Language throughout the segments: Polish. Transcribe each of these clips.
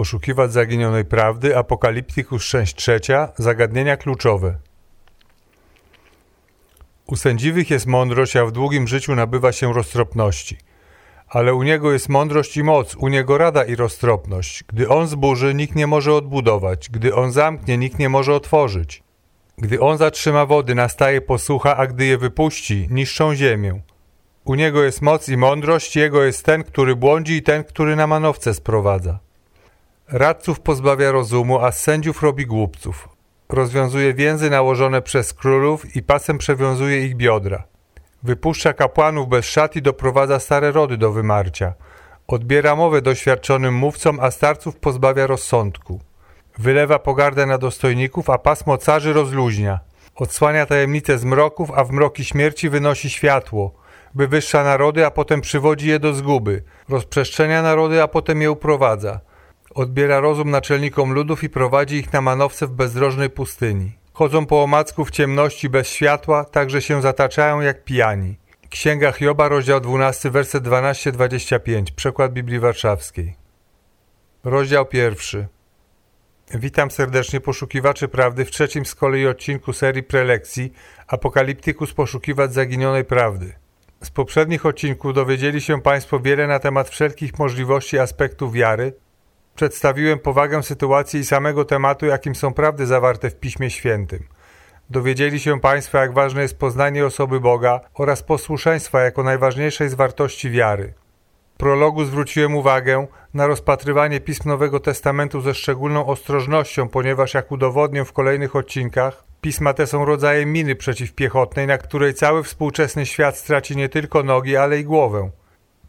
poszukiwać zaginionej prawdy, Apokaliptykus część trzecia, zagadnienia kluczowe. U sędziwych jest mądrość, a w długim życiu nabywa się roztropności. Ale u niego jest mądrość i moc, u niego rada i roztropność. Gdy on zburzy, nikt nie może odbudować, gdy on zamknie, nikt nie może otworzyć. Gdy on zatrzyma wody, nastaje posłucha, a gdy je wypuści, niszczą ziemię. U niego jest moc i mądrość, jego jest ten, który błądzi i ten, który na manowce sprowadza. Radców pozbawia rozumu, a sędziów robi głupców. Rozwiązuje więzy nałożone przez królów i pasem przewiązuje ich biodra. Wypuszcza kapłanów bez szat i doprowadza stare rody do wymarcia. Odbiera mowę doświadczonym mówcom, a starców pozbawia rozsądku. Wylewa pogardę na dostojników, a pasmo carzy rozluźnia. Odsłania tajemnice zmroków, a w mroki śmierci wynosi światło. Wywyższa narody, a potem przywodzi je do zguby. Rozprzestrzenia narody, a potem je uprowadza. Odbiera rozum naczelnikom ludów i prowadzi ich na manowce w bezdrożnej pustyni. Chodzą po omacku w ciemności bez światła, tak że się zataczają jak pijani. Księga Hioba, rozdział 12, werset 12-25, przekład Biblii Warszawskiej. Rozdział pierwszy. Witam serdecznie poszukiwaczy prawdy w trzecim z kolei odcinku serii prelekcji Apokaliptykus poszukiwać zaginionej prawdy. Z poprzednich odcinków dowiedzieli się Państwo wiele na temat wszelkich możliwości aspektów wiary. Przedstawiłem powagę sytuacji i samego tematu, jakim są prawdy zawarte w Piśmie Świętym. Dowiedzieli się Państwo, jak ważne jest poznanie osoby Boga oraz posłuszeństwa jako najważniejszej z wartości wiary prologu zwróciłem uwagę na rozpatrywanie pism Nowego Testamentu ze szczególną ostrożnością, ponieważ jak udowodnię w kolejnych odcinkach, pisma te są rodzajem miny przeciwpiechotnej, na której cały współczesny świat straci nie tylko nogi, ale i głowę.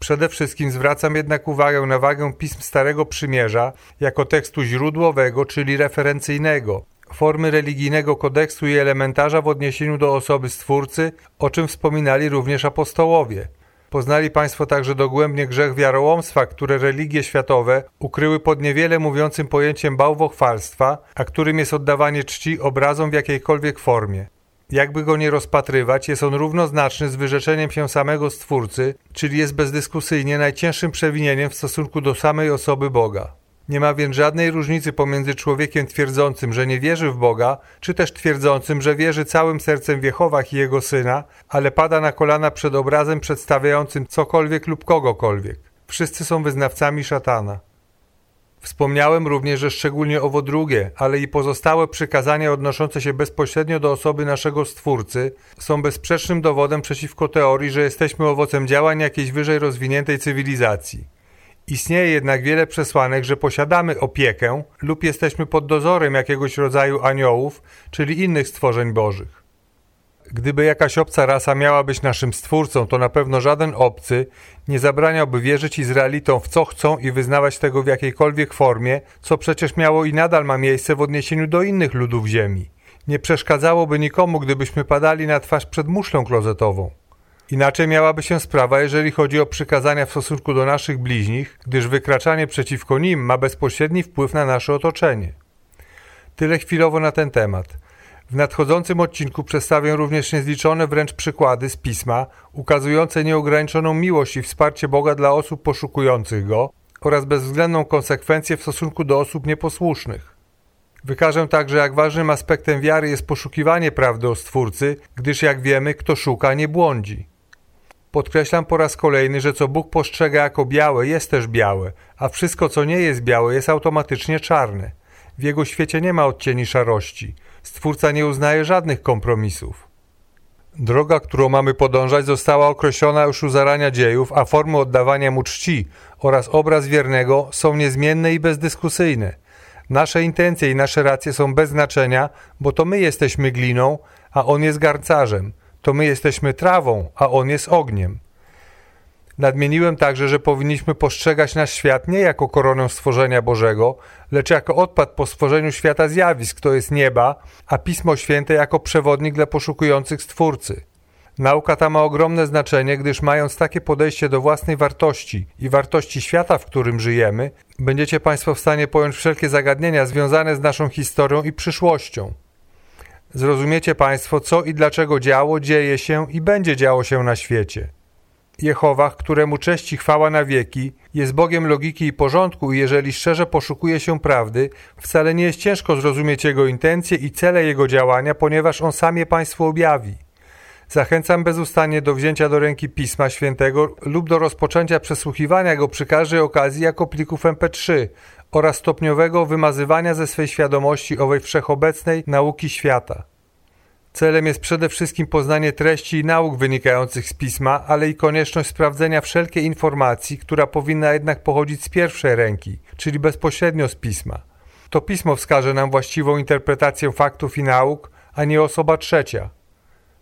Przede wszystkim zwracam jednak uwagę na wagę pism Starego Przymierza jako tekstu źródłowego, czyli referencyjnego, formy religijnego kodeksu i elementarza w odniesieniu do osoby Stwórcy, o czym wspominali również apostołowie. Poznali Państwo także dogłębnie grzech wiarołomstwa, które religie światowe ukryły pod niewiele mówiącym pojęciem bałwochwalstwa, a którym jest oddawanie czci obrazom w jakiejkolwiek formie. Jakby go nie rozpatrywać, jest on równoznaczny z wyrzeczeniem się samego Stwórcy, czyli jest bezdyskusyjnie najcięższym przewinieniem w stosunku do samej osoby Boga. Nie ma więc żadnej różnicy pomiędzy człowiekiem twierdzącym, że nie wierzy w Boga, czy też twierdzącym, że wierzy całym sercem w Jehowach i Jego Syna, ale pada na kolana przed obrazem przedstawiającym cokolwiek lub kogokolwiek. Wszyscy są wyznawcami szatana. Wspomniałem również, że szczególnie owo drugie, ale i pozostałe przykazania odnoszące się bezpośrednio do osoby naszego Stwórcy są bezsprzecznym dowodem przeciwko teorii, że jesteśmy owocem działań jakiejś wyżej rozwiniętej cywilizacji. Istnieje jednak wiele przesłanek, że posiadamy opiekę lub jesteśmy pod dozorem jakiegoś rodzaju aniołów, czyli innych stworzeń bożych. Gdyby jakaś obca rasa miała być naszym stwórcą, to na pewno żaden obcy nie zabraniałby wierzyć Izraelitom w co chcą i wyznawać tego w jakiejkolwiek formie, co przecież miało i nadal ma miejsce w odniesieniu do innych ludów ziemi. Nie przeszkadzałoby nikomu, gdybyśmy padali na twarz przed muszlą klozetową. Inaczej miałaby się sprawa, jeżeli chodzi o przykazania w stosunku do naszych bliźnich, gdyż wykraczanie przeciwko nim ma bezpośredni wpływ na nasze otoczenie. Tyle chwilowo na ten temat. W nadchodzącym odcinku przedstawię również niezliczone wręcz przykłady z pisma ukazujące nieograniczoną miłość i wsparcie Boga dla osób poszukujących Go oraz bezwzględną konsekwencję w stosunku do osób nieposłusznych. Wykażę także, jak ważnym aspektem wiary jest poszukiwanie prawdy o Stwórcy, gdyż jak wiemy, kto szuka, nie błądzi. Podkreślam po raz kolejny, że co Bóg postrzega jako białe, jest też białe, a wszystko, co nie jest białe, jest automatycznie czarne. W jego świecie nie ma odcieni szarości. Stwórca nie uznaje żadnych kompromisów. Droga, którą mamy podążać, została określona już u zarania dziejów, a formy oddawania mu czci oraz obraz wiernego są niezmienne i bezdyskusyjne. Nasze intencje i nasze racje są bez znaczenia, bo to my jesteśmy gliną, a on jest garncarzem to my jesteśmy trawą, a On jest ogniem. Nadmieniłem także, że powinniśmy postrzegać nasz świat nie jako koronę stworzenia Bożego, lecz jako odpad po stworzeniu świata zjawisk, to jest nieba, a Pismo Święte jako przewodnik dla poszukujących Stwórcy. Nauka ta ma ogromne znaczenie, gdyż mając takie podejście do własnej wartości i wartości świata, w którym żyjemy, będziecie Państwo w stanie pojąć wszelkie zagadnienia związane z naszą historią i przyszłością. Zrozumiecie Państwo, co i dlaczego działo, dzieje się i będzie działo się na świecie. Jehowa, któremu cześć i chwała na wieki, jest Bogiem logiki i porządku i jeżeli szczerze poszukuje się prawdy, wcale nie jest ciężko zrozumieć Jego intencje i cele Jego działania, ponieważ On sam je Państwu objawi. Zachęcam bezustannie do wzięcia do ręki Pisma Świętego lub do rozpoczęcia przesłuchiwania go przy każdej okazji jako plików MP3 oraz stopniowego wymazywania ze swej świadomości owej wszechobecnej nauki świata. Celem jest przede wszystkim poznanie treści i nauk wynikających z pisma, ale i konieczność sprawdzenia wszelkiej informacji, która powinna jednak pochodzić z pierwszej ręki, czyli bezpośrednio z pisma. To pismo wskaże nam właściwą interpretację faktów i nauk, a nie osoba trzecia.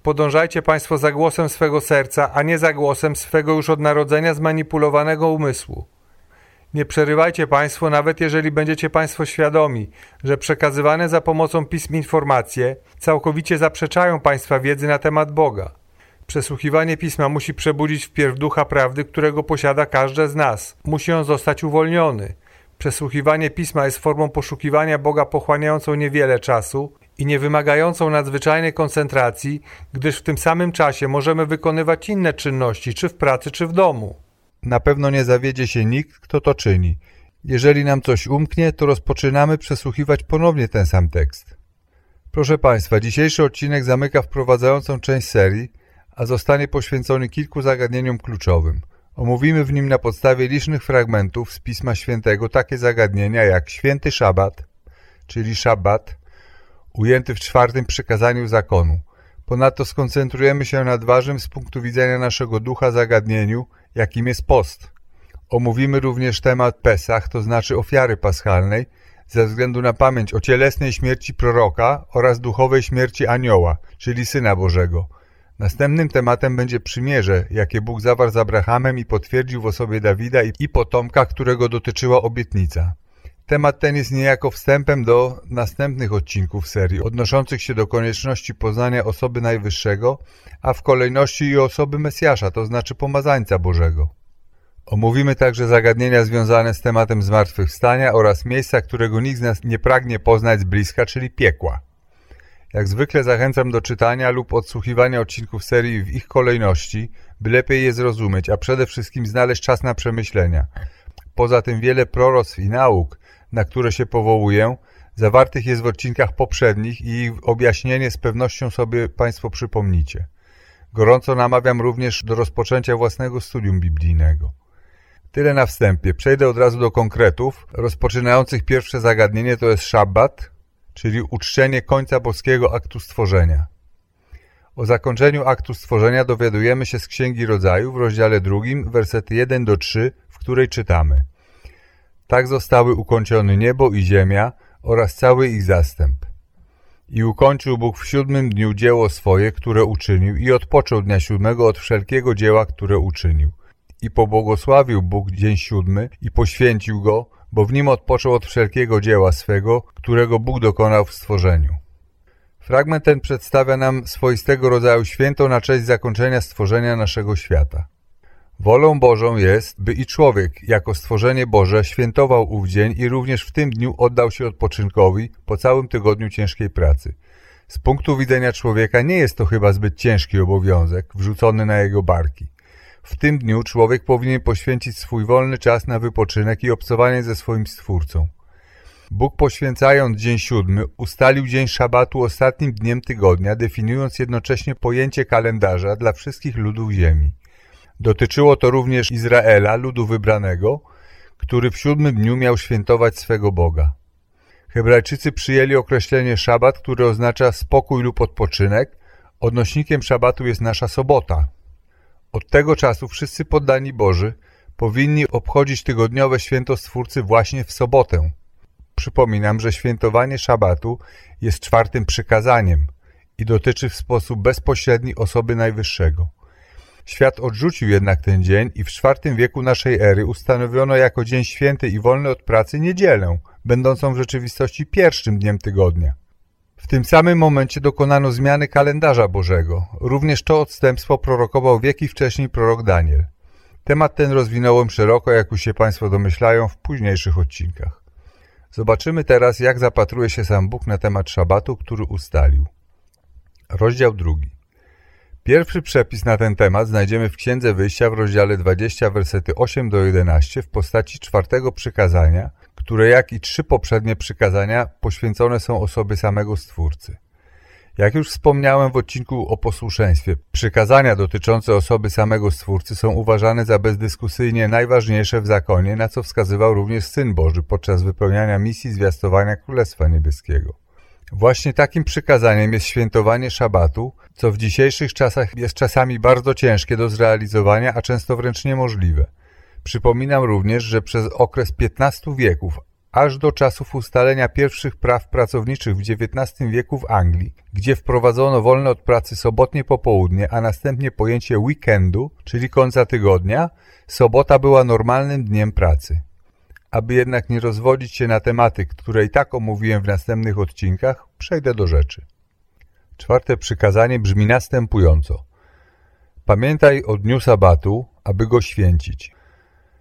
Podążajcie Państwo za głosem swego serca, a nie za głosem swego już od narodzenia zmanipulowanego umysłu. Nie przerywajcie Państwo, nawet jeżeli będziecie Państwo świadomi, że przekazywane za pomocą pism informacje całkowicie zaprzeczają Państwa wiedzy na temat Boga. Przesłuchiwanie pisma musi przebudzić wpierw ducha prawdy, którego posiada każde z nas. Musi on zostać uwolniony. Przesłuchiwanie pisma jest formą poszukiwania Boga pochłaniającą niewiele czasu i nie wymagającą nadzwyczajnej koncentracji, gdyż w tym samym czasie możemy wykonywać inne czynności, czy w pracy, czy w domu. Na pewno nie zawiedzie się nikt, kto to czyni. Jeżeli nam coś umknie, to rozpoczynamy przesłuchiwać ponownie ten sam tekst. Proszę Państwa, dzisiejszy odcinek zamyka wprowadzającą część serii, a zostanie poświęcony kilku zagadnieniom kluczowym. Omówimy w nim na podstawie licznych fragmentów z Pisma Świętego takie zagadnienia jak święty szabat, czyli szabat, ujęty w czwartym przykazaniu zakonu. Ponadto skoncentrujemy się nad ważnym z punktu widzenia naszego ducha zagadnieniu – jakim jest post. Omówimy również temat Pesach, to znaczy ofiary paschalnej, ze względu na pamięć o cielesnej śmierci proroka oraz duchowej śmierci anioła, czyli Syna Bożego. Następnym tematem będzie przymierze, jakie Bóg zawarł z Abrahamem i potwierdził w osobie Dawida i potomka, którego dotyczyła obietnica. Temat ten jest niejako wstępem do następnych odcinków serii, odnoszących się do konieczności poznania osoby Najwyższego, a w kolejności i osoby Mesjasza, to znaczy Pomazańca Bożego. Omówimy także zagadnienia związane z tematem zmartwychwstania oraz miejsca, którego nikt z nas nie pragnie poznać z bliska, czyli piekła. Jak zwykle zachęcam do czytania lub odsłuchiwania odcinków serii w ich kolejności, by lepiej je zrozumieć, a przede wszystkim znaleźć czas na przemyślenia. Poza tym wiele proroctw i nauk na które się powołuję, zawartych jest w odcinkach poprzednich i ich objaśnienie z pewnością sobie Państwo przypomnicie. Gorąco namawiam również do rozpoczęcia własnego studium biblijnego. Tyle na wstępie. Przejdę od razu do konkretów. Rozpoczynających pierwsze zagadnienie to jest szabat, czyli uczczenie końca boskiego aktu stworzenia. O zakończeniu aktu stworzenia dowiadujemy się z Księgi Rodzaju w rozdziale drugim, wersety 1 do 3, w której czytamy – tak zostały ukończone niebo i ziemia oraz cały ich zastęp. I ukończył Bóg w siódmym dniu dzieło swoje, które uczynił i odpoczął dnia siódmego od wszelkiego dzieła, które uczynił. I pobłogosławił Bóg dzień siódmy i poświęcił go, bo w nim odpoczął od wszelkiego dzieła swego, którego Bóg dokonał w stworzeniu. Fragment ten przedstawia nam swoistego rodzaju święto na cześć zakończenia stworzenia naszego świata. Wolą Bożą jest, by i człowiek, jako stworzenie Boże, świętował ów dzień i również w tym dniu oddał się odpoczynkowi po całym tygodniu ciężkiej pracy. Z punktu widzenia człowieka nie jest to chyba zbyt ciężki obowiązek, wrzucony na jego barki. W tym dniu człowiek powinien poświęcić swój wolny czas na wypoczynek i obcowanie ze swoim Stwórcą. Bóg poświęcając dzień siódmy, ustalił dzień szabatu ostatnim dniem tygodnia, definiując jednocześnie pojęcie kalendarza dla wszystkich ludów ziemi. Dotyczyło to również Izraela, ludu wybranego, który w siódmym dniu miał świętować swego Boga. Hebrajczycy przyjęli określenie szabat, które oznacza spokój lub odpoczynek. Odnośnikiem szabatu jest nasza sobota. Od tego czasu wszyscy poddani Boży powinni obchodzić tygodniowe święto Stwórcy właśnie w sobotę. Przypominam, że świętowanie szabatu jest czwartym przykazaniem i dotyczy w sposób bezpośredni osoby Najwyższego. Świat odrzucił jednak ten dzień i w IV wieku naszej ery ustanowiono jako dzień święty i wolny od pracy niedzielę, będącą w rzeczywistości pierwszym dniem tygodnia. W tym samym momencie dokonano zmiany kalendarza Bożego. Również to odstępstwo prorokował wieki wcześniej prorok Daniel. Temat ten rozwinąłem szeroko, jak już się Państwo domyślają, w późniejszych odcinkach. Zobaczymy teraz, jak zapatruje się sam Bóg na temat szabatu, który ustalił. Rozdział drugi. Pierwszy przepis na ten temat znajdziemy w Księdze Wyjścia w rozdziale 20, versety 8 do 11 w postaci czwartego przykazania, które jak i trzy poprzednie przykazania poświęcone są osobie samego Stwórcy. Jak już wspomniałem w odcinku o posłuszeństwie, przykazania dotyczące osoby samego Stwórcy są uważane za bezdyskusyjnie najważniejsze w zakonie, na co wskazywał również Syn Boży podczas wypełniania misji zwiastowania Królestwa Niebieskiego. Właśnie takim przykazaniem jest świętowanie szabatu, co w dzisiejszych czasach jest czasami bardzo ciężkie do zrealizowania, a często wręcz niemożliwe. Przypominam również, że przez okres 15 wieków, aż do czasów ustalenia pierwszych praw pracowniczych w XIX wieku w Anglii, gdzie wprowadzono wolne od pracy sobotnie popołudnie, a następnie pojęcie weekendu, czyli końca tygodnia, sobota była normalnym dniem pracy. Aby jednak nie rozwodzić się na tematy, które i tak omówiłem w następnych odcinkach, przejdę do rzeczy. Czwarte przykazanie brzmi następująco. Pamiętaj o dniu sabatu, aby go święcić.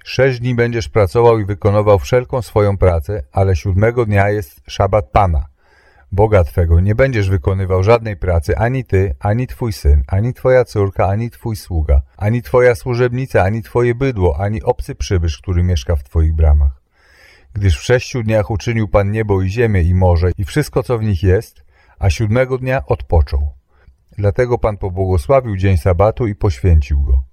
Sześć dni będziesz pracował i wykonywał wszelką swoją pracę, ale siódmego dnia jest szabat Pana, Boga Twego. Nie będziesz wykonywał żadnej pracy, ani Ty, ani Twój syn, ani Twoja córka, ani Twój sługa, ani Twoja służebnica, ani Twoje bydło, ani obcy przybysz, który mieszka w Twoich bramach. Gdyż w sześciu dniach uczynił Pan niebo i ziemię i morze i wszystko, co w nich jest, a siódmego dnia odpoczął. Dlatego Pan pobłogosławił dzień sabatu i poświęcił go.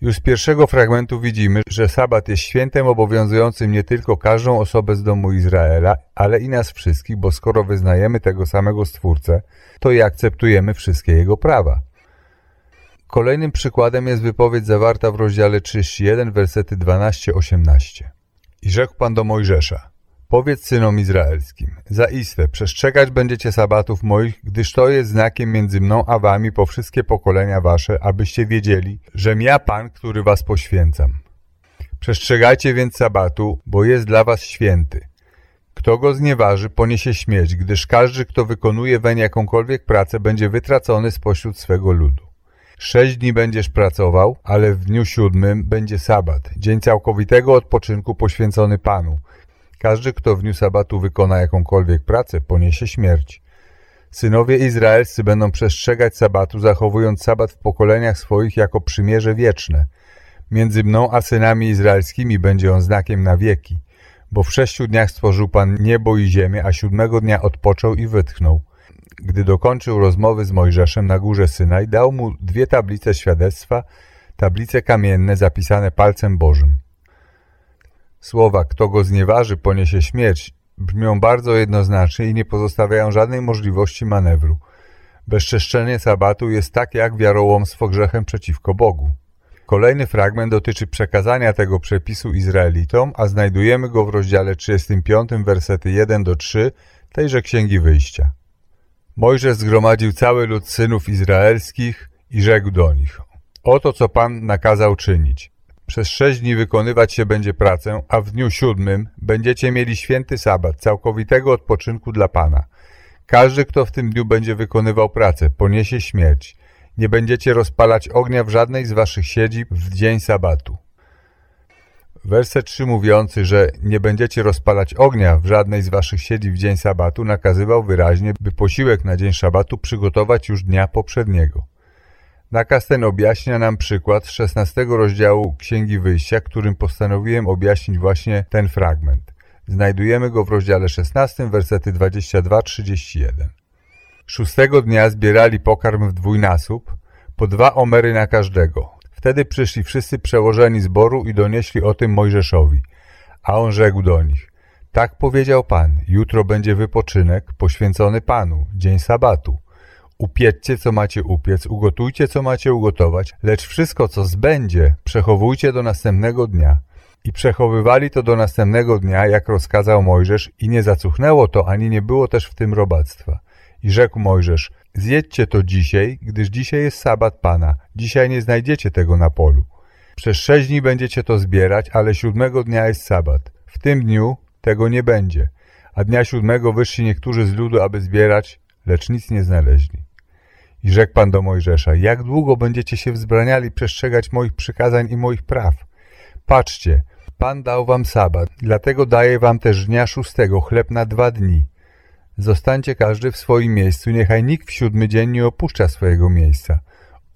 Już z pierwszego fragmentu widzimy, że sabat jest świętem obowiązującym nie tylko każdą osobę z domu Izraela, ale i nas wszystkich, bo skoro wyznajemy tego samego Stwórcę, to i akceptujemy wszystkie Jego prawa. Kolejnym przykładem jest wypowiedź zawarta w rozdziale 31, wersety 12-18. I rzekł Pan do Mojżesza, Powiedz synom izraelskim, zaiste przestrzegać będziecie sabatów moich, gdyż to jest znakiem między mną a wami po wszystkie pokolenia wasze, abyście wiedzieli, żem ja Pan, który was poświęcam. Przestrzegajcie więc sabatu, bo jest dla was święty. Kto go znieważy, poniesie śmierć, gdyż każdy, kto wykonuje weń jakąkolwiek pracę, będzie wytracony spośród swego ludu. Sześć dni będziesz pracował, ale w dniu siódmym będzie sabat, dzień całkowitego odpoczynku poświęcony Panu. Każdy, kto w dniu sabatu wykona jakąkolwiek pracę, poniesie śmierć. Synowie izraelscy będą przestrzegać sabatu, zachowując sabat w pokoleniach swoich jako przymierze wieczne. Między mną a synami izraelskimi będzie on znakiem na wieki. Bo w sześciu dniach stworzył Pan niebo i ziemię, a siódmego dnia odpoczął i wytchnął. Gdy dokończył rozmowy z Mojżeszem na górze Synaj, dał mu dwie tablice świadectwa, tablice kamienne zapisane palcem Bożym. Słowa kto go znieważy, poniesie śmierć brzmią bardzo jednoznacznie i nie pozostawiają żadnej możliwości manewru. Bezczeszczenie sabatu jest tak jak wiarołomstwo grzechem przeciwko Bogu. Kolejny fragment dotyczy przekazania tego przepisu Izraelitom, a znajdujemy go w rozdziale 35, versety 1 do 3 tejże Księgi Wyjścia. Mojżesz zgromadził cały lud synów izraelskich i rzekł do nich Oto co Pan nakazał czynić. Przez sześć dni wykonywać się będzie pracę, a w dniu siódmym będziecie mieli święty sabat, całkowitego odpoczynku dla Pana. Każdy, kto w tym dniu będzie wykonywał pracę, poniesie śmierć. Nie będziecie rozpalać ognia w żadnej z waszych siedzib w dzień sabatu. Werset 3 mówiący, że nie będziecie rozpalać ognia w żadnej z waszych siedzib w dzień sabatu nakazywał wyraźnie, by posiłek na dzień szabatu przygotować już dnia poprzedniego. Nakaz ten objaśnia nam przykład z 16 rozdziału Księgi Wyjścia, którym postanowiłem objaśnić właśnie ten fragment. Znajdujemy go w rozdziale 16, wersety 22-31. Szóstego dnia zbierali pokarm w dwójnasób, po dwa omery na każdego. Wtedy przyszli wszyscy przełożeni zboru i donieśli o tym Mojżeszowi. A on rzekł do nich, tak powiedział Pan, jutro będzie wypoczynek poświęcony Panu, dzień sabatu. Upiedźcie, co macie upiec, ugotujcie, co macie ugotować, lecz wszystko, co zbędzie, przechowujcie do następnego dnia. I przechowywali to do następnego dnia, jak rozkazał Mojżesz, i nie zacuchnęło to, ani nie było też w tym robactwa. I rzekł Mojżesz, zjedźcie to dzisiaj, gdyż dzisiaj jest sabat Pana, dzisiaj nie znajdziecie tego na polu. Przez sześć dni będziecie to zbierać, ale siódmego dnia jest sabat. W tym dniu tego nie będzie. A dnia siódmego wyszli niektórzy z ludu, aby zbierać, lecz nic nie znaleźli. I rzekł Pan do Mojżesza, jak długo będziecie się wzbraniali przestrzegać moich przykazań i moich praw? Patrzcie, Pan dał wam sabat, dlatego daje wam też dnia szóstego chleb na dwa dni. Zostańcie każdy w swoim miejscu, niechaj nikt w siódmy dzień nie opuszcza swojego miejsca.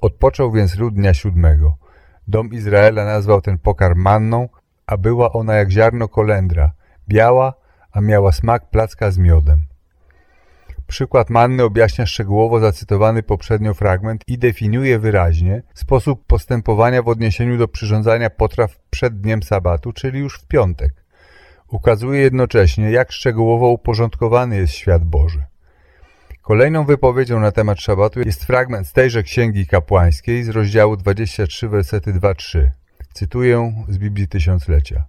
Odpoczął więc lud dnia siódmego. Dom Izraela nazwał ten pokarm manną, a była ona jak ziarno kolendra, biała, a miała smak placka z miodem. Przykład manny objaśnia szczegółowo zacytowany poprzednio fragment i definiuje wyraźnie sposób postępowania w odniesieniu do przyrządzania potraw przed dniem sabatu, czyli już w piątek. Ukazuje jednocześnie, jak szczegółowo uporządkowany jest świat Boży. Kolejną wypowiedzią na temat szabatu jest fragment z tejże księgi kapłańskiej z rozdziału 23, wersety 2-3. Cytuję z Biblii Tysiąclecia.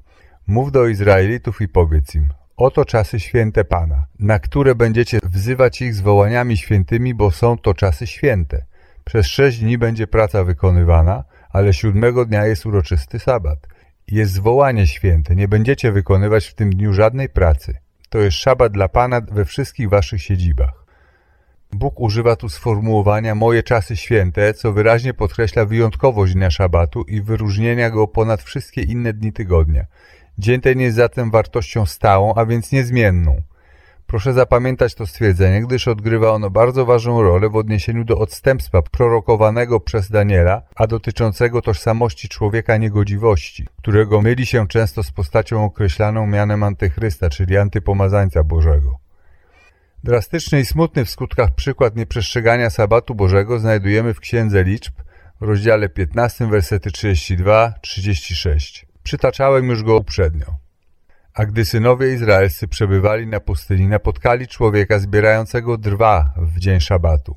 Mów do Izraelitów i powiedz im, oto czasy święte Pana, na które będziecie wzywać ich zwołaniami świętymi, bo są to czasy święte. Przez sześć dni będzie praca wykonywana, ale siódmego dnia jest uroczysty sabat. Jest zwołanie święte, nie będziecie wykonywać w tym dniu żadnej pracy. To jest szabat dla Pana we wszystkich waszych siedzibach. Bóg używa tu sformułowania moje czasy święte, co wyraźnie podkreśla wyjątkowość dnia szabatu i wyróżnienia go ponad wszystkie inne dni tygodnia. Dzień ten jest zatem wartością stałą, a więc niezmienną. Proszę zapamiętać to stwierdzenie, gdyż odgrywa ono bardzo ważną rolę w odniesieniu do odstępstwa prorokowanego przez Daniela, a dotyczącego tożsamości człowieka niegodziwości, którego myli się często z postacią określaną mianem antychrysta, czyli antypomazańca Bożego. Drastyczny i smutny w skutkach przykład nieprzestrzegania sabatu Bożego znajdujemy w Księdze Liczb w rozdziale 15, wersety 32-36. Przytaczałem już go uprzednio. A gdy synowie izraelscy przebywali na pustyni, napotkali człowieka zbierającego drwa w dzień szabatu.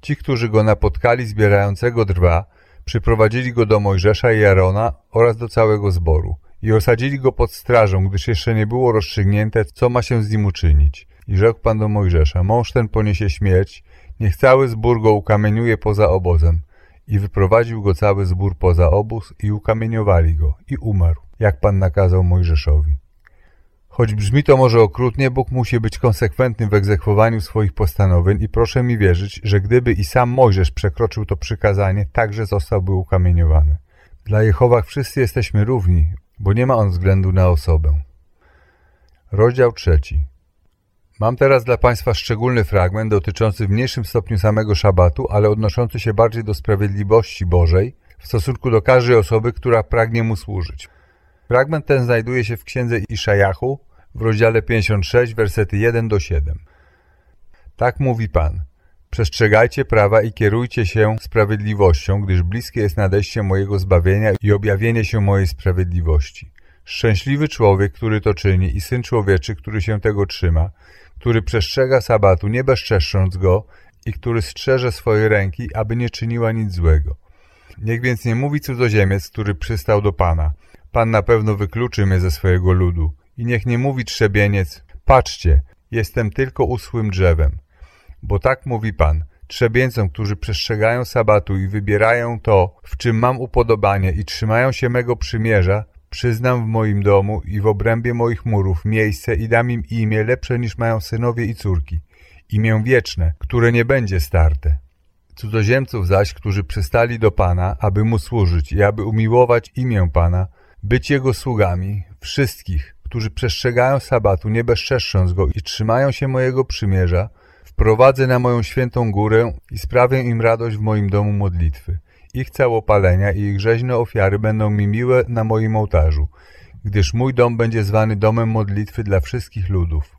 Ci, którzy go napotkali zbierającego drwa, przyprowadzili go do Mojżesza i Arona oraz do całego zboru i osadzili go pod strażą, gdyż jeszcze nie było rozstrzygnięte, co ma się z nim uczynić. I rzekł Pan do Mojżesza, mąż ten poniesie śmierć, niech cały zbór go ukamieniuje poza obozem. I wyprowadził go cały zbór poza obóz i ukamieniowali go i umarł, jak Pan nakazał Mojżeszowi. Choć brzmi to może okrutnie, Bóg musi być konsekwentny w egzekwowaniu swoich postanowień i proszę mi wierzyć, że gdyby i sam Mojżesz przekroczył to przykazanie, także zostałby ukamieniowany. Dla Jehowach wszyscy jesteśmy równi, bo nie ma on względu na osobę. Rozdział trzeci. Mam teraz dla Państwa szczególny fragment dotyczący w mniejszym stopniu samego szabatu, ale odnoszący się bardziej do sprawiedliwości Bożej w stosunku do każdej osoby, która pragnie Mu służyć. Fragment ten znajduje się w księdze Iszajachu w rozdziale 56, versety 1 do 7. Tak mówi Pan. Przestrzegajcie prawa i kierujcie się sprawiedliwością, gdyż bliskie jest nadejście mojego zbawienia i objawienie się mojej sprawiedliwości. Szczęśliwy człowiek, który to czyni i Syn Człowieczy, który się tego trzyma, który przestrzega sabatu, nie bezczeszcząc go i który strzeże swoje ręki, aby nie czyniła nic złego. Niech więc nie mówi cudzoziemiec, który przystał do Pana. Pan na pewno wykluczy mnie ze swojego ludu. I niech nie mówi trzebieniec, patrzcie, jestem tylko usłym drzewem. Bo tak mówi Pan, trzebieńcom, którzy przestrzegają sabatu i wybierają to, w czym mam upodobanie i trzymają się mego przymierza, Przyznam w moim domu i w obrębie moich murów miejsce i dam im imię lepsze niż mają synowie i córki. Imię wieczne, które nie będzie starte. Cudzoziemców zaś, którzy przystali do Pana, aby Mu służyć i aby umiłować imię Pana, być Jego sługami, wszystkich, którzy przestrzegają sabatu, nie bezczeszcząc go i trzymają się mojego przymierza, wprowadzę na moją świętą górę i sprawię im radość w moim domu modlitwy. Ich całopalenia i ich rzeźne ofiary będą mi miłe na moim ołtarzu, gdyż mój dom będzie zwany domem modlitwy dla wszystkich ludów.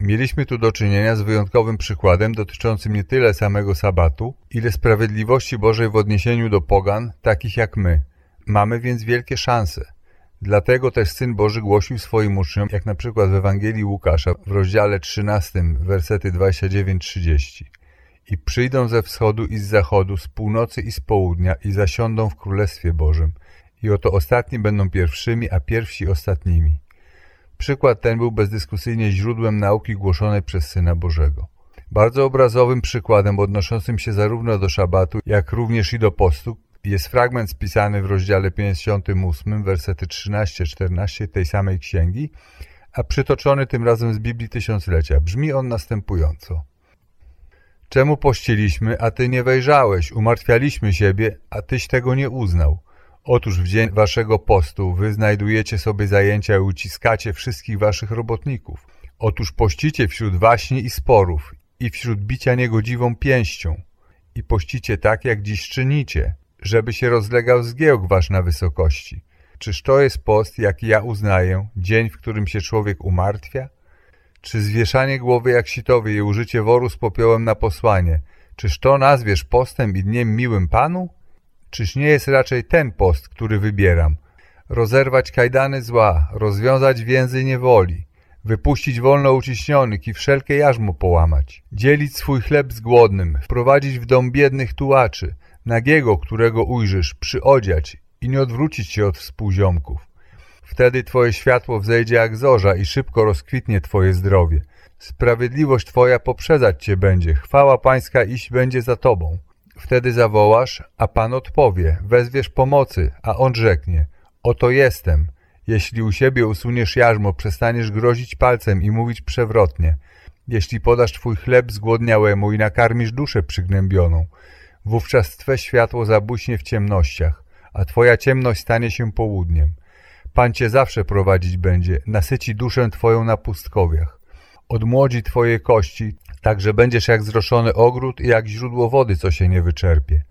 Mieliśmy tu do czynienia z wyjątkowym przykładem dotyczącym nie tyle samego sabatu, ile sprawiedliwości Bożej w odniesieniu do pogan, takich jak my. Mamy więc wielkie szanse. Dlatego też Syn Boży głosił swoim uczniom, jak na przykład w Ewangelii Łukasza w rozdziale 13, wersety 29-30. I przyjdą ze wschodu i z zachodu, z północy i z południa i zasiądą w Królestwie Bożym. I oto ostatni będą pierwszymi, a pierwsi ostatnimi. Przykład ten był bezdyskusyjnie źródłem nauki głoszonej przez Syna Bożego. Bardzo obrazowym przykładem odnoszącym się zarówno do szabatu, jak również i do postu jest fragment spisany w rozdziale 58, wersety 13-14 tej samej księgi, a przytoczony tym razem z Biblii Tysiąclecia. Brzmi on następująco. Czemu pościliśmy, a ty nie wejrzałeś? Umartwialiśmy siebie, a tyś tego nie uznał. Otóż w dzień waszego postu wy znajdujecie sobie zajęcia i uciskacie wszystkich waszych robotników. Otóż pościcie wśród waśni i sporów i wśród bicia niegodziwą pięścią. i pościcie tak, jak dziś czynicie, żeby się rozlegał zgiełk wasz na wysokości. Czyż to jest post, jaki ja uznaję, dzień, w którym się człowiek umartwia? Czy zwieszanie głowy jak sitowie i użycie woru z popiołem na posłanie, czyż to nazwiesz postem i dniem miłym Panu? Czyż nie jest raczej ten post, który wybieram? Rozerwać kajdany zła, rozwiązać więzy niewoli, wypuścić wolno uciśnionych i wszelkie jarzmo połamać, dzielić swój chleb z głodnym, wprowadzić w dom biednych tułaczy, nagiego, którego ujrzysz, przyodziać i nie odwrócić się od współziomków. Wtedy Twoje światło wzejdzie jak zorza i szybko rozkwitnie Twoje zdrowie. Sprawiedliwość Twoja poprzedzać Cię będzie, chwała Pańska iść będzie za Tobą. Wtedy zawołasz, a Pan odpowie, wezwiesz pomocy, a On rzeknie, oto jestem. Jeśli u siebie usuniesz jarzmo, przestaniesz grozić palcem i mówić przewrotnie. Jeśli podasz Twój chleb zgłodniałemu i nakarmisz duszę przygnębioną, wówczas Twe światło zabłyśnie w ciemnościach, a Twoja ciemność stanie się południem. Pan Cię zawsze prowadzić będzie, nasyci duszę Twoją na pustkowiach. Odmłodzi Twoje kości, tak że będziesz jak zroszony ogród i jak źródło wody, co się nie wyczerpie.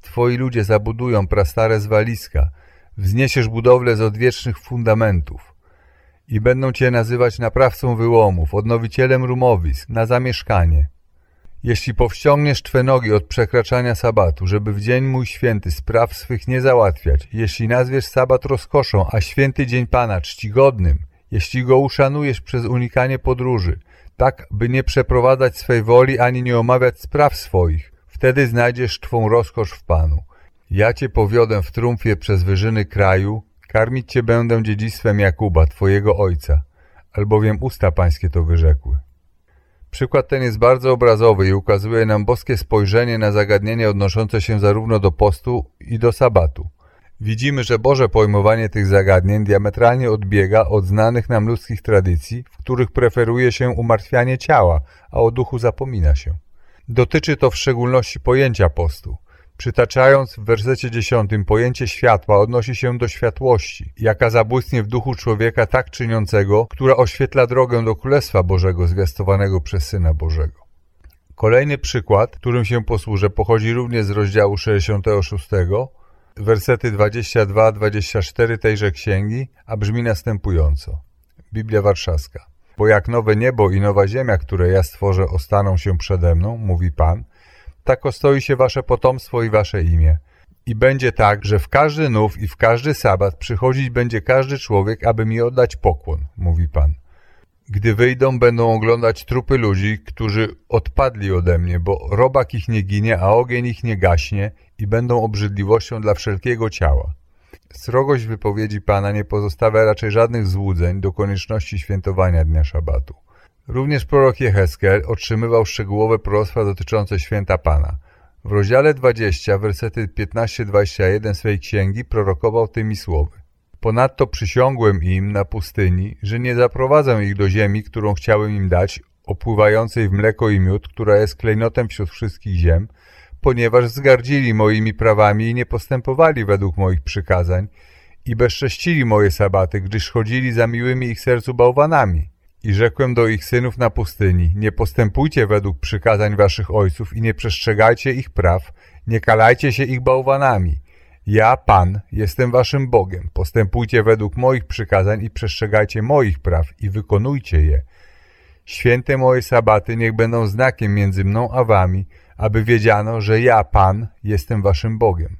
Twoi ludzie zabudują prastare zwaliska, wzniesiesz budowlę z odwiecznych fundamentów i będą Cię nazywać naprawcą wyłomów, odnowicielem rumowisk, na zamieszkanie. Jeśli powściągniesz Twe nogi od przekraczania sabatu, żeby w dzień mój święty spraw swych nie załatwiać, jeśli nazwiesz sabat rozkoszą, a święty dzień Pana czcigodnym, jeśli go uszanujesz przez unikanie podróży, tak by nie przeprowadzać swej woli ani nie omawiać spraw swoich, wtedy znajdziesz Twą rozkosz w Panu. Ja Cię powiodę w trumfie przez wyżyny kraju, karmić Cię będę dziedzictwem Jakuba, Twojego ojca, albowiem usta Pańskie to wyrzekły. Przykład ten jest bardzo obrazowy i ukazuje nam boskie spojrzenie na zagadnienie odnoszące się zarówno do postu i do sabatu. Widzimy, że Boże pojmowanie tych zagadnień diametralnie odbiega od znanych nam ludzkich tradycji, w których preferuje się umartwianie ciała, a o duchu zapomina się. Dotyczy to w szczególności pojęcia postu – Przytaczając w wersecie dziesiątym pojęcie światła odnosi się do światłości, jaka zabłysnie w duchu człowieka tak czyniącego, która oświetla drogę do Królestwa Bożego zwiastowanego przez Syna Bożego. Kolejny przykład, którym się posłużę, pochodzi również z rozdziału 66, wersety 22-24 tejże księgi, a brzmi następująco. Biblia Warszawska. Bo jak nowe niebo i nowa ziemia, które ja stworzę, ostaną się przede mną, mówi Pan, tak ostoi się wasze potomstwo i wasze imię. I będzie tak, że w każdy nów i w każdy sabat przychodzić będzie każdy człowiek, aby mi oddać pokłon, mówi Pan. Gdy wyjdą, będą oglądać trupy ludzi, którzy odpadli ode mnie, bo robak ich nie ginie, a ogień ich nie gaśnie i będą obrzydliwością dla wszelkiego ciała. Srogość wypowiedzi Pana nie pozostawia raczej żadnych złudzeń do konieczności świętowania dnia szabatu. Również prorok Jehezkel otrzymywał szczegółowe proroctwa dotyczące święta Pana. W rozdziale 20, wersety 15-21 swej księgi prorokował tymi słowy. Ponadto przysiągłem im na pustyni, że nie zaprowadzę ich do ziemi, którą chciałem im dać, opływającej w mleko i miód, która jest klejnotem wśród wszystkich ziem, ponieważ zgardzili moimi prawami i nie postępowali według moich przykazań i bezcześcili moje sabaty, gdyż chodzili za miłymi ich sercu bałwanami. I rzekłem do ich synów na pustyni, nie postępujcie według przykazań waszych ojców i nie przestrzegajcie ich praw, nie kalajcie się ich bałwanami. Ja, Pan, jestem waszym Bogiem. Postępujcie według moich przykazań i przestrzegajcie moich praw i wykonujcie je. Święte moje sabaty niech będą znakiem między mną a wami, aby wiedziano, że ja, Pan, jestem waszym Bogiem.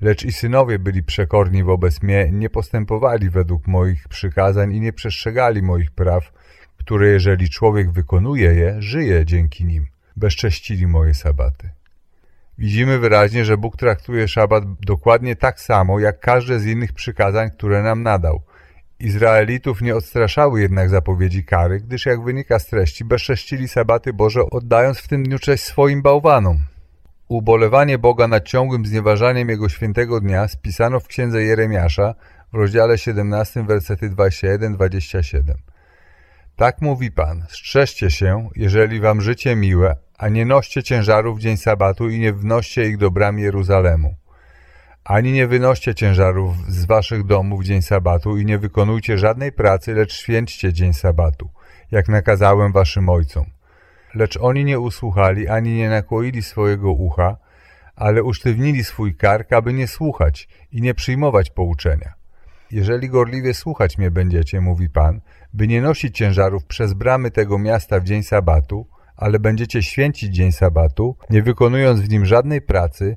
Lecz i synowie byli przekorni wobec mnie, nie postępowali według moich przykazań i nie przestrzegali moich praw, które jeżeli człowiek wykonuje je, żyje dzięki nim. Bezcześcili moje sabaty. Widzimy wyraźnie, że Bóg traktuje szabat dokładnie tak samo, jak każde z innych przykazań, które nam nadał. Izraelitów nie odstraszały jednak zapowiedzi kary, gdyż jak wynika z treści, bezcześcili sabaty Boże, oddając w tym dniu cześć swoim bałwanom. Ubolewanie Boga nad ciągłym znieważaniem Jego świętego dnia spisano w księdze Jeremiasza w rozdziale 17, wersety 21-27. Tak mówi Pan, strzeżcie się, jeżeli wam życie miłe, a nie noście ciężarów dzień sabatu i nie wnoście ich do bram Jeruzalemu. Ani nie wynoście ciężarów z waszych domów dzień sabatu i nie wykonujcie żadnej pracy, lecz święćcie dzień sabatu, jak nakazałem waszym ojcom. Lecz oni nie usłuchali, ani nie nakłoili swojego ucha, ale usztywnili swój kark, aby nie słuchać i nie przyjmować pouczenia. Jeżeli gorliwie słuchać mnie będziecie, mówi Pan, by nie nosić ciężarów przez bramy tego miasta w dzień sabatu, ale będziecie święcić dzień sabatu, nie wykonując w nim żadnej pracy,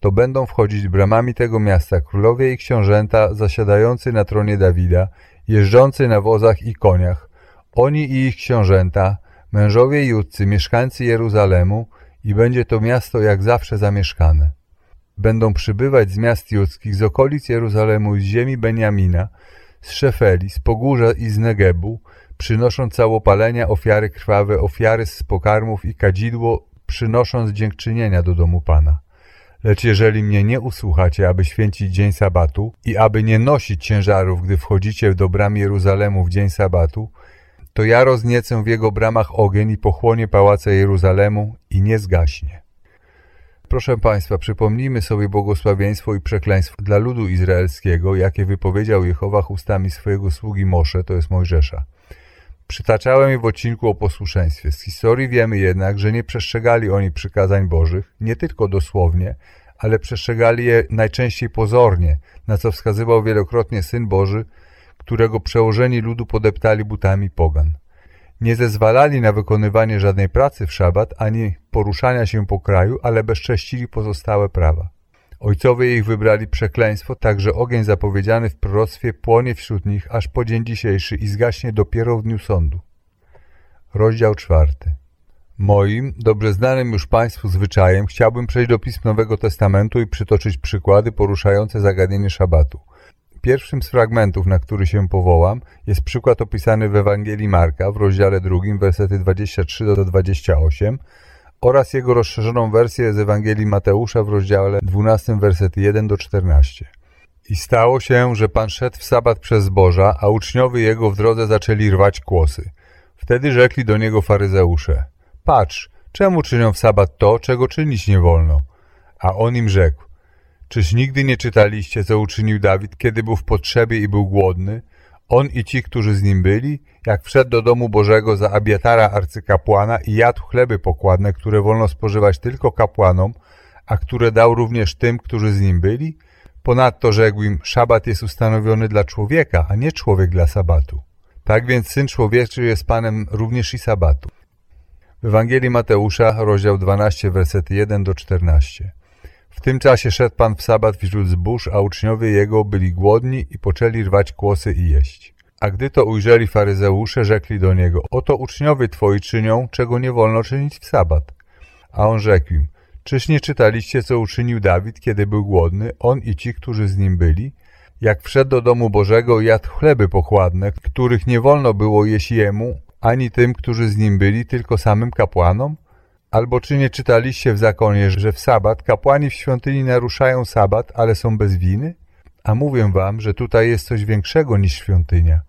to będą wchodzić bramami tego miasta królowie i książęta zasiadający na tronie Dawida, jeżdżący na wozach i koniach, oni i ich książęta, mężowie judcy, mieszkańcy Jeruzalemu i będzie to miasto jak zawsze zamieszkane. Będą przybywać z miast judzkich, z okolic Jeruzalemu, z ziemi Beniamina, z Szefeli, z Pogórza i z Negebu, przynosząc całopalenia, ofiary krwawe, ofiary z pokarmów i kadzidło, przynosząc dziękczynienia do domu Pana. Lecz jeżeli mnie nie usłuchacie, aby święcić dzień sabatu i aby nie nosić ciężarów, gdy wchodzicie do bram Jeruzalemu w dzień sabatu, to ja rozniecę w jego bramach ogień i pochłonie pałace Jeruzalemu i nie zgaśnie. Proszę Państwa, przypomnijmy sobie błogosławieństwo i przekleństwo dla ludu izraelskiego, jakie wypowiedział Jehowa ustami swojego sługi Mosze, to jest Mojżesza. Przytaczałem je w odcinku o posłuszeństwie. Z historii wiemy jednak, że nie przestrzegali oni przykazań Bożych, nie tylko dosłownie, ale przestrzegali je najczęściej pozornie, na co wskazywał wielokrotnie Syn Boży, którego przełożeni ludu podeptali butami pogan. Nie zezwalali na wykonywanie żadnej pracy w szabat, ani poruszania się po kraju, ale bezcześcili pozostałe prawa. Ojcowie ich wybrali przekleństwo, tak że ogień zapowiedziany w proroctwie płonie wśród nich aż po dzień dzisiejszy i zgaśnie dopiero w dniu sądu. Rozdział czwarty. Moim, dobrze znanym już Państwu zwyczajem, chciałbym przejść do pism Nowego Testamentu i przytoczyć przykłady poruszające zagadnienie szabatu. Pierwszym z fragmentów, na który się powołam, jest przykład opisany w Ewangelii Marka w rozdziale drugim, wersety 23 do 28, oraz jego rozszerzoną wersję z Ewangelii Mateusza w rozdziale 12, wersety 1 do 14. I stało się, że Pan szedł w sabat przez zboża, a uczniowie jego w drodze zaczęli rwać kłosy. Wtedy rzekli do niego faryzeusze, patrz, czemu czynią w sabat to, czego czynić nie wolno? A on im rzekł, czyż nigdy nie czytaliście, co uczynił Dawid, kiedy był w potrzebie i był głodny, on i ci, którzy z nim byli, jak wszedł do domu Bożego za Abiatara arcykapłana i jadł chleby pokładne, które wolno spożywać tylko kapłanom, a które dał również tym, którzy z nim byli? Ponadto rzekł im, szabat jest ustanowiony dla człowieka, a nie człowiek dla sabatu. Tak więc Syn Człowieczy jest Panem również i sabatu. W Ewangelii Mateusza, rozdział 12, wersety 1 do 14. W tym czasie szedł Pan w sabat wśród zbóż, a uczniowie Jego byli głodni i poczęli rwać kłosy i jeść. A gdy to ujrzeli faryzeusze, rzekli do Niego, oto uczniowie Twoi czynią, czego nie wolno czynić w sabat. A On rzekł im, czyż nie czytaliście, co uczynił Dawid, kiedy był głodny, on i ci, którzy z nim byli? Jak wszedł do domu Bożego, jadł chleby pokładne, których nie wolno było jeść jemu, ani tym, którzy z nim byli, tylko samym kapłanom? Albo czy nie czytaliście w zakonie, że w sabat kapłani w świątyni naruszają sabat, ale są bez winy? A mówię wam, że tutaj jest coś większego niż świątynia.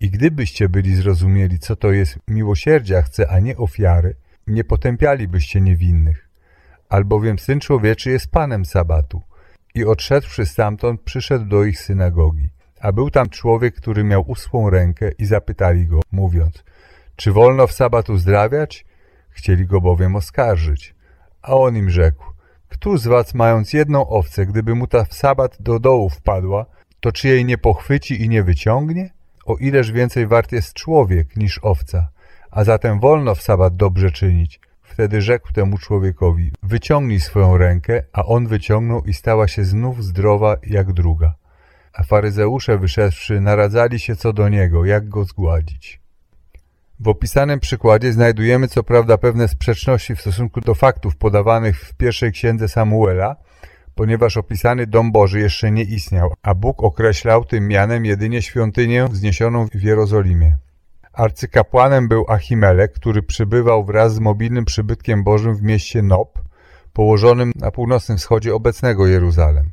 I gdybyście byli zrozumieli, co to jest miłosierdzia chce, a nie ofiary, nie potępialibyście niewinnych. Albowiem Syn Człowieczy jest Panem sabatu. I odszedłszy stamtąd, przyszedł do ich synagogi. A był tam człowiek, który miał uschłą rękę i zapytali go, mówiąc, czy wolno w sabat uzdrawiać? Chcieli go bowiem oskarżyć. A on im rzekł, Któż z was, mając jedną owcę, gdyby mu ta w sabat do dołu wpadła, to czy jej nie pochwyci i nie wyciągnie? O ileż więcej wart jest człowiek niż owca, a zatem wolno w sabat dobrze czynić. Wtedy rzekł temu człowiekowi, wyciągnij swoją rękę, a on wyciągnął i stała się znów zdrowa jak druga. A faryzeusze wyszedłszy naradzali się co do niego, jak go zgładzić. W opisanym przykładzie znajdujemy co prawda pewne sprzeczności w stosunku do faktów podawanych w pierwszej księdze Samuela, ponieważ opisany dom Boży jeszcze nie istniał, a Bóg określał tym mianem jedynie świątynię wzniesioną w Jerozolimie. Arcykapłanem był Achimelek, który przybywał wraz z mobilnym przybytkiem Bożym w mieście Nob, położonym na północnym wschodzie obecnego Jeruzalem.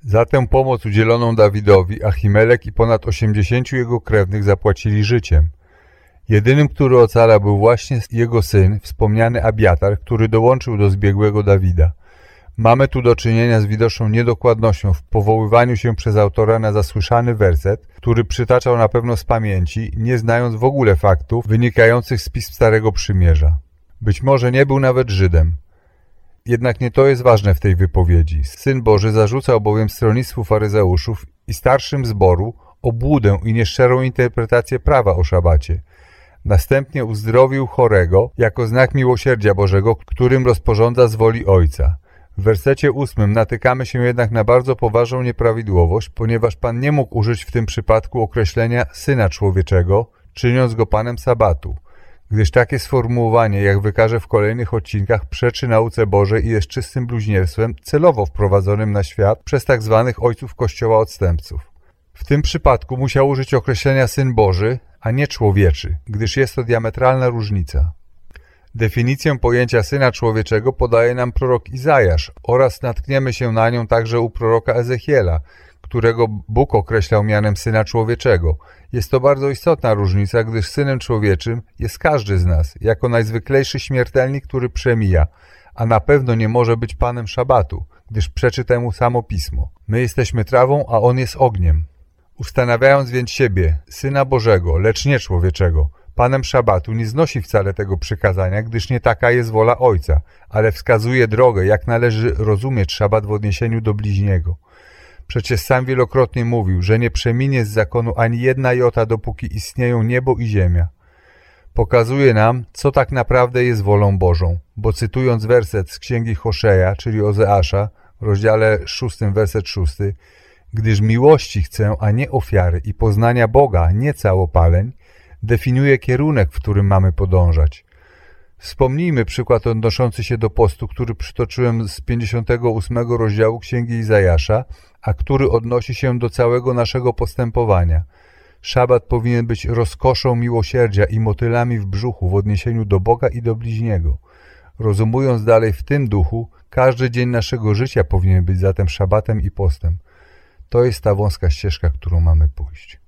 Za tę pomoc udzieloną Dawidowi Achimelek i ponad 80 jego krewnych zapłacili życiem. Jedynym, który ocalał był właśnie jego syn, wspomniany Abiatar, który dołączył do zbiegłego Dawida. Mamy tu do czynienia z widoczną niedokładnością w powoływaniu się przez autora na zasłyszany werset, który przytaczał na pewno z pamięci, nie znając w ogóle faktów wynikających z pism Starego Przymierza. Być może nie był nawet Żydem. Jednak nie to jest ważne w tej wypowiedzi. Syn Boży zarzucał bowiem stronnictwu faryzeuszów i starszym zboru obłudę i nieszczerą interpretację prawa o szabacie. Następnie uzdrowił chorego jako znak miłosierdzia Bożego, którym rozporządza z woli Ojca. W wersecie ósmym natykamy się jednak na bardzo poważną nieprawidłowość, ponieważ Pan nie mógł użyć w tym przypadku określenia Syna Człowieczego, czyniąc go Panem Sabatu, gdyż takie sformułowanie, jak wykaże w kolejnych odcinkach, przeczy nauce Bożej i jest czystym bluźnierstwem celowo wprowadzonym na świat przez tak zwanych ojców Kościoła odstępców. W tym przypadku musiał użyć określenia Syn Boży, a nie człowieczy, gdyż jest to diametralna różnica. Definicję pojęcia Syna Człowieczego podaje nam prorok Izajasz oraz natkniemy się na nią także u proroka Ezechiela, którego Bóg określał mianem Syna Człowieczego. Jest to bardzo istotna różnica, gdyż Synem Człowieczym jest każdy z nas, jako najzwyklejszy śmiertelnik, który przemija, a na pewno nie może być Panem Szabatu, gdyż przeczy temu samo Pismo. My jesteśmy trawą, a On jest ogniem. Ustanawiając więc siebie, Syna Bożego, lecz nie człowieczego, Panem Szabatu nie znosi wcale tego przykazania, gdyż nie taka jest wola Ojca, ale wskazuje drogę, jak należy rozumieć Szabat w odniesieniu do bliźniego. Przecież sam wielokrotnie mówił, że nie przeminie z zakonu ani jedna jota, dopóki istnieją niebo i ziemia. Pokazuje nam, co tak naprawdę jest wolą Bożą, bo cytując werset z księgi Hoszeja, czyli Ozeasza, w rozdziale 6, werset 6, gdyż miłości chcę, a nie ofiary i poznania Boga, nie całopaleń, definiuje kierunek, w którym mamy podążać. Wspomnijmy przykład odnoszący się do postu, który przytoczyłem z 58 rozdziału Księgi Izajasza, a który odnosi się do całego naszego postępowania. Szabat powinien być rozkoszą miłosierdzia i motylami w brzuchu w odniesieniu do Boga i do bliźniego. Rozumując dalej w tym duchu, każdy dzień naszego życia powinien być zatem szabatem i postem. To jest ta wąska ścieżka, którą mamy pójść.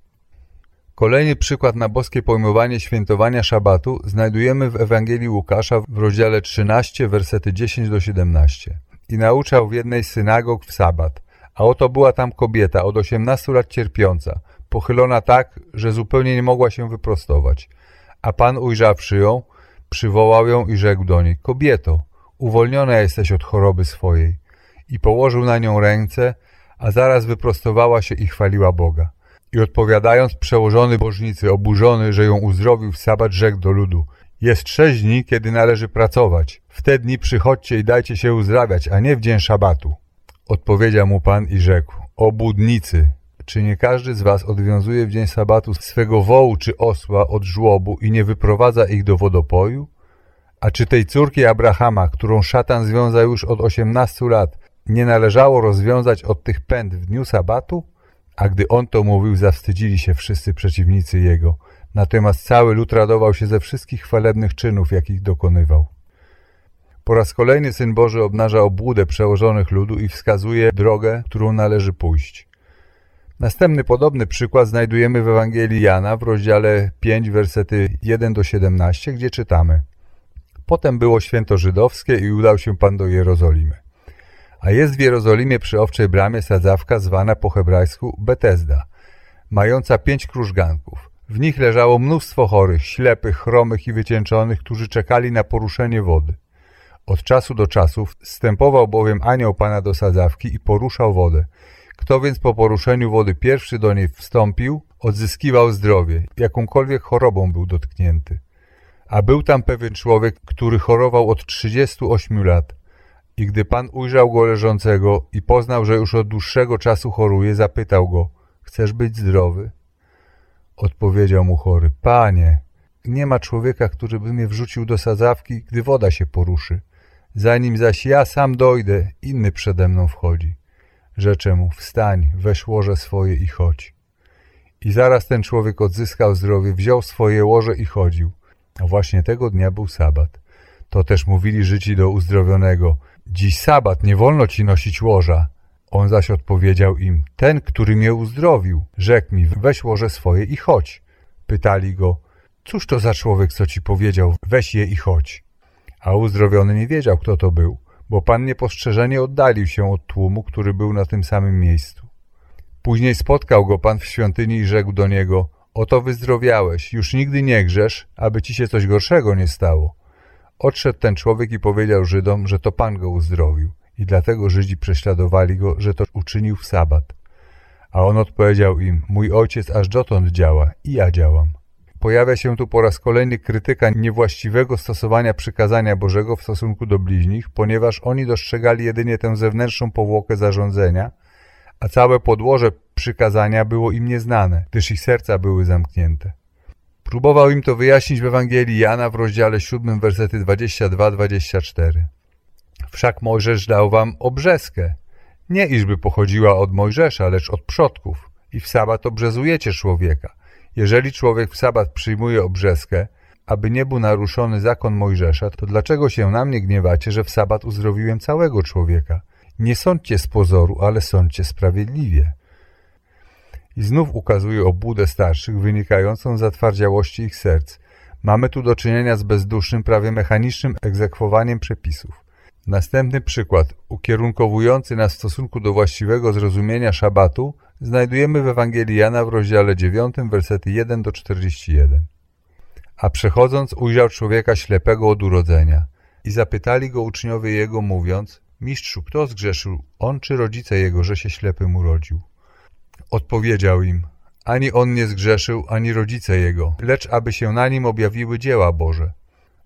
Kolejny przykład na boskie pojmowanie świętowania szabatu znajdujemy w Ewangelii Łukasza w rozdziale 13, versety 10 do 17. I nauczał w jednej synagog w sabat, a oto była tam kobieta od 18 lat cierpiąca, pochylona tak, że zupełnie nie mogła się wyprostować. A Pan ujrzawszy ją, przywołał ją i rzekł do niej, kobieto, uwolniona jesteś od choroby swojej. I położył na nią ręce, a zaraz wyprostowała się i chwaliła Boga. I odpowiadając przełożony bożnicy, oburzony, że ją uzdrowił w sabat, rzekł do ludu Jest sześć dni, kiedy należy pracować. W te dni przychodźcie i dajcie się uzdrawiać, a nie w dzień szabatu. Odpowiedział mu Pan i rzekł O budnicy, czy nie każdy z was odwiązuje w dzień sabatu swego wołu czy osła od żłobu i nie wyprowadza ich do wodopoju? A czy tej córki Abrahama, którą szatan związał już od osiemnastu lat, nie należało rozwiązać od tych pęd w dniu sabatu? A gdy on to mówił, zawstydzili się wszyscy przeciwnicy jego. Natomiast cały lud radował się ze wszystkich chwalebnych czynów, jakich dokonywał. Po raz kolejny Syn Boży obnaża obłudę przełożonych ludu i wskazuje drogę, którą należy pójść. Następny podobny przykład znajdujemy w Ewangelii Jana w rozdziale 5, wersety 1 do 17, gdzie czytamy Potem było święto żydowskie i udał się Pan do Jerozolimy. A jest w Jerozolimie przy Owczej Bramie sadzawka zwana po hebrajsku Betesda, mająca pięć krużganków. W nich leżało mnóstwo chorych, ślepych, chromych i wycieńczonych, którzy czekali na poruszenie wody. Od czasu do czasu wstępował bowiem anioł Pana do sadzawki i poruszał wodę. Kto więc po poruszeniu wody pierwszy do niej wstąpił, odzyskiwał zdrowie, jakąkolwiek chorobą był dotknięty. A był tam pewien człowiek, który chorował od 38 lat. I gdy Pan ujrzał go leżącego i poznał, że już od dłuższego czasu choruje, zapytał go, chcesz być zdrowy? Odpowiedział mu chory, Panie, nie ma człowieka, który by mnie wrzucił do sadzawki, gdy woda się poruszy. Zanim zaś ja sam dojdę, inny przede mną wchodzi. Rzeczę mu, wstań, weź łoże swoje i chodź. I zaraz ten człowiek odzyskał zdrowie, wziął swoje łoże i chodził. A właśnie tego dnia był sabat. To też mówili życi do uzdrowionego. Dziś sabat, nie wolno ci nosić łoża. On zaś odpowiedział im, ten, który mnie uzdrowił, rzekł mi, weź łoże swoje i chodź. Pytali go, cóż to za człowiek, co ci powiedział, weź je i chodź. A uzdrowiony nie wiedział, kto to był, bo Pan niepostrzeżenie oddalił się od tłumu, który był na tym samym miejscu. Później spotkał go Pan w świątyni i rzekł do niego, oto wyzdrowiałeś, już nigdy nie grzesz, aby ci się coś gorszego nie stało. Odszedł ten człowiek i powiedział Żydom, że to Pan go uzdrowił i dlatego Żydzi prześladowali go, że to uczynił w sabat. A on odpowiedział im, mój ojciec aż dotąd działa i ja działam. Pojawia się tu po raz kolejny krytyka niewłaściwego stosowania przykazania Bożego w stosunku do bliźnich, ponieważ oni dostrzegali jedynie tę zewnętrzną powłokę zarządzenia, a całe podłoże przykazania było im nieznane, gdyż ich serca były zamknięte. Próbował im to wyjaśnić w Ewangelii Jana w rozdziale 7, wersety 22-24. Wszak Mojżesz dał wam obrzeskę, nie iżby pochodziła od Mojżesza, lecz od przodków. I w sabat obrzezujecie człowieka. Jeżeli człowiek w sabat przyjmuje obrzeskę, aby nie był naruszony zakon Mojżesza, to dlaczego się na mnie gniewacie, że w sabat uzdrowiłem całego człowieka? Nie sądźcie z pozoru, ale sądźcie sprawiedliwie. I znów ukazuje obłudę starszych wynikającą z zatwardziałości ich serc. Mamy tu do czynienia z bezdusznym, prawie mechanicznym egzekwowaniem przepisów. Następny przykład, ukierunkowujący nas w stosunku do właściwego zrozumienia szabatu, znajdujemy w Ewangelii Jana w rozdziale 9, versety 1 do 41. A przechodząc ujrzał człowieka ślepego od urodzenia i zapytali go uczniowie jego, mówiąc, Mistrzu, kto zgrzeszył, on czy rodzice jego, że się ślepym urodził? Odpowiedział im, ani on nie zgrzeszył, ani rodzice jego, lecz aby się na nim objawiły dzieła Boże.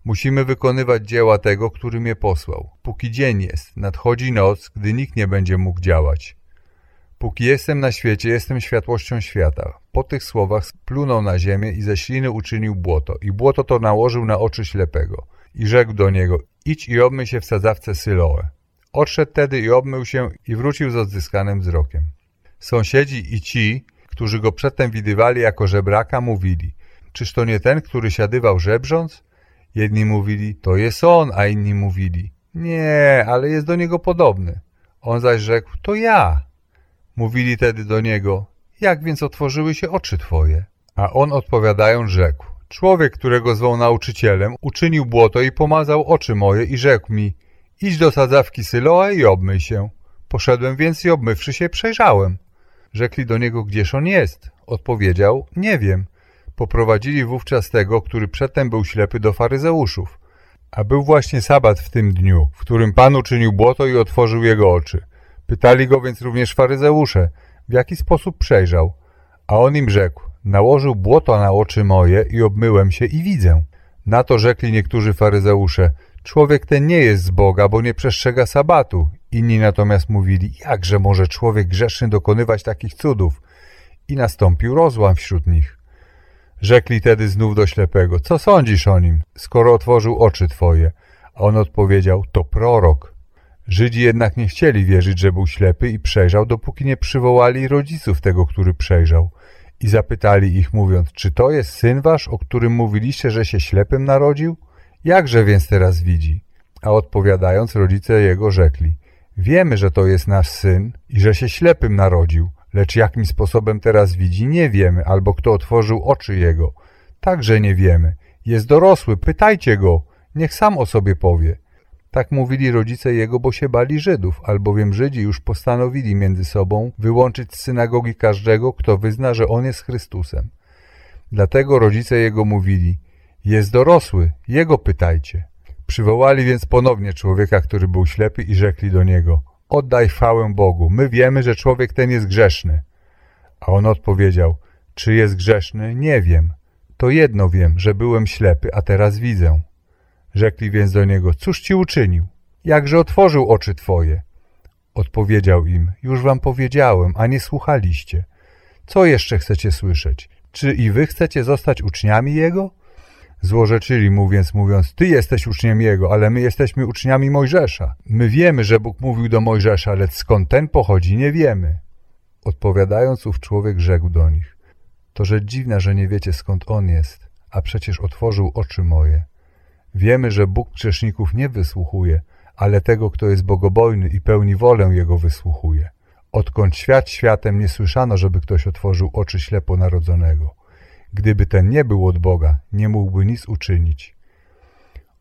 Musimy wykonywać dzieła tego, który mnie posłał. Póki dzień jest, nadchodzi noc, gdy nikt nie będzie mógł działać. Póki jestem na świecie, jestem światłością świata. Po tych słowach splunął na ziemię i ze śliny uczynił błoto. I błoto to nałożył na oczy ślepego. I rzekł do niego, idź i obmyj się w sadzawce Syloe. Odszedł tedy i obmył się i wrócił z odzyskanym wzrokiem. Sąsiedzi i ci, którzy go przedtem widywali jako żebraka, mówili, czyż to nie ten, który siadywał żebrząc? Jedni mówili, to jest on, a inni mówili, nie, ale jest do niego podobny. On zaś rzekł, to ja. Mówili tedy do niego, jak więc otworzyły się oczy twoje? A on odpowiadając rzekł, człowiek, którego zwał nauczycielem, uczynił błoto i pomazał oczy moje i rzekł mi, idź do sadzawki Syloa i obmyj się. Poszedłem więc i obmywszy się przejrzałem. Rzekli do niego, gdzież on jest? Odpowiedział, nie wiem. Poprowadzili wówczas tego, który przedtem był ślepy do faryzeuszów. A był właśnie sabat w tym dniu, w którym Pan uczynił błoto i otworzył jego oczy. Pytali go więc również faryzeusze, w jaki sposób przejrzał. A on im rzekł, nałożył błoto na oczy moje i obmyłem się i widzę. Na to rzekli niektórzy faryzeusze, człowiek ten nie jest z Boga, bo nie przestrzega sabatu. Inni natomiast mówili, jakże może człowiek grzeszny dokonywać takich cudów? I nastąpił rozłam wśród nich. Rzekli tedy znów do ślepego, co sądzisz o nim, skoro otworzył oczy twoje? A on odpowiedział, to prorok. Żydzi jednak nie chcieli wierzyć, że był ślepy i przejrzał, dopóki nie przywołali rodziców tego, który przejrzał. I zapytali ich, mówiąc, czy to jest syn wasz, o którym mówiliście, że się ślepym narodził? Jakże więc teraz widzi? A odpowiadając, rodzice jego rzekli, wiemy, że to jest nasz syn i że się ślepym narodził, Lecz jakim sposobem teraz widzi, nie wiemy, albo kto otworzył oczy jego. Także nie wiemy. Jest dorosły, pytajcie go, niech sam o sobie powie. Tak mówili rodzice jego, bo się bali Żydów, albowiem Żydzi już postanowili między sobą wyłączyć z synagogi każdego, kto wyzna, że on jest Chrystusem. Dlatego rodzice jego mówili, jest dorosły, jego pytajcie. Przywołali więc ponownie człowieka, który był ślepy i rzekli do niego – oddaj chwałę Bogu. My wiemy, że człowiek ten jest grzeszny. A on odpowiedział, czy jest grzeszny? Nie wiem. To jedno wiem, że byłem ślepy, a teraz widzę. Rzekli więc do niego, cóż ci uczynił? Jakże otworzył oczy twoje? Odpowiedział im, już wam powiedziałem, a nie słuchaliście. Co jeszcze chcecie słyszeć? Czy i wy chcecie zostać uczniami Jego? Złorzeczyli mu więc mówiąc, ty jesteś uczniem Jego, ale my jesteśmy uczniami Mojżesza. My wiemy, że Bóg mówił do Mojżesza, lecz skąd ten pochodzi, nie wiemy. Odpowiadając ów człowiek rzekł do nich, to rzecz dziwna, że nie wiecie skąd On jest, a przecież otworzył oczy moje. Wiemy, że Bóg grzeszników nie wysłuchuje, ale tego, kto jest bogobojny i pełni wolę Jego wysłuchuje. Odkąd świat światem nie słyszano, żeby ktoś otworzył oczy ślepo narodzonego. Gdyby ten nie był od Boga, nie mógłby nic uczynić.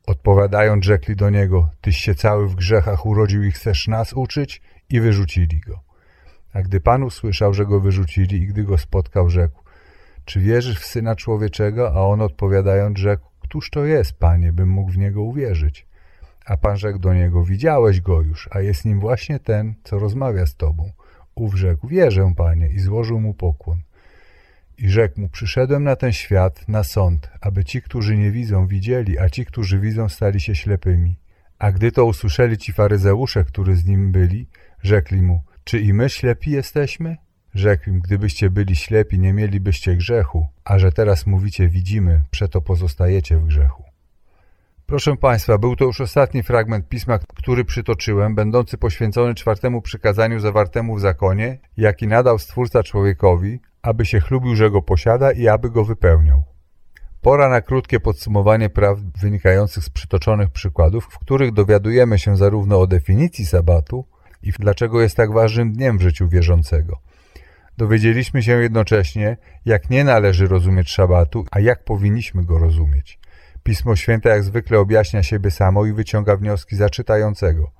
Odpowiadając, rzekli do niego, tyś się cały w grzechach urodził i chcesz nas uczyć? I wyrzucili go. A gdy Pan usłyszał, że go wyrzucili i gdy go spotkał, rzekł, czy wierzysz w Syna Człowieczego? A on odpowiadając, rzekł, Któż to jest, panie, bym mógł w niego uwierzyć? A pan rzekł do niego, widziałeś go już, a jest nim właśnie ten, co rozmawia z tobą. Ów rzekł, wierzę, panie, i złożył mu pokłon. I rzekł mu, przyszedłem na ten świat, na sąd, aby ci, którzy nie widzą, widzieli, a ci, którzy widzą, stali się ślepymi. A gdy to usłyszeli ci faryzeusze, którzy z nim byli, rzekli mu, czy i my ślepi jesteśmy? Rzekł im, gdybyście byli ślepi, nie mielibyście grzechu, a że teraz mówicie widzimy, przeto pozostajecie w grzechu. Proszę Państwa, był to już ostatni fragment pisma, który przytoczyłem, będący poświęcony czwartemu przykazaniu zawartemu w zakonie, jaki nadał Stwórca człowiekowi, aby się chlubił, że go posiada i aby go wypełniał. Pora na krótkie podsumowanie praw wynikających z przytoczonych przykładów, w których dowiadujemy się zarówno o definicji sabatu i dlaczego jest tak ważnym dniem w życiu wierzącego. Dowiedzieliśmy się jednocześnie, jak nie należy rozumieć szabatu, a jak powinniśmy go rozumieć. Pismo Święte jak zwykle objaśnia siebie samo i wyciąga wnioski za czytającego.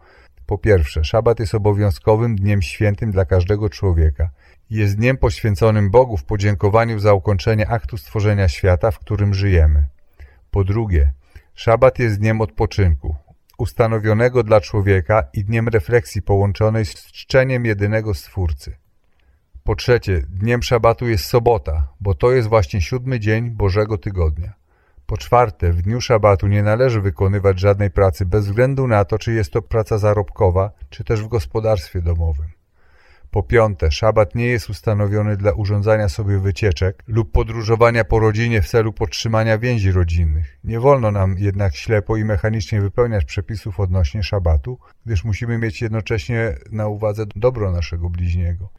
Po pierwsze, szabat jest obowiązkowym dniem świętym dla każdego człowieka. Jest dniem poświęconym Bogu w podziękowaniu za ukończenie aktu stworzenia świata, w którym żyjemy. Po drugie, szabat jest dniem odpoczynku, ustanowionego dla człowieka i dniem refleksji połączonej z czczeniem jedynego Stwórcy. Po trzecie, dniem szabatu jest sobota, bo to jest właśnie siódmy dzień Bożego Tygodnia. Po czwarte, w dniu szabatu nie należy wykonywać żadnej pracy bez względu na to, czy jest to praca zarobkowa, czy też w gospodarstwie domowym. Po piąte, szabat nie jest ustanowiony dla urządzania sobie wycieczek lub podróżowania po rodzinie w celu podtrzymania więzi rodzinnych. Nie wolno nam jednak ślepo i mechanicznie wypełniać przepisów odnośnie szabatu, gdyż musimy mieć jednocześnie na uwadze dobro naszego bliźniego.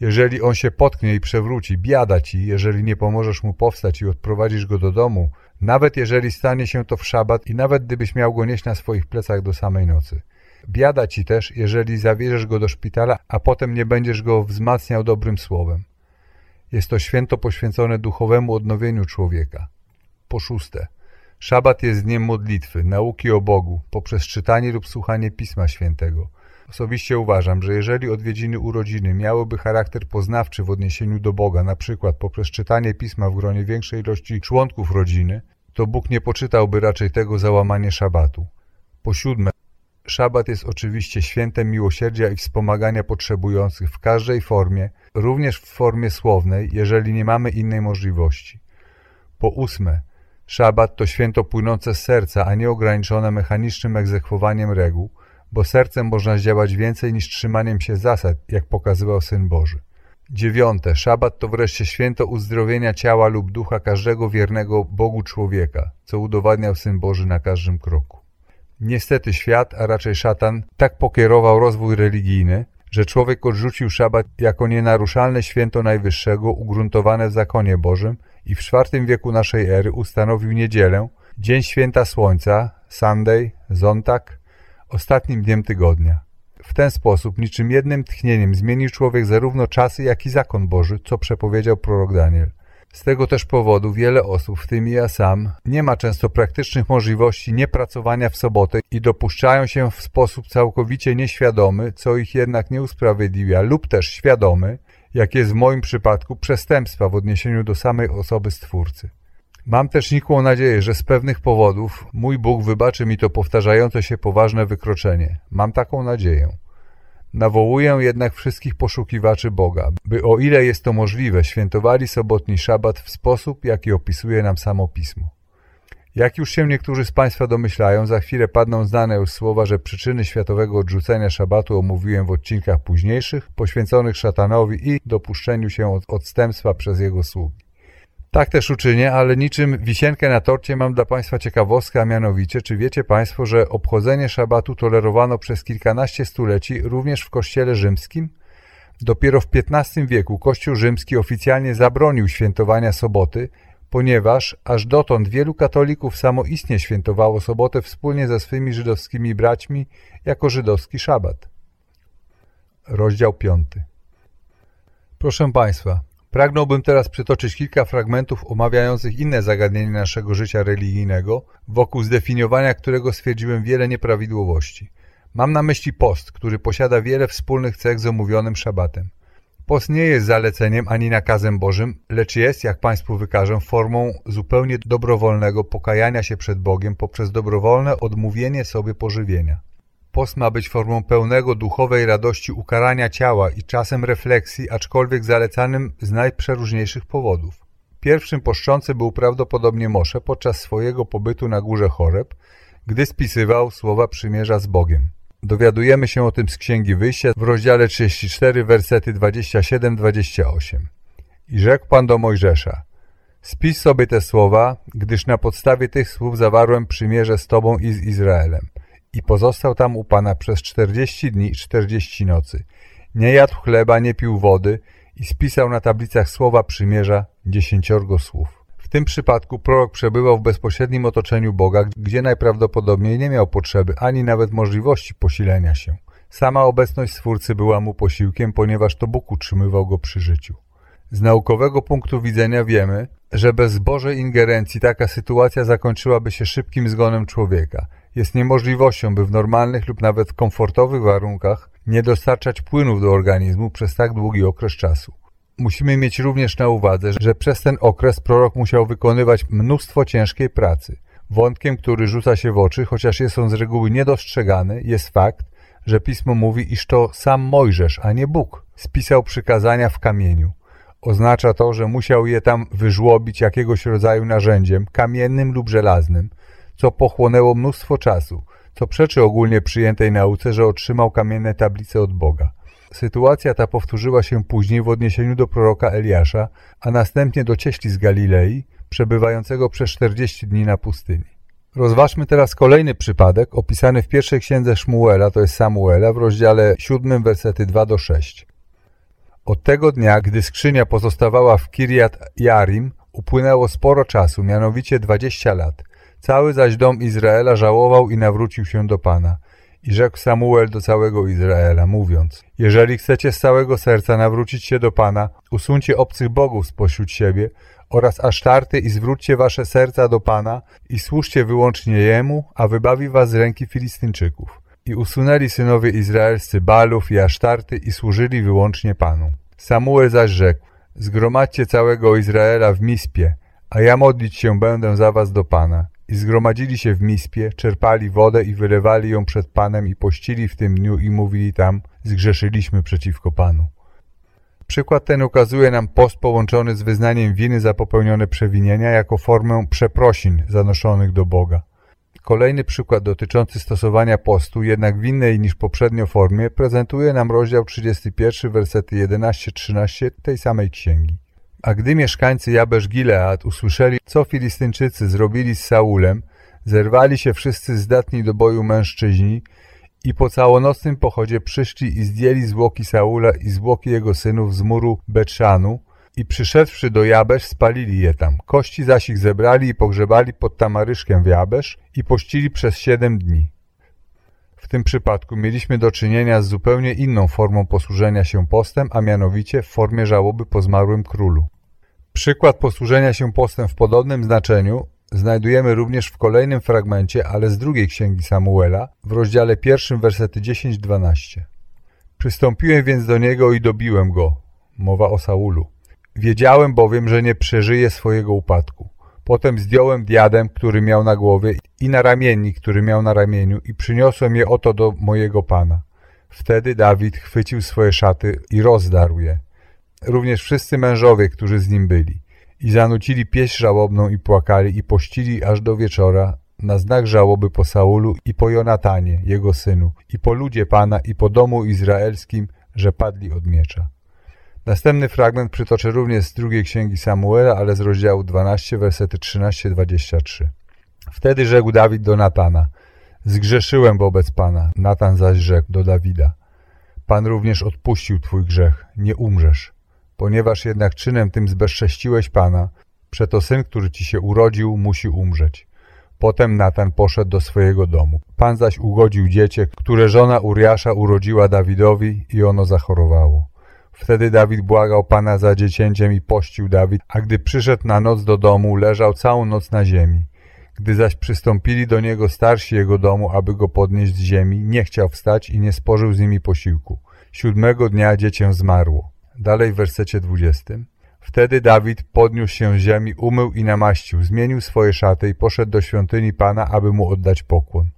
Jeżeli on się potknie i przewróci, biada ci, jeżeli nie pomożesz mu powstać i odprowadzisz go do domu, nawet jeżeli stanie się to w szabat i nawet gdybyś miał go nieść na swoich plecach do samej nocy. Biada ci też, jeżeli zawierzesz go do szpitala, a potem nie będziesz go wzmacniał dobrym słowem. Jest to święto poświęcone duchowemu odnowieniu człowieka. Po szóste, szabat jest dniem modlitwy, nauki o Bogu, poprzez czytanie lub słuchanie Pisma Świętego – Osobiście uważam, że jeżeli odwiedziny urodziny miałyby charakter poznawczy w odniesieniu do Boga, na przykład poprzez czytanie pisma w gronie większej ilości członków rodziny, to Bóg nie poczytałby raczej tego załamanie szabatu. Po siódme, szabat jest oczywiście świętem miłosierdzia i wspomagania potrzebujących w każdej formie, również w formie słownej, jeżeli nie mamy innej możliwości. Po ósme, szabat to święto płynące z serca, a nie ograniczone mechanicznym egzekwowaniem reguł, bo sercem można zdziałać więcej niż trzymaniem się zasad, jak pokazywał Syn Boży. Dziewiąte. Szabat to wreszcie święto uzdrowienia ciała lub ducha każdego wiernego Bogu człowieka, co udowadniał Syn Boży na każdym kroku. Niestety świat, a raczej szatan, tak pokierował rozwój religijny, że człowiek odrzucił szabat jako nienaruszalne święto Najwyższego ugruntowane w zakonie Bożym i w IV wieku naszej ery ustanowił niedzielę, dzień święta słońca, Sunday, Zontag, ostatnim dniem tygodnia. W ten sposób, niczym jednym tchnieniem, zmienił człowiek zarówno czasy, jak i zakon Boży, co przepowiedział prorok Daniel. Z tego też powodu wiele osób, w tym i ja sam, nie ma często praktycznych możliwości niepracowania w sobotę i dopuszczają się w sposób całkowicie nieświadomy, co ich jednak nie usprawiedliwia, lub też świadomy, jak jest w moim przypadku, przestępstwa w odniesieniu do samej osoby Stwórcy. Mam też nikłą nadzieję, że z pewnych powodów mój Bóg wybaczy mi to powtarzające się poważne wykroczenie. Mam taką nadzieję. Nawołuję jednak wszystkich poszukiwaczy Boga, by o ile jest to możliwe, świętowali sobotni szabat w sposób, jaki opisuje nam samo Pismo. Jak już się niektórzy z Państwa domyślają, za chwilę padną znane już słowa, że przyczyny światowego odrzucenia szabatu omówiłem w odcinkach późniejszych, poświęconych szatanowi i dopuszczeniu się od odstępstwa przez jego sługi. Tak też uczynię, ale niczym wisienkę na torcie mam dla Państwa ciekawostkę, a mianowicie, czy wiecie Państwo, że obchodzenie szabatu tolerowano przez kilkanaście stuleci również w Kościele rzymskim? Dopiero w XV wieku Kościół rzymski oficjalnie zabronił świętowania soboty, ponieważ aż dotąd wielu katolików samoistnie świętowało sobotę wspólnie ze swymi żydowskimi braćmi jako żydowski szabat. Rozdział 5 Proszę Państwa, Pragnąłbym teraz przytoczyć kilka fragmentów omawiających inne zagadnienia naszego życia religijnego, wokół zdefiniowania którego stwierdziłem wiele nieprawidłowości. Mam na myśli post, który posiada wiele wspólnych cech z omówionym szabatem. Post nie jest zaleceniem ani nakazem Bożym, lecz jest, jak Państwu wykażę, formą zupełnie dobrowolnego pokajania się przed Bogiem poprzez dobrowolne odmówienie sobie pożywienia. Post ma być formą pełnego duchowej radości ukarania ciała i czasem refleksji, aczkolwiek zalecanym z najprzeróżniejszych powodów. Pierwszym poszczący był prawdopodobnie Mosze podczas swojego pobytu na górze Choreb, gdy spisywał słowa przymierza z Bogiem. Dowiadujemy się o tym z Księgi Wyjścia w rozdziale 34, wersety 27-28. I rzekł Pan do Mojżesza, spisz sobie te słowa, gdyż na podstawie tych słów zawarłem przymierze z Tobą i z Izraelem. I pozostał tam u Pana przez czterdzieści dni i czterdzieści nocy. Nie jadł chleba, nie pił wody i spisał na tablicach słowa przymierza dziesięciorgo słów. W tym przypadku prorok przebywał w bezpośrednim otoczeniu Boga, gdzie najprawdopodobniej nie miał potrzeby ani nawet możliwości posilenia się. Sama obecność Stwórcy była mu posiłkiem, ponieważ to Bóg utrzymywał go przy życiu. Z naukowego punktu widzenia wiemy, że bez Bożej ingerencji taka sytuacja zakończyłaby się szybkim zgonem człowieka. Jest niemożliwością, by w normalnych lub nawet komfortowych warunkach nie dostarczać płynów do organizmu przez tak długi okres czasu. Musimy mieć również na uwadze, że przez ten okres prorok musiał wykonywać mnóstwo ciężkiej pracy. Wątkiem, który rzuca się w oczy, chociaż jest on z reguły niedostrzegany, jest fakt, że Pismo mówi, iż to sam Mojżesz, a nie Bóg, spisał przykazania w kamieniu. Oznacza to, że musiał je tam wyżłobić jakiegoś rodzaju narzędziem, kamiennym lub żelaznym, co pochłonęło mnóstwo czasu, co przeczy ogólnie przyjętej nauce, że otrzymał kamienne tablice od Boga. Sytuacja ta powtórzyła się później w odniesieniu do proroka Eliasza, a następnie do cieśli z Galilei, przebywającego przez 40 dni na pustyni. Rozważmy teraz kolejny przypadek opisany w pierwszej księdze Szmuela, to jest Samuela, w rozdziale 7, wersety 2 do 6. Od tego dnia, gdy skrzynia pozostawała w Kirjat Jarim, upłynęło sporo czasu, mianowicie 20 lat. Cały zaś dom Izraela żałował i nawrócił się do Pana. I rzekł Samuel do całego Izraela, mówiąc, jeżeli chcecie z całego serca nawrócić się do Pana, usuńcie obcych bogów spośród siebie oraz asztarty i zwróćcie wasze serca do Pana i służcie wyłącznie Jemu, a wybawi was z ręki Filistynczyków. I usunęli synowie izraelscy Balów i asztarty i służyli wyłącznie Panu. Samuel zaś rzekł, zgromadźcie całego Izraela w Mispie, a ja modlić się będę za was do Pana. I zgromadzili się w Mispie, czerpali wodę i wylewali ją przed Panem i pościli w tym dniu i mówili tam, zgrzeszyliśmy przeciwko Panu. Przykład ten ukazuje nam post połączony z wyznaniem winy za popełnione przewinienia jako formę przeprosin zanoszonych do Boga. Kolejny przykład dotyczący stosowania postu, jednak w innej niż poprzednio formie, prezentuje nam rozdział 31, wersety 11-13 tej samej księgi. A gdy mieszkańcy Jabesz Gilead usłyszeli, co Filistynczycy zrobili z Saulem, zerwali się wszyscy zdatni do boju mężczyźni i po całonocnym pochodzie przyszli i zdjęli zwłoki Saula i zwłoki jego synów z muru Betrzanu i przyszedłszy do Jabesz spalili je tam. Kości zaś ich zebrali i pogrzebali pod tamaryszkiem w Jabesz i pościli przez siedem dni. W tym przypadku mieliśmy do czynienia z zupełnie inną formą posłużenia się postem, a mianowicie w formie żałoby po zmarłym królu. Przykład posłużenia się postem w podobnym znaczeniu znajdujemy również w kolejnym fragmencie, ale z drugiej księgi Samuela, w rozdziale pierwszym, wersety 10-12. Przystąpiłem więc do niego i dobiłem go. Mowa o Saulu. Wiedziałem bowiem, że nie przeżyje swojego upadku. Potem zdjąłem diadem, który miał na głowie i na ramiennik, który miał na ramieniu i przyniosłem je oto do mojego pana. Wtedy Dawid chwycił swoje szaty i rozdarł je. Również wszyscy mężowie, którzy z nim byli. I zanucili pieśń żałobną i płakali i pościli aż do wieczora na znak żałoby po Saulu i po Jonatanie, jego synu, i po ludzie Pana i po domu izraelskim, że padli od miecza. Następny fragment przytoczę również z drugiej księgi Samuela, ale z rozdziału 12, wersety 13-23. Wtedy rzekł Dawid do Natana, zgrzeszyłem wobec Pana. Natan zaś rzekł do Dawida, Pan również odpuścił Twój grzech, nie umrzesz. Ponieważ jednak czynem tym zbezcześciłeś Pana, przeto syn, który Ci się urodził, musi umrzeć. Potem Natan poszedł do swojego domu. Pan zaś ugodził dziecię, które żona Uriasza urodziła Dawidowi i ono zachorowało. Wtedy Dawid błagał Pana za dziecięciem i pościł Dawid, a gdy przyszedł na noc do domu, leżał całą noc na ziemi. Gdy zaś przystąpili do niego starsi jego domu, aby go podnieść z ziemi, nie chciał wstać i nie spożył z nimi posiłku. Siódmego dnia dziecię zmarło. Dalej w wersecie 20. Wtedy Dawid podniósł się z ziemi, umył i namaścił, zmienił swoje szaty i poszedł do świątyni Pana, aby mu oddać pokłon.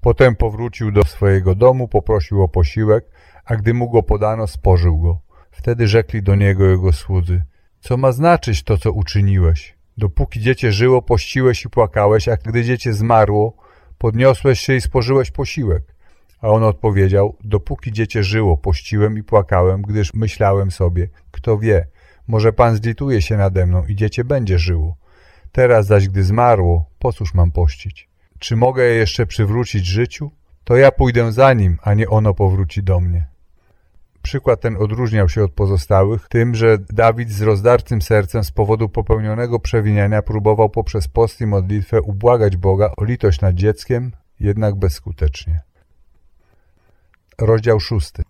Potem powrócił do swojego domu, poprosił o posiłek, a gdy mu go podano, spożył go. Wtedy rzekli do niego jego słudzy, co ma znaczyć to, co uczyniłeś? Dopóki dziecię żyło, pościłeś i płakałeś, a gdy dziecię zmarło, podniosłeś się i spożyłeś posiłek. A on odpowiedział, dopóki dziecię żyło, pościłem i płakałem, gdyż myślałem sobie, kto wie, może Pan zlituje się nade mną i dziecię będzie żyło. Teraz zaś, gdy zmarło, po cóż mam pościć? Czy mogę je jeszcze przywrócić życiu? To ja pójdę za nim, a nie ono powróci do mnie. Przykład ten odróżniał się od pozostałych tym, że Dawid z rozdartym sercem z powodu popełnionego przewinienia próbował poprzez post i modlitwę ubłagać Boga o litość nad dzieckiem, jednak bezskutecznie. Rozdział szósty.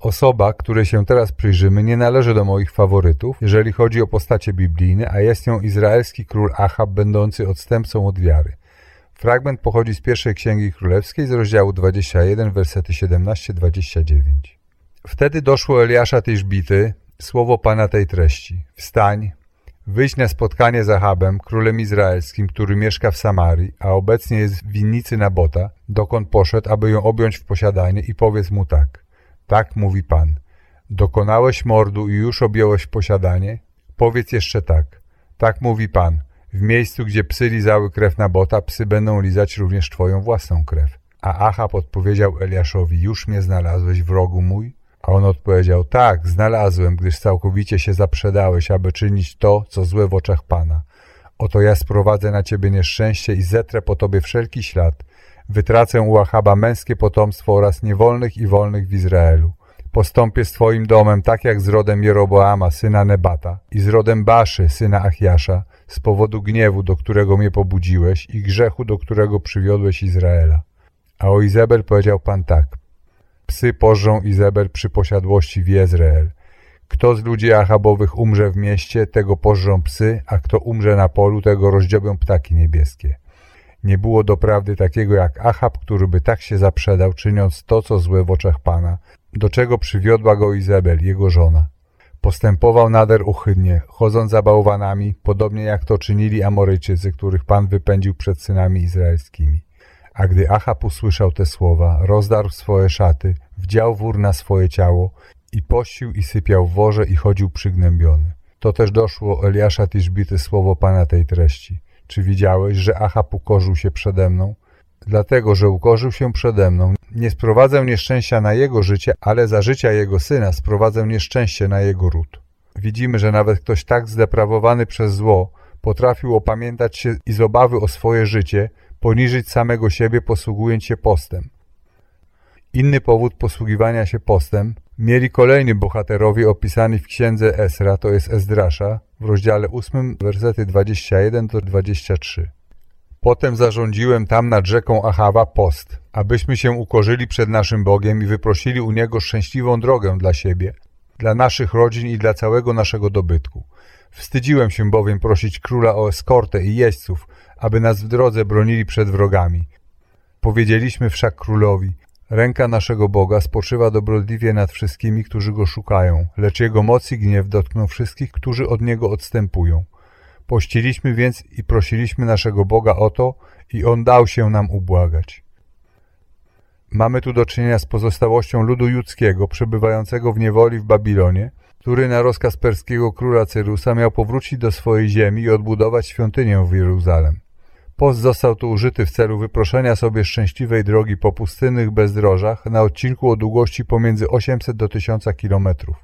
Osoba, której się teraz przyjrzymy, nie należy do moich faworytów, jeżeli chodzi o postacie biblijne, a jest nią izraelski król Achab, będący odstępcą od wiary. Fragment pochodzi z pierwszej Księgi Królewskiej z rozdziału 21, versety 17-29. Wtedy doszło Eliasza Tyszbity, słowo Pana tej treści. Wstań, wyjdź na spotkanie z Achabem, królem izraelskim, który mieszka w Samarii, a obecnie jest w winnicy Nabota, dokąd poszedł, aby ją objąć w posiadanie i powiedz mu tak. Tak mówi Pan. Dokonałeś mordu i już objąłeś posiadanie? Powiedz jeszcze tak. Tak mówi Pan. W miejscu, gdzie psy lizały krew Nabota, psy będą lizać również twoją własną krew. A Achab odpowiedział Eliaszowi, już mnie znalazłeś, wrogu mój? A on odpowiedział, tak, znalazłem, gdyż całkowicie się zaprzedałeś, aby czynić to, co złe w oczach Pana. Oto ja sprowadzę na ciebie nieszczęście i zetrę po tobie wszelki ślad. Wytracę u Achaba męskie potomstwo oraz niewolnych i wolnych w Izraelu. Postąpię z twoim domem tak jak z rodem Jeroboama, syna Nebata i z rodem Baszy, syna Achiasza, z powodu gniewu, do którego mnie pobudziłeś i grzechu, do którego przywiodłeś Izraela. A o Izabel powiedział Pan tak. Psy pożrą Izabel przy posiadłości w Jezreel. Kto z ludzi Achabowych umrze w mieście, tego pożrą psy, a kto umrze na polu, tego rozdziobią ptaki niebieskie. Nie było doprawdy takiego jak Achab, który by tak się zaprzedał, czyniąc to, co złe w oczach Pana, do czego przywiodła go Izabel, jego żona. Postępował nader uchydnie, chodząc za bałwanami, podobnie jak to czynili Amoryjczycy, których Pan wypędził przed synami izraelskimi. A gdy Achab usłyszał te słowa, rozdarł swoje szaty, wdział wór na swoje ciało i pościł i sypiał w worze i chodził przygnębiony. To też doszło Eliasza Tiszbity słowo Pana tej treści. Czy widziałeś, że Achab ukorzył się przede mną? Dlatego, że ukorzył się przede mną, nie sprowadzę nieszczęścia na jego życie, ale za życia jego syna sprowadzę nieszczęście na jego ród. Widzimy, że nawet ktoś tak zdeprawowany przez zło potrafił opamiętać się i z obawy o swoje życie poniżyć samego siebie posługując się postem. Inny powód posługiwania się postem mieli kolejni bohaterowie opisani w księdze Esra, to jest Ezdrasza, w rozdziale 8, wersety 21 do 23. Potem zarządziłem tam nad rzeką Achawa post, abyśmy się ukorzyli przed naszym Bogiem i wyprosili u Niego szczęśliwą drogę dla siebie, dla naszych rodzin i dla całego naszego dobytku. Wstydziłem się bowiem prosić króla o eskortę i jeźdźców, aby nas w drodze bronili przed wrogami. Powiedzieliśmy wszak królowi, ręka naszego Boga spoczywa dobrodliwie nad wszystkimi, którzy Go szukają, lecz Jego moc i gniew dotkną wszystkich, którzy od Niego odstępują. Pościliśmy więc i prosiliśmy naszego Boga o to i On dał się nam ubłagać. Mamy tu do czynienia z pozostałością ludu judzkiego przebywającego w niewoli w Babilonie, który na rozkaz perskiego króla Cyrusa miał powrócić do swojej ziemi i odbudować świątynię w Jeruzalem. Post został tu użyty w celu wyproszenia sobie szczęśliwej drogi po pustynnych bezdrożach na odcinku o długości pomiędzy 800 do 1000 kilometrów.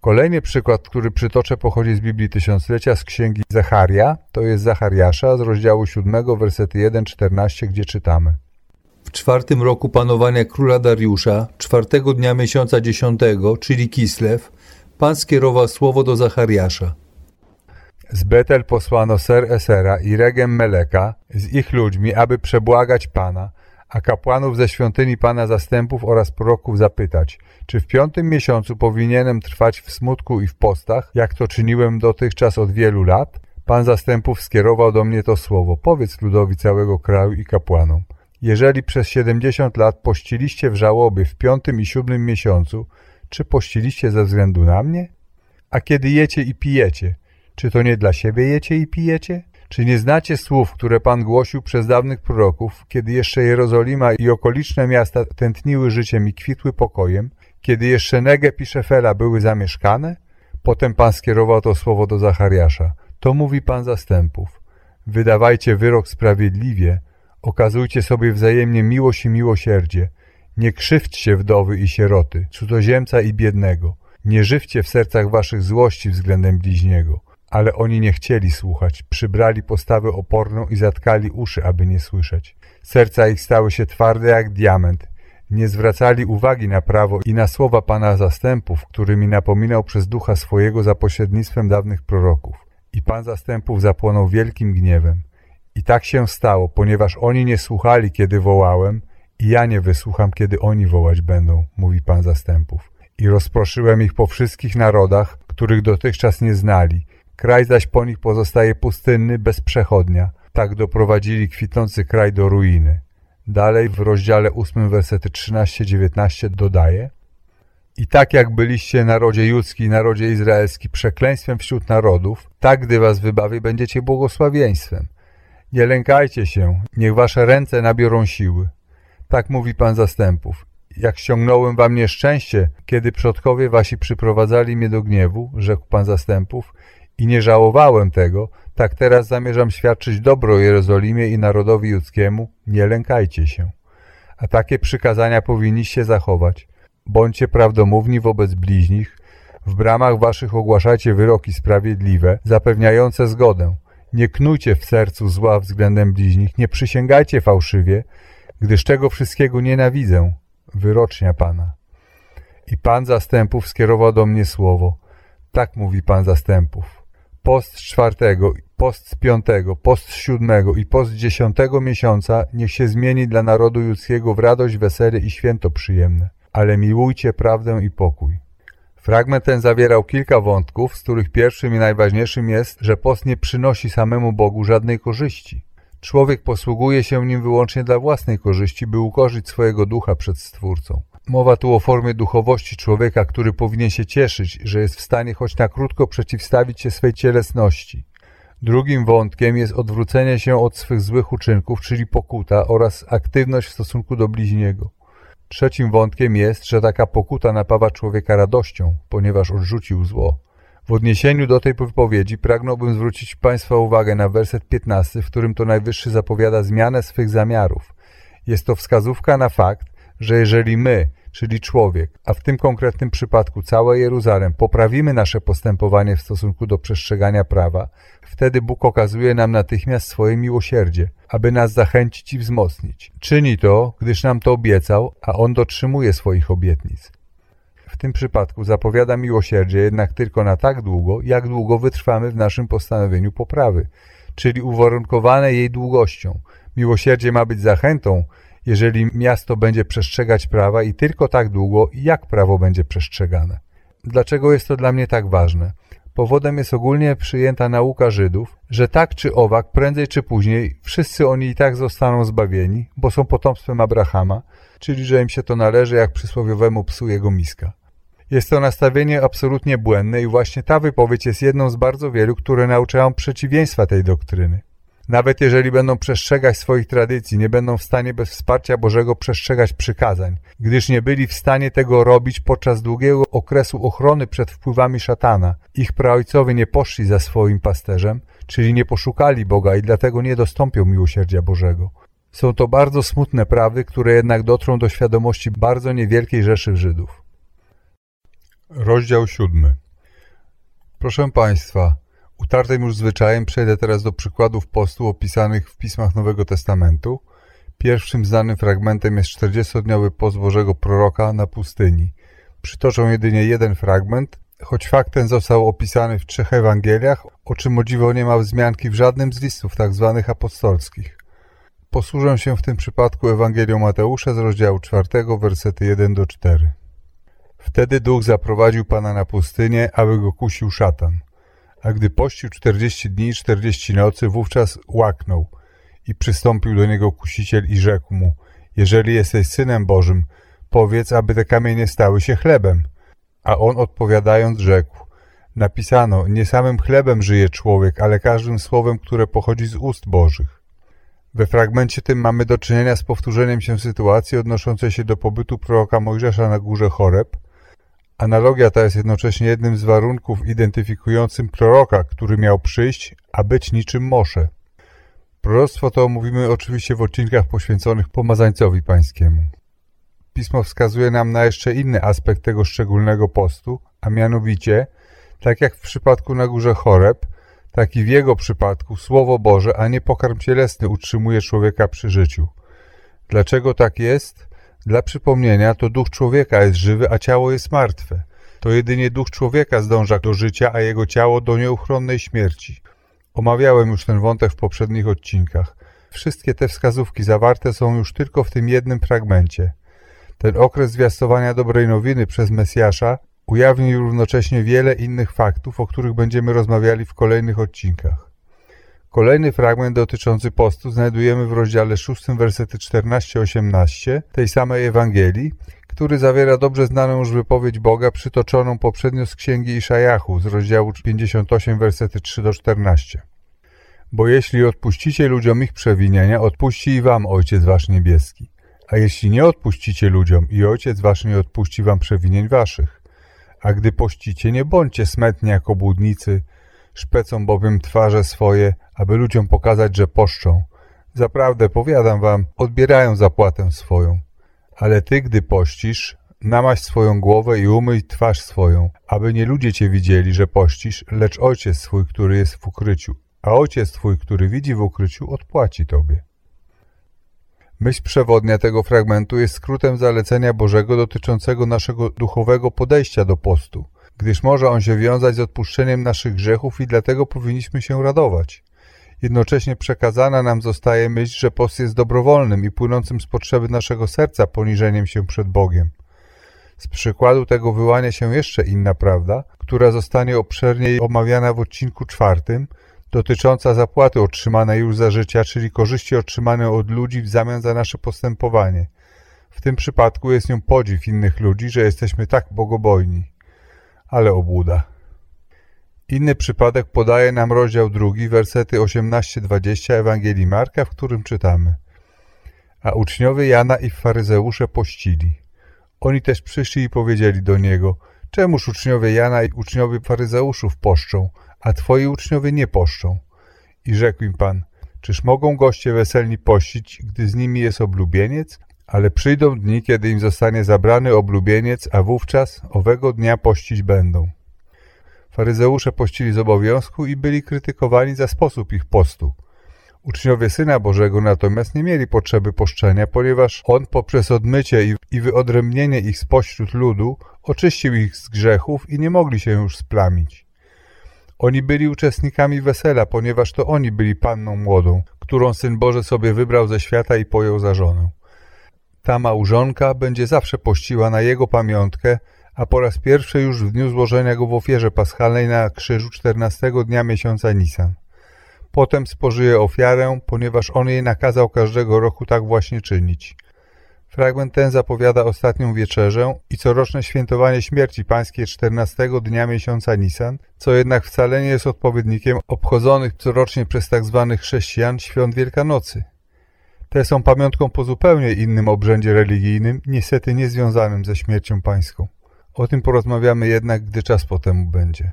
Kolejny przykład, który przytoczę, pochodzi z Biblii Tysiąclecia z księgi Zacharia, to jest Zachariasza z rozdziału 7, wersety 1-14, gdzie czytamy. W czwartym roku panowania króla Dariusza, czwartego dnia miesiąca dziesiątego, czyli Kislew, Pan skierował słowo do Zachariasza. Z Betel posłano Ser Esera i Regem Meleka z ich ludźmi, aby przebłagać Pana, a kapłanów ze świątyni Pana zastępów oraz proroków zapytać, czy w piątym miesiącu powinienem trwać w smutku i w postach, jak to czyniłem dotychczas od wielu lat? Pan zastępów skierował do mnie to słowo. Powiedz ludowi całego kraju i kapłanom. Jeżeli przez siedemdziesiąt lat pościliście w żałobie w piątym i siódmym miesiącu, czy pościliście ze względu na mnie? A kiedy jecie i pijecie, czy to nie dla siebie jecie i pijecie? Czy nie znacie słów, które Pan głosił przez dawnych proroków, kiedy jeszcze Jerozolima i okoliczne miasta tętniły życiem i kwitły pokojem, kiedy jeszcze Negeb i Szefela były zamieszkane? Potem Pan skierował to słowo do Zachariasza. To mówi Pan zastępów. Wydawajcie wyrok sprawiedliwie, okazujcie sobie wzajemnie miłość i miłosierdzie. Nie krzywdźcie wdowy i sieroty, cudzoziemca i biednego. Nie żywcie w sercach waszych złości względem bliźniego. Ale oni nie chcieli słuchać, przybrali postawę oporną i zatkali uszy, aby nie słyszeć. Serca ich stały się twarde jak diament. Nie zwracali uwagi na prawo i na słowa Pana zastępów, którymi napominał przez ducha swojego za pośrednictwem dawnych proroków. I Pan zastępów zapłonął wielkim gniewem. I tak się stało, ponieważ oni nie słuchali, kiedy wołałem, i ja nie wysłucham, kiedy oni wołać będą, mówi Pan zastępów. I rozproszyłem ich po wszystkich narodach, których dotychczas nie znali. Kraj zaś po nich pozostaje pustynny, bez przechodnia. Tak doprowadzili kwitnący kraj do ruiny. Dalej w rozdziale 8, wersety 13-19 dodaje I tak jak byliście narodzie judzki i narodzie izraelski przekleństwem wśród narodów, tak gdy was wybawię, będziecie błogosławieństwem. Nie lękajcie się, niech wasze ręce nabiorą siły. Tak mówi Pan zastępów. Jak ściągnąłem wam nieszczęście, kiedy przodkowie wasi przyprowadzali mnie do gniewu, rzekł Pan zastępów, i nie żałowałem tego, tak teraz zamierzam świadczyć dobro Jerozolimie i narodowi judzkiemu, nie lękajcie się. A takie przykazania powinniście zachować. Bądźcie prawdomówni wobec bliźnich, w bramach waszych ogłaszajcie wyroki sprawiedliwe, zapewniające zgodę. Nie knujcie w sercu zła względem bliźnich, nie przysięgajcie fałszywie, gdyż tego wszystkiego nienawidzę. Wyrocznia Pana. I Pan zastępów skierował do mnie słowo. Tak mówi Pan zastępów. Post czwartego, post piątego, post siódmego i post dziesiątego miesiąca niech się zmieni dla narodu ludzkiego w radość, wesele i święto przyjemne. Ale miłujcie prawdę i pokój. Fragment ten zawierał kilka wątków, z których pierwszym i najważniejszym jest, że post nie przynosi samemu Bogu żadnej korzyści. Człowiek posługuje się nim wyłącznie dla własnej korzyści, by ukorzyć swojego ducha przed Stwórcą. Mowa tu o formie duchowości człowieka, który powinien się cieszyć, że jest w stanie choć na krótko przeciwstawić się swej cielesności. Drugim wątkiem jest odwrócenie się od swych złych uczynków, czyli pokuta oraz aktywność w stosunku do bliźniego. Trzecim wątkiem jest, że taka pokuta napawa człowieka radością, ponieważ odrzucił zło. W odniesieniu do tej wypowiedzi pragnąłbym zwrócić Państwa uwagę na werset 15, w którym to Najwyższy zapowiada zmianę swych zamiarów. Jest to wskazówka na fakt, że jeżeli my, czyli człowiek, a w tym konkretnym przypadku całe Jeruzalem, poprawimy nasze postępowanie w stosunku do przestrzegania prawa, wtedy Bóg okazuje nam natychmiast swoje miłosierdzie, aby nas zachęcić i wzmocnić. Czyni to, gdyż nam to obiecał, a On dotrzymuje swoich obietnic. W tym przypadku zapowiada miłosierdzie jednak tylko na tak długo, jak długo wytrwamy w naszym postanowieniu poprawy, czyli uwarunkowane jej długością. Miłosierdzie ma być zachętą, jeżeli miasto będzie przestrzegać prawa i tylko tak długo, jak prawo będzie przestrzegane. Dlaczego jest to dla mnie tak ważne? Powodem jest ogólnie przyjęta nauka Żydów, że tak czy owak, prędzej czy później, wszyscy oni i tak zostaną zbawieni, bo są potomstwem Abrahama, czyli że im się to należy jak przysłowiowemu psu jego miska. Jest to nastawienie absolutnie błędne i właśnie ta wypowiedź jest jedną z bardzo wielu, które nauczają przeciwieństwa tej doktryny. Nawet jeżeli będą przestrzegać swoich tradycji, nie będą w stanie bez wsparcia Bożego przestrzegać przykazań, gdyż nie byli w stanie tego robić podczas długiego okresu ochrony przed wpływami szatana. Ich praojcowie nie poszli za swoim pasterzem, czyli nie poszukali Boga i dlatego nie dostąpią miłosierdzia Bożego. Są to bardzo smutne prawy, które jednak dotrą do świadomości bardzo niewielkiej rzeszy Żydów. Rozdział siódmy. Proszę Państwa, utartym już zwyczajem przejdę teraz do przykładów postu opisanych w pismach Nowego Testamentu. Pierwszym znanym fragmentem jest 40-dniowy post Bożego proroka na pustyni. Przytoczę jedynie jeden fragment, choć fakt ten został opisany w trzech Ewangeliach, o czym o dziwo nie ma wzmianki w żadnym z listów tzw. Tak apostolskich. Posłużę się w tym przypadku Ewangelią Mateusza z rozdziału 4, wersety 1 do 4. Wtedy duch zaprowadził Pana na pustynię, aby go kusił szatan. A gdy pościł czterdzieści dni i czterdzieści nocy, wówczas łaknął i przystąpił do niego kusiciel i rzekł mu, jeżeli jesteś Synem Bożym, powiedz, aby te kamienie stały się chlebem. A on odpowiadając rzekł, napisano, nie samym chlebem żyje człowiek, ale każdym słowem, które pochodzi z ust Bożych. We fragmencie tym mamy do czynienia z powtórzeniem się sytuacji odnoszącej się do pobytu proroka Mojżesza na górze Choreb. Analogia ta jest jednocześnie jednym z warunków identyfikującym proroka, który miał przyjść, a być niczym Mosze. Proroctwo to omówimy oczywiście w odcinkach poświęconych pomazańcowi pańskiemu. Pismo wskazuje nam na jeszcze inny aspekt tego szczególnego postu, a mianowicie, tak jak w przypadku na górze Choreb, tak i w jego przypadku Słowo Boże, a nie pokarm cielesny utrzymuje człowieka przy życiu. Dlaczego tak jest? Dla przypomnienia, to duch człowieka jest żywy, a ciało jest martwe. To jedynie duch człowieka zdąża do życia, a jego ciało do nieuchronnej śmierci. Omawiałem już ten wątek w poprzednich odcinkach. Wszystkie te wskazówki zawarte są już tylko w tym jednym fragmencie. Ten okres zwiastowania dobrej nowiny przez Mesjasza ujawnił równocześnie wiele innych faktów, o których będziemy rozmawiali w kolejnych odcinkach. Kolejny fragment dotyczący postu znajdujemy w rozdziale 6, wersety 14-18 tej samej Ewangelii, który zawiera dobrze znaną już wypowiedź Boga przytoczoną poprzednio z księgi Iszajachu z rozdziału 58, wersety 3-14. Bo jeśli odpuścicie ludziom ich przewinienia, odpuści i wam Ojciec Wasz Niebieski. A jeśli nie odpuścicie ludziom, i Ojciec Wasz nie odpuści wam przewinień waszych. A gdy pościcie, nie bądźcie smetni jak obłudnicy, szpecą bowiem twarze swoje, aby ludziom pokazać, że poszczą. Zaprawdę, powiadam wam, odbierają zapłatę swoją. Ale ty, gdy pościsz, namaś swoją głowę i umyj twarz swoją, aby nie ludzie cię widzieli, że pościsz, lecz Ojciec swój, który jest w ukryciu. A Ojciec twój, który widzi w ukryciu, odpłaci tobie. Myśl przewodnia tego fragmentu jest skrótem zalecenia Bożego dotyczącego naszego duchowego podejścia do postu, gdyż może on się wiązać z odpuszczeniem naszych grzechów i dlatego powinniśmy się radować. Jednocześnie przekazana nam zostaje myśl, że post jest dobrowolnym i płynącym z potrzeby naszego serca poniżeniem się przed Bogiem. Z przykładu tego wyłania się jeszcze inna prawda, która zostanie obszerniej omawiana w odcinku czwartym, dotycząca zapłaty otrzymanej już za życia, czyli korzyści otrzymane od ludzi w zamian za nasze postępowanie. W tym przypadku jest nią podziw innych ludzi, że jesteśmy tak bogobojni. Ale obłuda. Inny przypadek podaje nam rozdział drugi, wersety 18-20 Ewangelii Marka, w którym czytamy A uczniowie Jana i faryzeusze pościli. Oni też przyszli i powiedzieli do niego Czemuż uczniowie Jana i uczniowie faryzeuszów poszczą, a twoi uczniowie nie poszczą? I rzekł im Pan Czyż mogą goście weselni pościć, gdy z nimi jest oblubieniec? Ale przyjdą dni, kiedy im zostanie zabrany oblubieniec, a wówczas owego dnia pościć będą. Faryzeusze pościli z obowiązku i byli krytykowani za sposób ich postu. Uczniowie Syna Bożego natomiast nie mieli potrzeby poszczenia, ponieważ On poprzez odmycie i, wyodrębnienie ich spośród ludu oczyścił ich z grzechów i nie mogli się już splamić. Oni byli uczestnikami wesela, ponieważ to oni byli panną młodą, którą Syn Boży sobie wybrał ze świata i pojął za żonę. Ta małżonka będzie zawsze pościła na jego pamiątkę, a po raz pierwszy już w dniu złożenia go w ofierze paschalnej na krzyżu 14 dnia miesiąca Nisan. Potem spożyje ofiarę, ponieważ on jej nakazał każdego roku tak właśnie czynić. Fragment ten zapowiada ostatnią wieczerzę i coroczne świętowanie śmierci pańskiej 14 dnia miesiąca Nisan, co jednak wcale nie jest odpowiednikiem obchodzonych corocznie przez tzw. Tak chrześcijan świąt Wielkanocy. Te są pamiątką po zupełnie innym obrzędzie religijnym, niestety niezwiązanym ze śmiercią pańską. O tym porozmawiamy jednak, gdy czas potem będzie.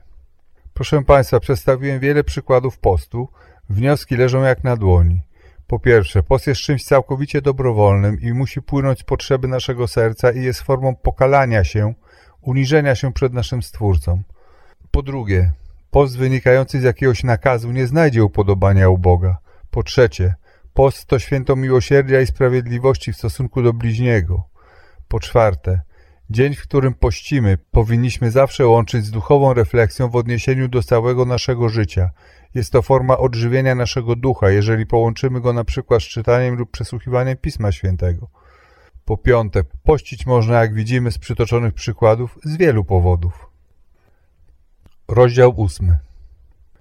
Proszę Państwa, przedstawiłem wiele przykładów postu. Wnioski leżą jak na dłoni. Po pierwsze, post jest czymś całkowicie dobrowolnym i musi płynąć z potrzeby naszego serca i jest formą pokalania się, uniżenia się przed naszym Stwórcą. Po drugie, post wynikający z jakiegoś nakazu nie znajdzie upodobania u Boga. Po trzecie, post to święto miłosierdzia i sprawiedliwości w stosunku do bliźniego. Po czwarte, Dzień, w którym pościmy, powinniśmy zawsze łączyć z duchową refleksją w odniesieniu do całego naszego życia. Jest to forma odżywienia naszego ducha, jeżeli połączymy go na przykład z czytaniem lub przesłuchiwaniem Pisma Świętego. Po piąte, pościć można, jak widzimy z przytoczonych przykładów, z wielu powodów. Rozdział ósmy.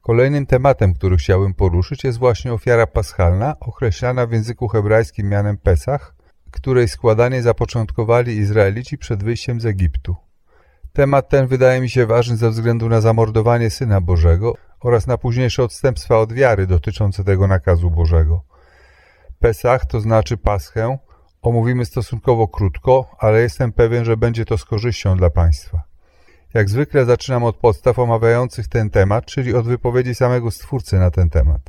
Kolejnym tematem, który chciałbym poruszyć jest właśnie ofiara paschalna, określana w języku hebrajskim mianem Pesach, której składanie zapoczątkowali Izraelici przed wyjściem z Egiptu. Temat ten wydaje mi się ważny ze względu na zamordowanie Syna Bożego oraz na późniejsze odstępstwa od wiary dotyczące tego nakazu Bożego. Pesach, to znaczy Paschę, omówimy stosunkowo krótko, ale jestem pewien, że będzie to z korzyścią dla Państwa. Jak zwykle zaczynam od podstaw omawiających ten temat, czyli od wypowiedzi samego Stwórcy na ten temat.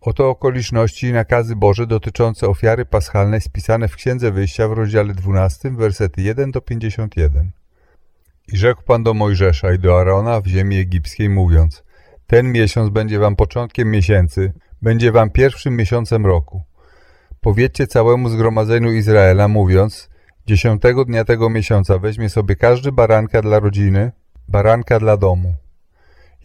Oto okoliczności i nakazy Boże dotyczące ofiary paschalnej spisane w Księdze Wyjścia w rozdziale 12, wersety 1 do 51. I rzekł Pan do Mojżesza i do Arona w ziemi egipskiej, mówiąc Ten miesiąc będzie wam początkiem miesięcy, będzie wam pierwszym miesiącem roku. Powiedzcie całemu zgromadzeniu Izraela, mówiąc Dziesiątego dnia tego miesiąca weźmie sobie każdy baranka dla rodziny, baranka dla domu.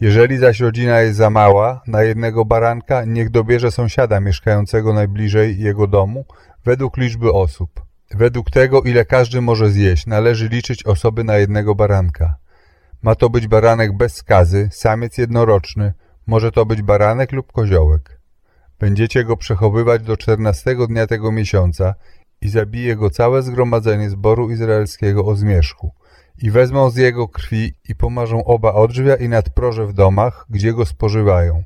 Jeżeli zaś rodzina jest za mała na jednego baranka, niech dobierze sąsiada mieszkającego najbliżej jego domu według liczby osób. Według tego, ile każdy może zjeść, należy liczyć osoby na jednego baranka. Ma to być baranek bez skazy, samiec jednoroczny, może to być baranek lub koziołek. Będziecie go przechowywać do czternastego dnia tego miesiąca i zabije go całe zgromadzenie zboru izraelskiego o zmierzchu. I wezmą z jego krwi i pomarzą oba odrzwia i nadproże w domach, gdzie go spożywają.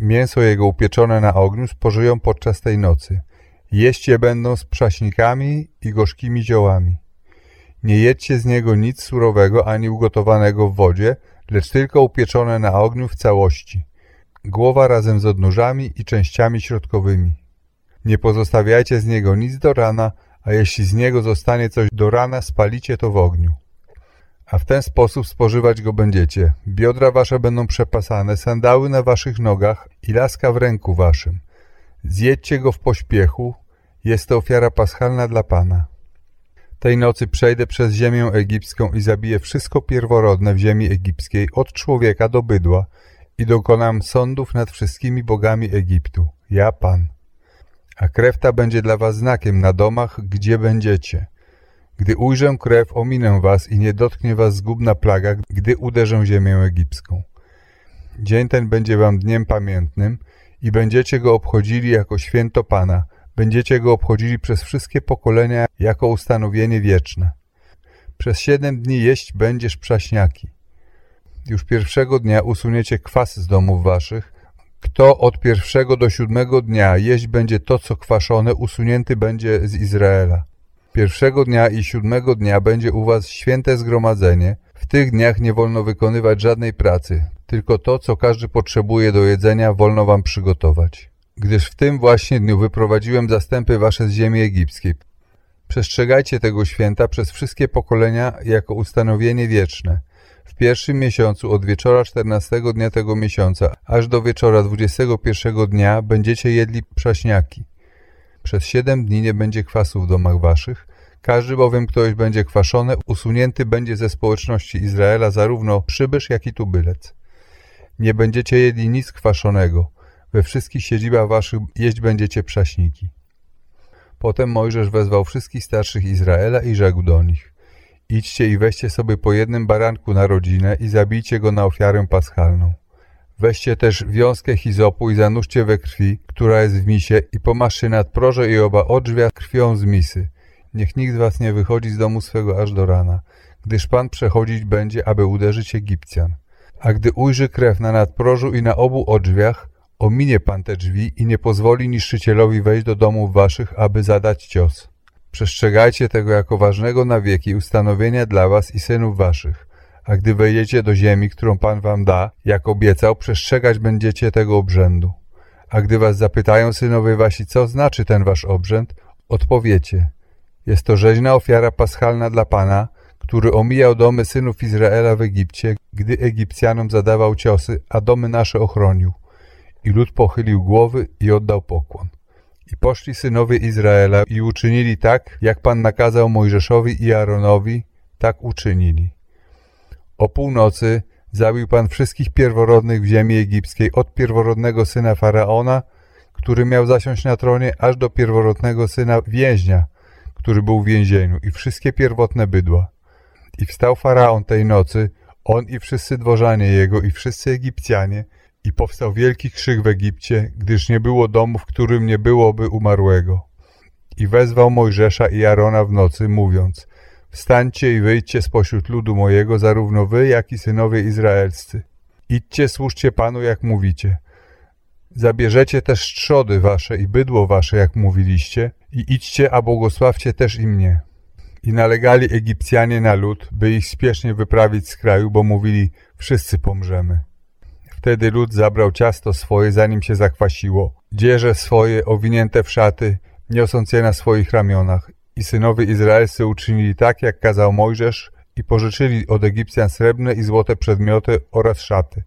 Mięso jego upieczone na ogniu spożyją podczas tej nocy. Jeść je będą z przaśnikami i gorzkimi ziołami. Nie jedźcie z niego nic surowego ani ugotowanego w wodzie, lecz tylko upieczone na ogniu w całości. Głowa razem z odnóżami i częściami środkowymi. Nie pozostawiajcie z niego nic do rana, a jeśli z niego zostanie coś do rana, spalicie to w ogniu. A w ten sposób spożywać go będziecie. Biodra wasze będą przepasane, sandały na waszych nogach i laska w ręku waszym. Zjedźcie go w pośpiechu, jest to ofiara paschalna dla Pana. Tej nocy przejdę przez ziemię egipską i zabiję wszystko pierworodne w ziemi egipskiej, od człowieka do bydła, i dokonam sądów nad wszystkimi bogami Egiptu. Ja Pan a krew ta będzie dla was znakiem na domach, gdzie będziecie. Gdy ujrzę krew, ominę was i nie dotknie was zgubna plaga, gdy uderzę ziemię egipską. Dzień ten będzie wam dniem pamiętnym i będziecie go obchodzili jako święto Pana. Będziecie go obchodzili przez wszystkie pokolenia jako ustanowienie wieczne. Przez siedem dni jeść będziesz przaśniaki. Już pierwszego dnia usuniecie kwas z domów waszych, kto od pierwszego do siódmego dnia jeść będzie to, co kwaszone, usunięty będzie z Izraela. Pierwszego dnia i siódmego dnia będzie u was święte zgromadzenie. W tych dniach nie wolno wykonywać żadnej pracy, tylko to, co każdy potrzebuje do jedzenia, wolno wam przygotować. Gdyż w tym właśnie dniu wyprowadziłem zastępy wasze z ziemi egipskiej. Przestrzegajcie tego święta przez wszystkie pokolenia jako ustanowienie wieczne pierwszym miesiącu od wieczora czternastego dnia tego miesiąca aż do wieczora dwudziestego pierwszego dnia będziecie jedli przaśniaki. Przez siedem dni nie będzie kwasu w domach waszych, każdy bowiem ktoś będzie kwaszony, usunięty będzie ze społeczności Izraela zarówno przybysz, jak i tubylec. Nie będziecie jedli nic kwaszonego, we wszystkich siedzibach waszych jeść będziecie przaśniki. Potem Mojżesz wezwał wszystkich starszych Izraela i rzekł do nich Idźcie i weźcie sobie po jednym baranku na rodzinę i zabijcie go na ofiarę paschalną. Weźcie też wiązkę hizopu i zanurzcie we krwi, która jest w misie i pomaszcie nadproże i oba odrzwia krwią z misy. Niech nikt z was nie wychodzi z domu swego aż do rana, gdyż Pan przechodzić będzie, aby uderzyć Egipcjan. A gdy ujrzy krew na nadprożu i na obu odrzwiach, ominie Pan te drzwi i nie pozwoli niszczycielowi wejść do domów waszych, aby zadać cios. Przestrzegajcie tego jako ważnego na wieki ustanowienia dla was i synów waszych. A gdy wejdziecie do ziemi, którą Pan wam da, jak obiecał, przestrzegać będziecie tego obrzędu. A gdy was zapytają synowie wasi, co znaczy ten wasz obrzęd, odpowiecie. Jest to rzeźna ofiara paschalna dla Pana, który omijał domy synów Izraela w Egipcie, gdy Egipcjanom zadawał ciosy, a domy nasze ochronił. I lud pochylił głowy i oddał pokłon. I poszli synowie Izraela i uczynili tak, jak Pan nakazał Mojżeszowi i Aaronowi, tak uczynili. O północy zabił Pan wszystkich pierworodnych w ziemi egipskiej, od pierworodnego syna Faraona, który miał zasiąść na tronie, aż do pierworodnego syna więźnia, który był w więzieniu, i wszystkie pierwotne bydła. I wstał Faraon tej nocy, on i wszyscy dworzanie jego, i wszyscy Egipcjanie, i powstał wielki krzyk w Egipcie, gdyż nie było domu, w którym nie byłoby umarłego. I wezwał Mojżesza i Arona w nocy, mówiąc, Wstańcie i wyjdźcie spośród ludu mojego, zarówno wy, jak i synowie izraelscy. Idźcie, służcie Panu, jak mówicie. Zabierzecie też trzody wasze i bydło wasze, jak mówiliście, i idźcie, a błogosławcie też i mnie. I nalegali Egipcjanie na lud, by ich spiesznie wyprawić z kraju, bo mówili, wszyscy pomrzemy. Wtedy lud zabrał ciasto swoje, zanim się zakwasiło, dzieże swoje, owinięte w szaty, niosąc je na swoich ramionach. I synowie izraelscy uczynili tak, jak kazał Mojżesz i pożyczyli od Egipcjan srebrne i złote przedmioty oraz szaty.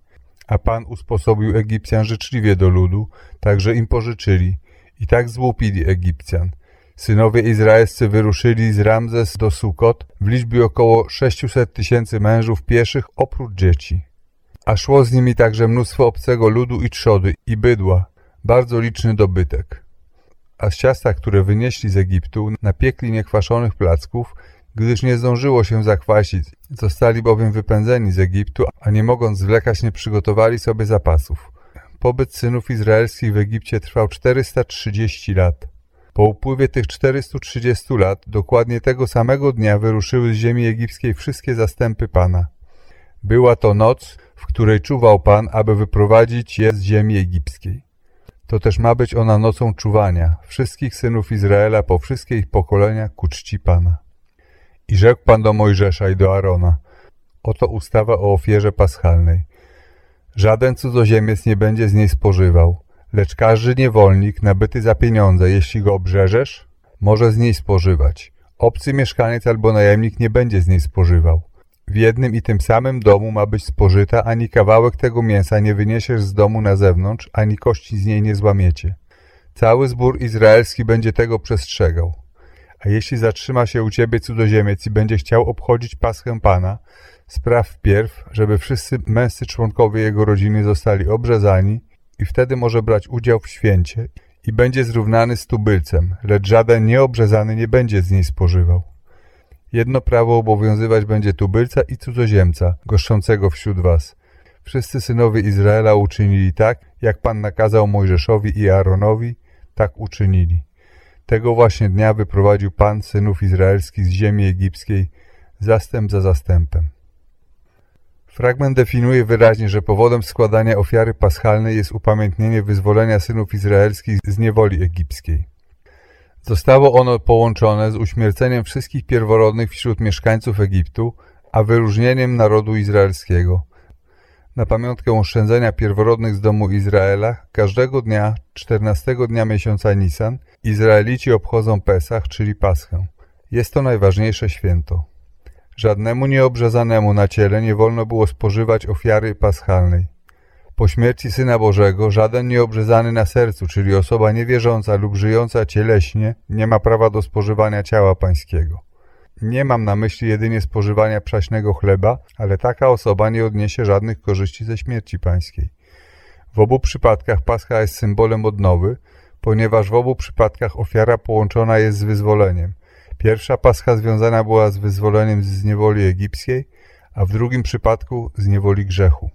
A Pan usposobił Egipcjan życzliwie do ludu, także im pożyczyli. I tak złupili Egipcjan. Synowie izraelscy wyruszyli z Ramzes do Sukot w liczbie około 600 tysięcy mężów pieszych oprócz dzieci. A szło z nimi także mnóstwo obcego ludu i trzody i bydła, bardzo liczny dobytek. A z ciasta, które wynieśli z Egiptu, napiekli niekwaszonych placków, gdyż nie zdążyło się zakwasić. Zostali bowiem wypędzeni z Egiptu, a nie mogąc zwlekać nie przygotowali sobie zapasów. Pobyt synów izraelskich w Egipcie trwał 430 lat. Po upływie tych 430 lat, dokładnie tego samego dnia wyruszyły z ziemi egipskiej wszystkie zastępy Pana. Była to noc, w której czuwał Pan, aby wyprowadzić je z ziemi egipskiej. To też ma być ona nocą czuwania wszystkich synów Izraela po wszystkie ich pokolenia ku czci Pana. I rzekł Pan do Mojżesza i do Arona, oto ustawa o ofierze paschalnej. Żaden cudzoziemiec nie będzie z niej spożywał, lecz każdy niewolnik nabyty za pieniądze, jeśli go obrzeżesz, może z niej spożywać. Obcy mieszkaniec albo najemnik nie będzie z niej spożywał. W jednym i tym samym domu ma być spożyta, ani kawałek tego mięsa nie wyniesiesz z domu na zewnątrz, ani kości z niej nie złamiecie. Cały zbór izraelski będzie tego przestrzegał. A jeśli zatrzyma się u ciebie cudzoziemiec i będzie chciał obchodzić paschę Pana, spraw wpierw, żeby wszyscy męscy członkowie jego rodziny zostali obrzezani i wtedy może brać udział w święcie i będzie zrównany z tubylcem, lecz żaden nieobrzezany nie będzie z niej spożywał. Jedno prawo obowiązywać będzie tubylca i cudzoziemca, goszczącego wśród was. Wszyscy synowie Izraela uczynili tak, jak Pan nakazał Mojżeszowi i Aaronowi, tak uczynili. Tego właśnie dnia wyprowadził Pan synów izraelskich z ziemi egipskiej, zastęp za zastępem. Fragment definiuje wyraźnie, że powodem składania ofiary paschalnej jest upamiętnienie wyzwolenia synów izraelskich z niewoli egipskiej. Zostało ono połączone z uśmierceniem wszystkich pierworodnych wśród mieszkańców Egiptu, a wyróżnieniem narodu izraelskiego. Na pamiątkę oszczędzenia pierworodnych z domu Izraela, każdego dnia, 14 dnia miesiąca Nisan, Izraelici obchodzą Pesach, czyli Paschę. Jest to najważniejsze święto. Żadnemu nieobrzezanemu na ciele nie wolno było spożywać ofiary paschalnej. Po śmierci Syna Bożego żaden nieobrzezany na sercu, czyli osoba niewierząca lub żyjąca cieleśnie, nie ma prawa do spożywania ciała pańskiego. Nie mam na myśli jedynie spożywania przaśnego chleba, ale taka osoba nie odniesie żadnych korzyści ze śmierci pańskiej. W obu przypadkach Pascha jest symbolem odnowy, ponieważ w obu przypadkach ofiara połączona jest z wyzwoleniem. Pierwsza Pascha związana była z wyzwoleniem z niewoli egipskiej, a w drugim przypadku z niewoli grzechu.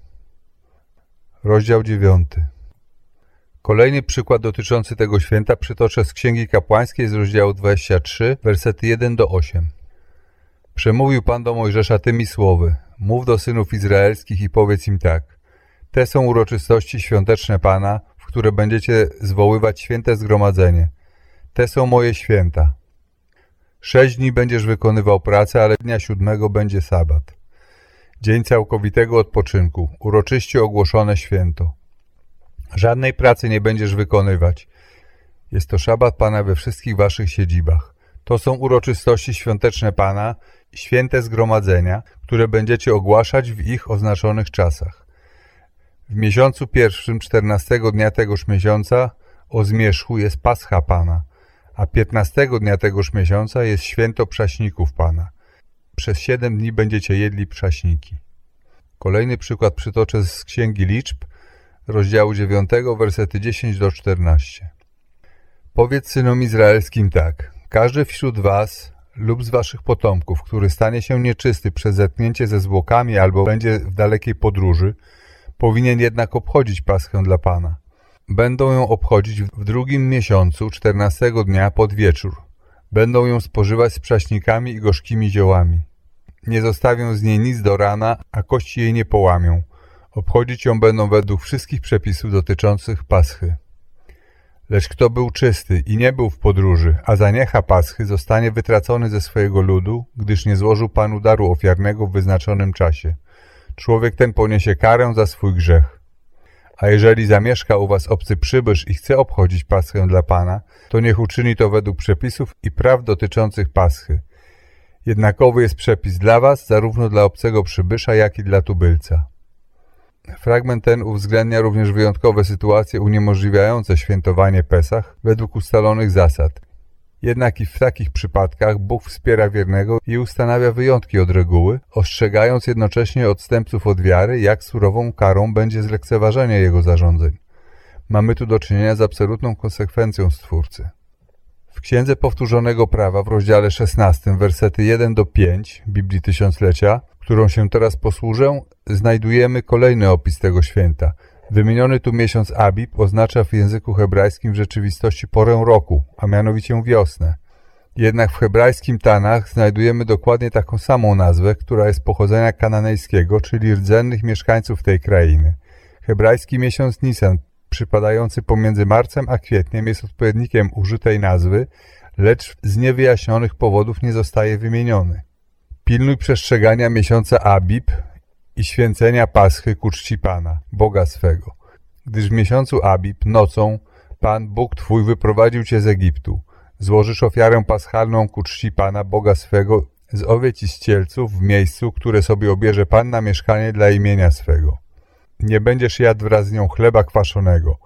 Rozdział 9. Kolejny przykład dotyczący tego święta przytoczę z Księgi Kapłańskiej z rozdziału 23, versety 1 do 8. Przemówił Pan do Mojżesza tymi słowy. Mów do synów izraelskich i powiedz im tak. Te są uroczystości świąteczne Pana, w które będziecie zwoływać święte zgromadzenie. Te są moje święta. Sześć dni będziesz wykonywał pracę, ale dnia siódmego będzie sabat. Dzień całkowitego odpoczynku, uroczyście ogłoszone święto. Żadnej pracy nie będziesz wykonywać. Jest to szabat Pana we wszystkich waszych siedzibach. To są uroczystości świąteczne Pana, święte zgromadzenia, które będziecie ogłaszać w ich oznaczonych czasach. W miesiącu pierwszym, czternastego dnia tegoż miesiąca, o zmierzchu jest Pascha Pana, a piętnastego dnia tegoż miesiąca jest święto prześników Pana. Przez siedem dni będziecie jedli prześniki. Kolejny przykład przytoczę z Księgi Liczb, rozdziału 9, wersety 10 do 14. Powiedz synom izraelskim tak. Każdy wśród was lub z waszych potomków, który stanie się nieczysty przez zetknięcie ze zwłokami albo będzie w dalekiej podróży, powinien jednak obchodzić Paschę dla Pana. Będą ją obchodzić w drugim miesiącu, czternastego dnia pod wieczór. Będą ją spożywać z prześnikami i gorzkimi ziołami. Nie zostawią z niej nic do rana, a kości jej nie połamią. Obchodzić ją będą według wszystkich przepisów dotyczących paschy. Lecz kto był czysty i nie był w podróży, a zaniecha paschy, zostanie wytracony ze swojego ludu, gdyż nie złożył Panu daru ofiarnego w wyznaczonym czasie. Człowiek ten poniesie karę za swój grzech. A jeżeli zamieszka u was obcy przybysz i chce obchodzić paschę dla Pana, to niech uczyni to według przepisów i praw dotyczących paschy. Jednakowy jest przepis dla was, zarówno dla obcego przybysza, jak i dla tubylca. Fragment ten uwzględnia również wyjątkowe sytuacje uniemożliwiające świętowanie Pesach według ustalonych zasad. Jednak i w takich przypadkach Bóg wspiera wiernego i ustanawia wyjątki od reguły, ostrzegając jednocześnie odstępców od wiary, jak surową karą będzie zlekceważenie jego zarządzeń. Mamy tu do czynienia z absolutną konsekwencją Stwórcy. W Księdze Powtórzonego Prawa w rozdziale 16, wersety 1 do 5 Biblii Tysiąclecia, którą się teraz posłużę, znajdujemy kolejny opis tego święta. Wymieniony tu miesiąc Abib oznacza w języku hebrajskim w rzeczywistości porę roku, a mianowicie wiosnę. Jednak w hebrajskim Tanach znajdujemy dokładnie taką samą nazwę, która jest pochodzenia kananejskiego, czyli rdzennych mieszkańców tej krainy. Hebrajski miesiąc Nisan, przypadający pomiędzy marcem a kwietniem, jest odpowiednikiem użytej nazwy, lecz z niewyjaśnionych powodów nie zostaje wymieniony. Pilnuj przestrzegania miesiąca Abib i święcenia Paschy ku czci Pana, Boga swego. Gdyż w miesiącu Abib, nocą, Pan, Bóg Twój wyprowadził Cię z Egiptu. Złożysz ofiarę paschalną ku czci Pana, Boga swego, z owiec i z cielców w miejscu, które sobie obierze Pan na mieszkanie dla imienia swego. Nie będziesz jadł wraz z nią chleba kwaszonego.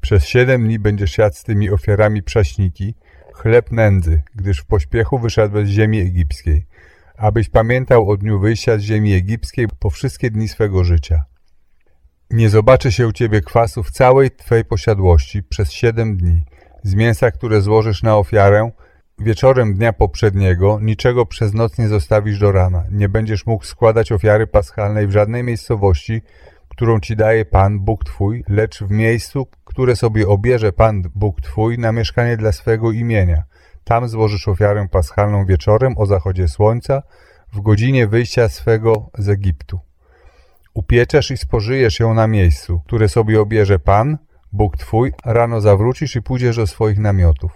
Przez siedem dni będziesz jadł z tymi ofiarami prześniki, chleb nędzy, gdyż w pośpiechu wyszedłeś z ziemi egipskiej abyś pamiętał o dniu wyjścia z ziemi egipskiej po wszystkie dni swego życia. Nie zobaczy się u ciebie kwasu w całej twej posiadłości przez siedem dni. Z mięsa, które złożysz na ofiarę, wieczorem dnia poprzedniego niczego przez noc nie zostawisz do rana. Nie będziesz mógł składać ofiary paschalnej w żadnej miejscowości, którą ci daje Pan, Bóg Twój, lecz w miejscu, które sobie obierze Pan, Bóg Twój, na mieszkanie dla swego imienia – tam złożysz ofiarę paschalną wieczorem o zachodzie słońca, w godzinie wyjścia swego z Egiptu. Upieczesz i spożyjesz ją na miejscu, które sobie obierze Pan, Bóg Twój, rano zawrócisz i pójdziesz do swoich namiotów.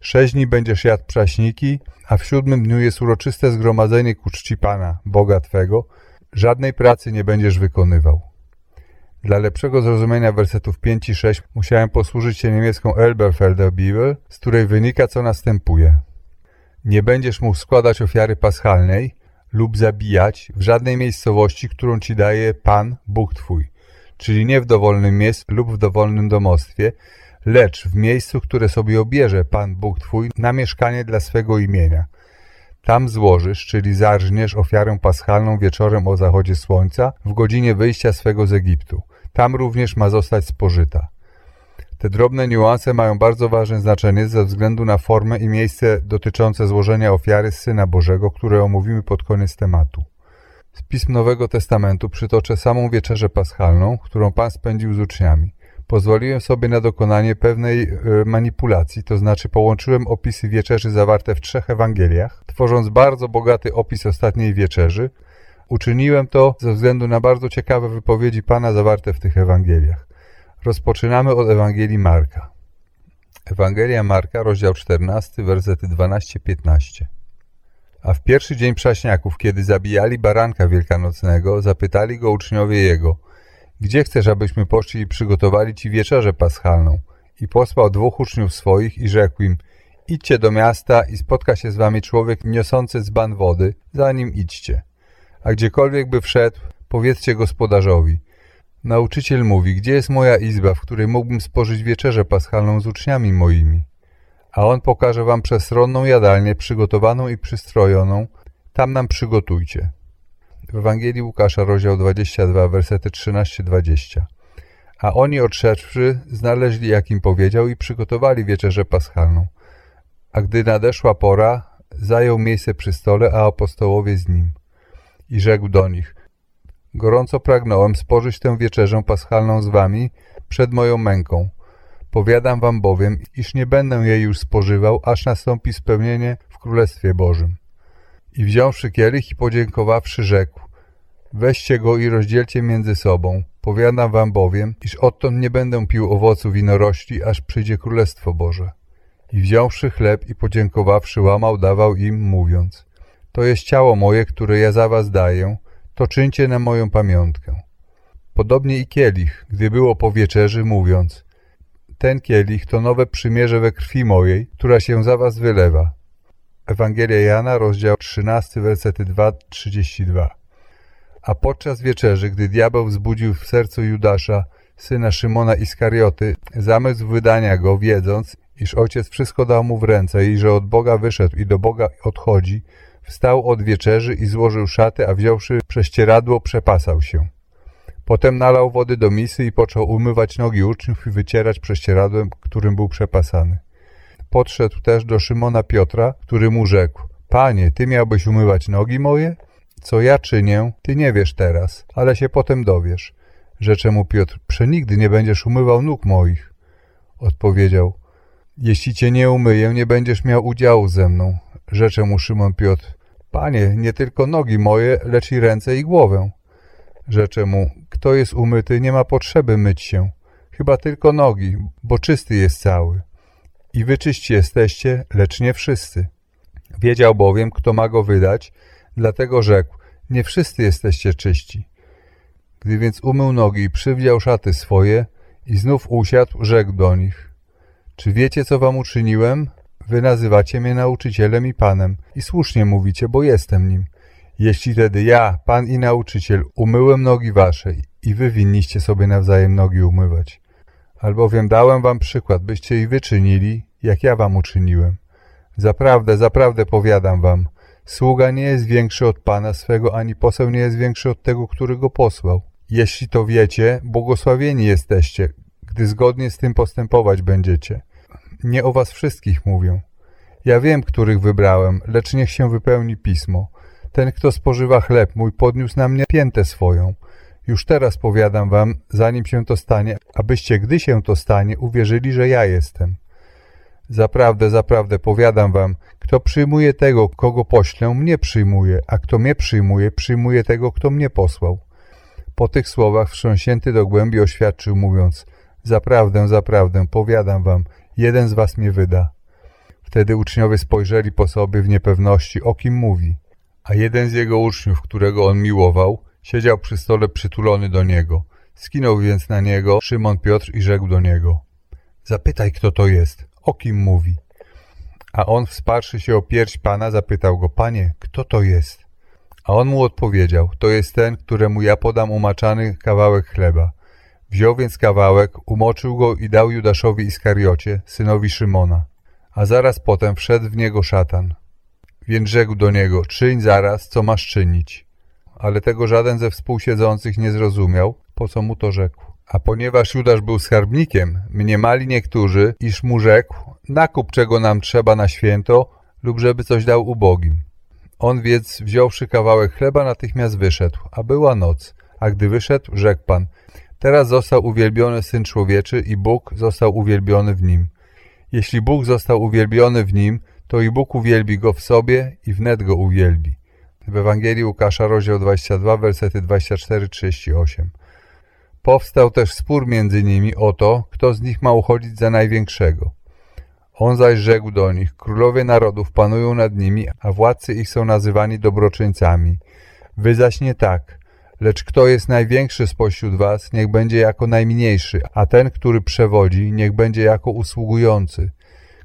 Sześć dni będziesz jadł prześniki, a w siódmym dniu jest uroczyste zgromadzenie ku czci Pana, Boga Twego. Żadnej pracy nie będziesz wykonywał. Dla lepszego zrozumienia wersetów 5 i 6 musiałem posłużyć się niemiecką Elberfelder Bibel, z której wynika co następuje. Nie będziesz mógł składać ofiary paschalnej lub zabijać w żadnej miejscowości, którą ci daje Pan, Bóg Twój, czyli nie w dowolnym miejscu lub w dowolnym domostwie, lecz w miejscu, które sobie obierze Pan, Bóg Twój na mieszkanie dla swego imienia – tam złożysz, czyli zarżniesz ofiarę paschalną wieczorem o zachodzie słońca w godzinie wyjścia swego z Egiptu. Tam również ma zostać spożyta. Te drobne niuanse mają bardzo ważne znaczenie ze względu na formę i miejsce dotyczące złożenia ofiary Syna Bożego, które omówimy pod koniec tematu. Z pism Nowego Testamentu przytoczę samą wieczerzę paschalną, którą Pan spędził z uczniami. Pozwoliłem sobie na dokonanie pewnej e, manipulacji, to znaczy połączyłem opisy wieczerzy zawarte w trzech Ewangeliach, tworząc bardzo bogaty opis ostatniej wieczerzy. Uczyniłem to ze względu na bardzo ciekawe wypowiedzi Pana zawarte w tych Ewangeliach. Rozpoczynamy od Ewangelii Marka. Ewangelia Marka, rozdział 14, wersety 12-15. A w pierwszy dzień prześniaków, kiedy zabijali baranka wielkanocnego, zapytali go uczniowie jego – gdzie chcesz, abyśmy poszli i przygotowali ci wieczerzę paschalną? I posłał dwóch uczniów swoich i rzekł im, idźcie do miasta i spotka się z wami człowiek niosący dzban wody, za nim idźcie. A gdziekolwiek by wszedł, powiedzcie gospodarzowi. Nauczyciel mówi, gdzie jest moja izba, w której mógłbym spożyć wieczerzę paschalną z uczniami moimi? A on pokaże wam przestronną jadalnię, przygotowaną i przystrojoną, tam nam przygotujcie. W Ewangelii Łukasza, rozdział 22, wersety 13-20. A oni odszedłszy, znaleźli, jak im powiedział, i przygotowali wieczerzę paschalną. A gdy nadeszła pora, zajął miejsce przy stole, a apostołowie z nim. I rzekł do nich, gorąco pragnąłem spożyć tę wieczerzę paschalną z wami przed moją męką. Powiadam wam bowiem, iż nie będę jej już spożywał, aż nastąpi spełnienie w Królestwie Bożym. I wziąwszy kielich i podziękowawszy rzekł, weźcie go i rozdzielcie między sobą. Powiadam wam bowiem, iż odtąd nie będę pił owocu winorośli, aż przyjdzie Królestwo Boże. I wziąwszy chleb i podziękowawszy łamał, dawał im, mówiąc, to jest ciało moje, które ja za was daję, to czyńcie na moją pamiątkę. Podobnie i kielich, gdy było po wieczerzy, mówiąc, ten kielich to nowe przymierze we krwi mojej, która się za was wylewa. Ewangelia Jana, rozdział 13, wersety 2-32. A podczas wieczerzy, gdy diabeł wzbudził w sercu Judasza, syna Szymona Iskarioty, zamysł wydania go, wiedząc, iż ojciec wszystko dał mu w ręce i że od Boga wyszedł i do Boga odchodzi, wstał od wieczerzy i złożył szaty, a wziąwszy prześcieradło, przepasał się. Potem nalał wody do misy i począł umywać nogi uczniów i wycierać prześcieradłem, którym był przepasany. Podszedł też do Szymona Piotra, który mu rzekł, Panie, ty miałbyś umywać nogi moje? Co ja czynię, ty nie wiesz teraz, ale się potem dowiesz. Rzecze mu Piotr, przenigdy nie będziesz umywał nóg moich. Odpowiedział, jeśli cię nie umyję, nie będziesz miał udziału ze mną. Rzecze mu Szymon Piotr, Panie, nie tylko nogi moje, lecz i ręce i głowę. Rzecze mu, kto jest umyty, nie ma potrzeby myć się, chyba tylko nogi, bo czysty jest cały. I wy czyści jesteście, lecz nie wszyscy. Wiedział bowiem, kto ma go wydać, dlatego rzekł, nie wszyscy jesteście czyści. Gdy więc umył nogi i przywdział szaty swoje i znów usiadł, rzekł do nich, czy wiecie, co wam uczyniłem? Wy nazywacie mnie nauczycielem i panem i słusznie mówicie, bo jestem nim. Jeśli tedy ja, Pan i Nauczyciel, umyłem nogi wasze i wy winniście sobie nawzajem nogi umywać. Albowiem dałem wam przykład, byście i wy czynili, jak ja wam uczyniłem. Zaprawdę, zaprawdę powiadam wam, sługa nie jest większy od Pana swego, ani poseł nie jest większy od tego, który go posłał. Jeśli to wiecie, błogosławieni jesteście, gdy zgodnie z tym postępować będziecie. Nie o was wszystkich mówię. Ja wiem, których wybrałem, lecz niech się wypełni pismo – ten, kto spożywa chleb mój, podniósł na mnie piętę swoją. Już teraz powiadam wam, zanim się to stanie, abyście, gdy się to stanie, uwierzyli, że ja jestem. Zaprawdę, zaprawdę powiadam wam, kto przyjmuje tego, kogo poślę, mnie przyjmuje, a kto mnie przyjmuje, przyjmuje tego, kto mnie posłał. Po tych słowach wstrząśnięty do głębi oświadczył, mówiąc, zaprawdę, zaprawdę, powiadam wam, jeden z was mnie wyda. Wtedy uczniowie spojrzeli po sobie w niepewności, o kim mówi. A jeden z jego uczniów, którego on miłował, siedział przy stole przytulony do niego. Skinął więc na niego Szymon Piotr i rzekł do niego Zapytaj, kto to jest, o kim mówi. A on, wsparszy się o pierś Pana, zapytał go, Panie, kto to jest? A on mu odpowiedział, to jest ten, któremu ja podam umaczany kawałek chleba. Wziął więc kawałek, umoczył go i dał Judaszowi Iskariocie, synowi Szymona. A zaraz potem wszedł w niego szatan. Więc rzekł do niego, czyń zaraz, co masz czynić. Ale tego żaden ze współsiedzących nie zrozumiał, po co mu to rzekł. A ponieważ Judasz był skarbnikiem, mniemali niektórzy, iż mu rzekł, nakup czego nam trzeba na święto lub żeby coś dał ubogim. On więc, wziąwszy kawałek chleba, natychmiast wyszedł, a była noc. A gdy wyszedł, rzekł Pan, teraz został uwielbiony Syn Człowieczy i Bóg został uwielbiony w Nim. Jeśli Bóg został uwielbiony w Nim, to i Bóg uwielbi go w sobie i wnet go uwielbi. W Ewangelii Łukasza, rozdział 22, wersety 24-38. Powstał też spór między nimi o to, kto z nich ma uchodzić za największego. On zaś rzekł do nich, królowie narodów panują nad nimi, a władcy ich są nazywani dobroczyńcami. Wy zaś nie tak, lecz kto jest największy spośród was, niech będzie jako najmniejszy, a ten, który przewodzi, niech będzie jako usługujący.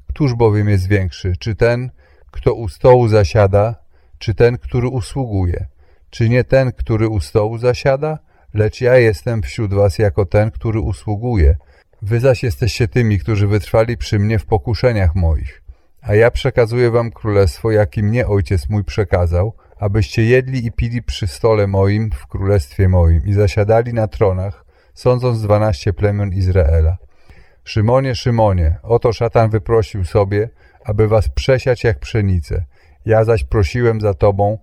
Któż bowiem jest większy? Czy ten, kto u stołu zasiada, czy ten, który usługuje? Czy nie ten, który u stołu zasiada? Lecz ja jestem wśród was jako ten, który usługuje. Wy zaś jesteście tymi, którzy wytrwali przy mnie w pokuszeniach moich. A ja przekazuję wam królestwo, jaki mnie ojciec mój przekazał, abyście jedli i pili przy stole moim w królestwie moim i zasiadali na tronach, sądząc dwanaście plemion Izraela. Szymonie, Szymonie, oto szatan wyprosił sobie, aby was przesiać jak pszenicę. Ja zaś prosiłem za tobą,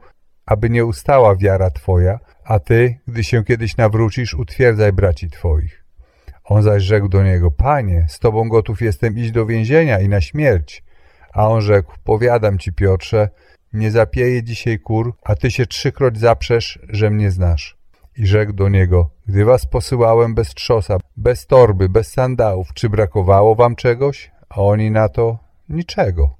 aby nie ustała wiara twoja, a ty, gdy się kiedyś nawrócisz, utwierdzaj braci twoich. On zaś rzekł do niego, Panie, z Tobą gotów jestem iść do więzienia i na śmierć. A on rzekł, powiadam Ci, Piotrze, nie zapieję dzisiaj kur, a Ty się trzykroć zaprzesz, że mnie znasz. I rzekł do niego, gdy was posyłałem bez trzosa, bez torby, bez sandałów, czy brakowało wam czegoś? A oni na to, niczego.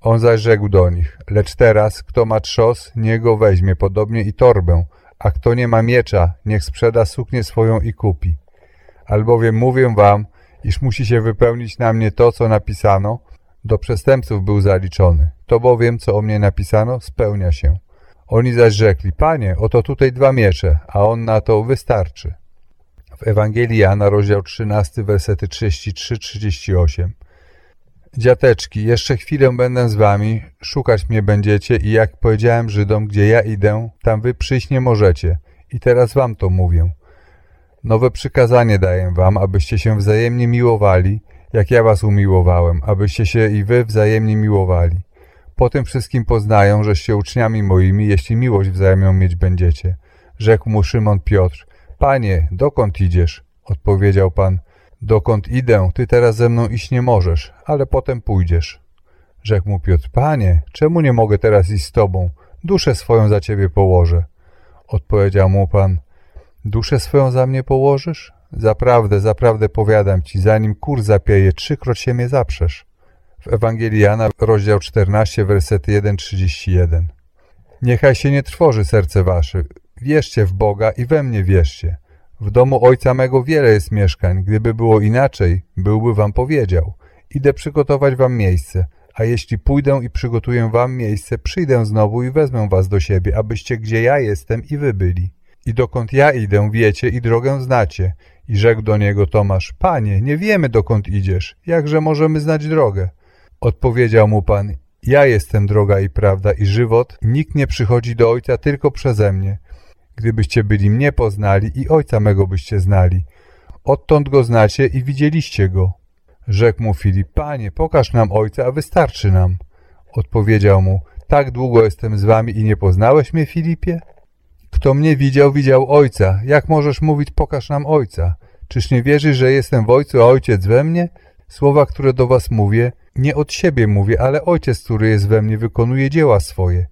On zaś rzekł do nich, lecz teraz, kto ma trzos, niech go weźmie, podobnie i torbę, a kto nie ma miecza, niech sprzeda suknię swoją i kupi. Albowiem mówię wam, iż musi się wypełnić na mnie to, co napisano, do przestępców był zaliczony. To bowiem, co o mnie napisano, spełnia się. Oni zaś rzekli, panie, oto tutaj dwa miecze, a on na to wystarczy. W Ewangelii Jana, rozdział 13, wersety 33-38. Dziateczki, jeszcze chwilę będę z wami, szukać mnie będziecie i jak powiedziałem Żydom, gdzie ja idę, tam wy przyjść nie możecie. I teraz wam to mówię. Nowe przykazanie daję wam, abyście się wzajemnie miłowali, jak ja was umiłowałem, abyście się i wy wzajemnie miłowali. Po tym wszystkim poznają, żeście uczniami moimi, jeśli miłość wzajemną mieć będziecie. Rzekł mu Szymon Piotr, Panie, dokąd idziesz? Odpowiedział Pan, dokąd idę, ty teraz ze mną iść nie możesz, ale potem pójdziesz. Rzekł mu Piotr, Panie, czemu nie mogę teraz iść z Tobą? Duszę swoją za Ciebie położę. Odpowiedział mu Pan, duszę swoją za mnie położysz? Zaprawdę, zaprawdę powiadam Ci, zanim kur zapieje, trzykroć się mnie zaprzesz. W Ewangelii Jana, rozdział 14, wersety 1-31. Niechaj się nie trwoży serce wasze. Wierzcie w Boga i we mnie wierzcie. W domu Ojca mego wiele jest mieszkań. Gdyby było inaczej, byłby wam powiedział. Idę przygotować wam miejsce. A jeśli pójdę i przygotuję wam miejsce, przyjdę znowu i wezmę was do siebie, abyście gdzie ja jestem i wy byli. I dokąd ja idę, wiecie i drogę znacie. I rzekł do niego Tomasz, Panie, nie wiemy dokąd idziesz, jakże możemy znać drogę? Odpowiedział mu Pan, ja jestem droga i prawda i żywot, nikt nie przychodzi do Ojca tylko przeze mnie. Gdybyście byli mnie poznali i Ojca mego byście znali. Odtąd go znacie i widzieliście go. Rzekł mu Filip, Panie, pokaż nam Ojca, a wystarczy nam. Odpowiedział mu, tak długo jestem z wami i nie poznałeś mnie, Filipie? Kto mnie widział, widział Ojca. Jak możesz mówić, pokaż nam Ojca? Czyż nie wierzysz, że jestem w Ojcu, a Ojciec we mnie? Słowa, które do was mówię, nie od siebie mówię, ale Ojciec, który jest we mnie, wykonuje dzieła swoje.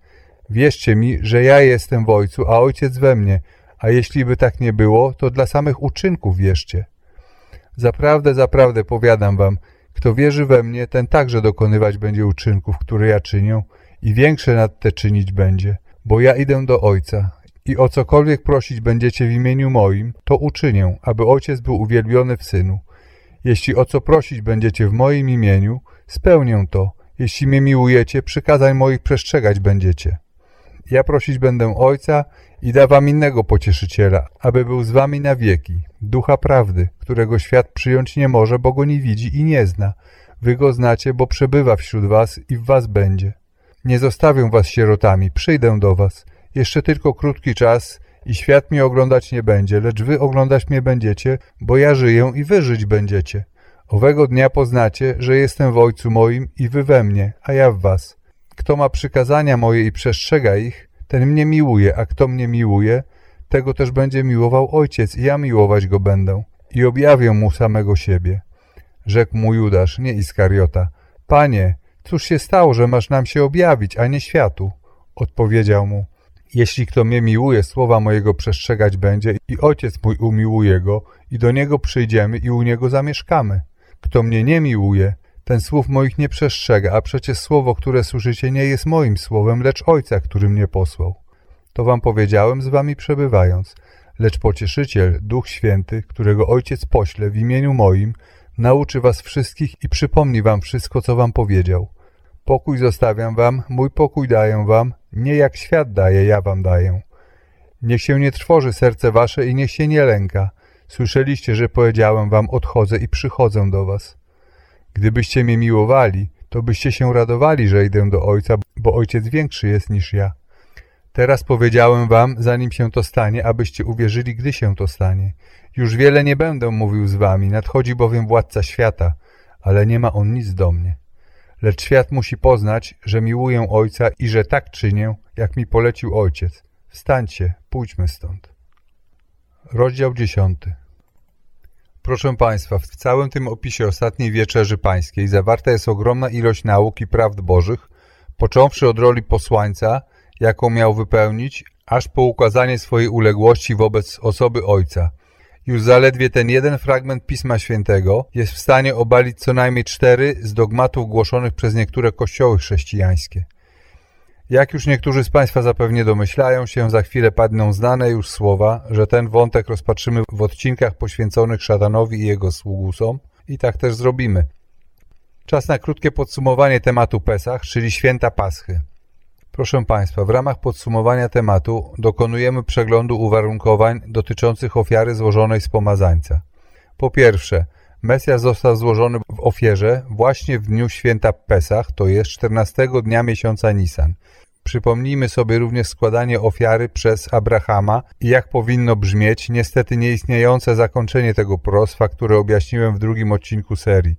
Wierzcie mi, że ja jestem w Ojcu, a Ojciec we mnie, a jeśli by tak nie było, to dla samych uczynków wierzcie. Zaprawdę, zaprawdę powiadam wam, kto wierzy we mnie, ten także dokonywać będzie uczynków, które ja czynię i większe nad te czynić będzie, bo ja idę do Ojca i o cokolwiek prosić będziecie w imieniu moim, to uczynię, aby Ojciec był uwielbiony w Synu. Jeśli o co prosić będziecie w moim imieniu, spełnię to. Jeśli mnie miłujecie, przykazań moich przestrzegać będziecie. Ja prosić będę Ojca i da wam innego pocieszyciela, aby był z wami na wieki, ducha prawdy, którego świat przyjąć nie może, bo go nie widzi i nie zna. Wy go znacie, bo przebywa wśród was i w was będzie. Nie zostawię was sierotami, przyjdę do was. Jeszcze tylko krótki czas i świat mnie oglądać nie będzie, lecz wy oglądać mnie będziecie, bo ja żyję i wy żyć będziecie. Owego dnia poznacie, że jestem w Ojcu moim i wy we mnie, a ja w was. Kto ma przykazania moje i przestrzega ich, ten mnie miłuje, a kto mnie miłuje, tego też będzie miłował Ojciec i ja miłować go będę i objawię mu samego siebie. Rzekł mu Judasz, nie Iskariota, Panie, cóż się stało, że masz nam się objawić, a nie światu? Odpowiedział mu, jeśli kto mnie miłuje, słowa mojego przestrzegać będzie i Ojciec mój umiłuje go i do niego przyjdziemy i u niego zamieszkamy. Kto mnie nie miłuje, ten słów moich nie przestrzega, a przecież słowo, które słyszycie, nie jest moim słowem, lecz Ojca, który mnie posłał. To wam powiedziałem z wami przebywając. Lecz pocieszyciel, Duch Święty, którego Ojciec pośle w imieniu moim, nauczy was wszystkich i przypomni wam wszystko, co wam powiedział. Pokój zostawiam wam, mój pokój daję wam, nie jak świat daje, ja wam daję. Niech się nie trwoży serce wasze i niech się nie lęka. Słyszeliście, że powiedziałem wam, odchodzę i przychodzę do was. Gdybyście mnie miłowali, to byście się radowali, że idę do Ojca, bo Ojciec większy jest niż ja. Teraz powiedziałem wam, zanim się to stanie, abyście uwierzyli, gdy się to stanie. Już wiele nie będę mówił z wami, nadchodzi bowiem władca świata, ale nie ma on nic do mnie. Lecz świat musi poznać, że miłuję Ojca i że tak czynię, jak mi polecił Ojciec. Wstańcie, pójdźmy stąd. Rozdział dziesiąty Proszę Państwa, w całym tym opisie ostatniej wieczerzy pańskiej zawarta jest ogromna ilość nauk i prawd bożych, począwszy od roli posłańca, jaką miał wypełnić, aż po ukazanie swojej uległości wobec osoby Ojca. Już zaledwie ten jeden fragment Pisma Świętego jest w stanie obalić co najmniej cztery z dogmatów głoszonych przez niektóre kościoły chrześcijańskie. Jak już niektórzy z Państwa zapewnie domyślają się, za chwilę padną znane już słowa, że ten wątek rozpatrzymy w odcinkach poświęconych szatanowi i jego sługusom i tak też zrobimy. Czas na krótkie podsumowanie tematu Pesach, czyli święta Paschy. Proszę Państwa, w ramach podsumowania tematu dokonujemy przeglądu uwarunkowań dotyczących ofiary złożonej z pomazańca. Po pierwsze, Mesjasz został złożony w ofierze właśnie w dniu święta Pesach, to jest 14 dnia miesiąca Nisan. Przypomnijmy sobie również składanie ofiary przez Abrahama i jak powinno brzmieć niestety nieistniejące zakończenie tego proroctwa, które objaśniłem w drugim odcinku serii.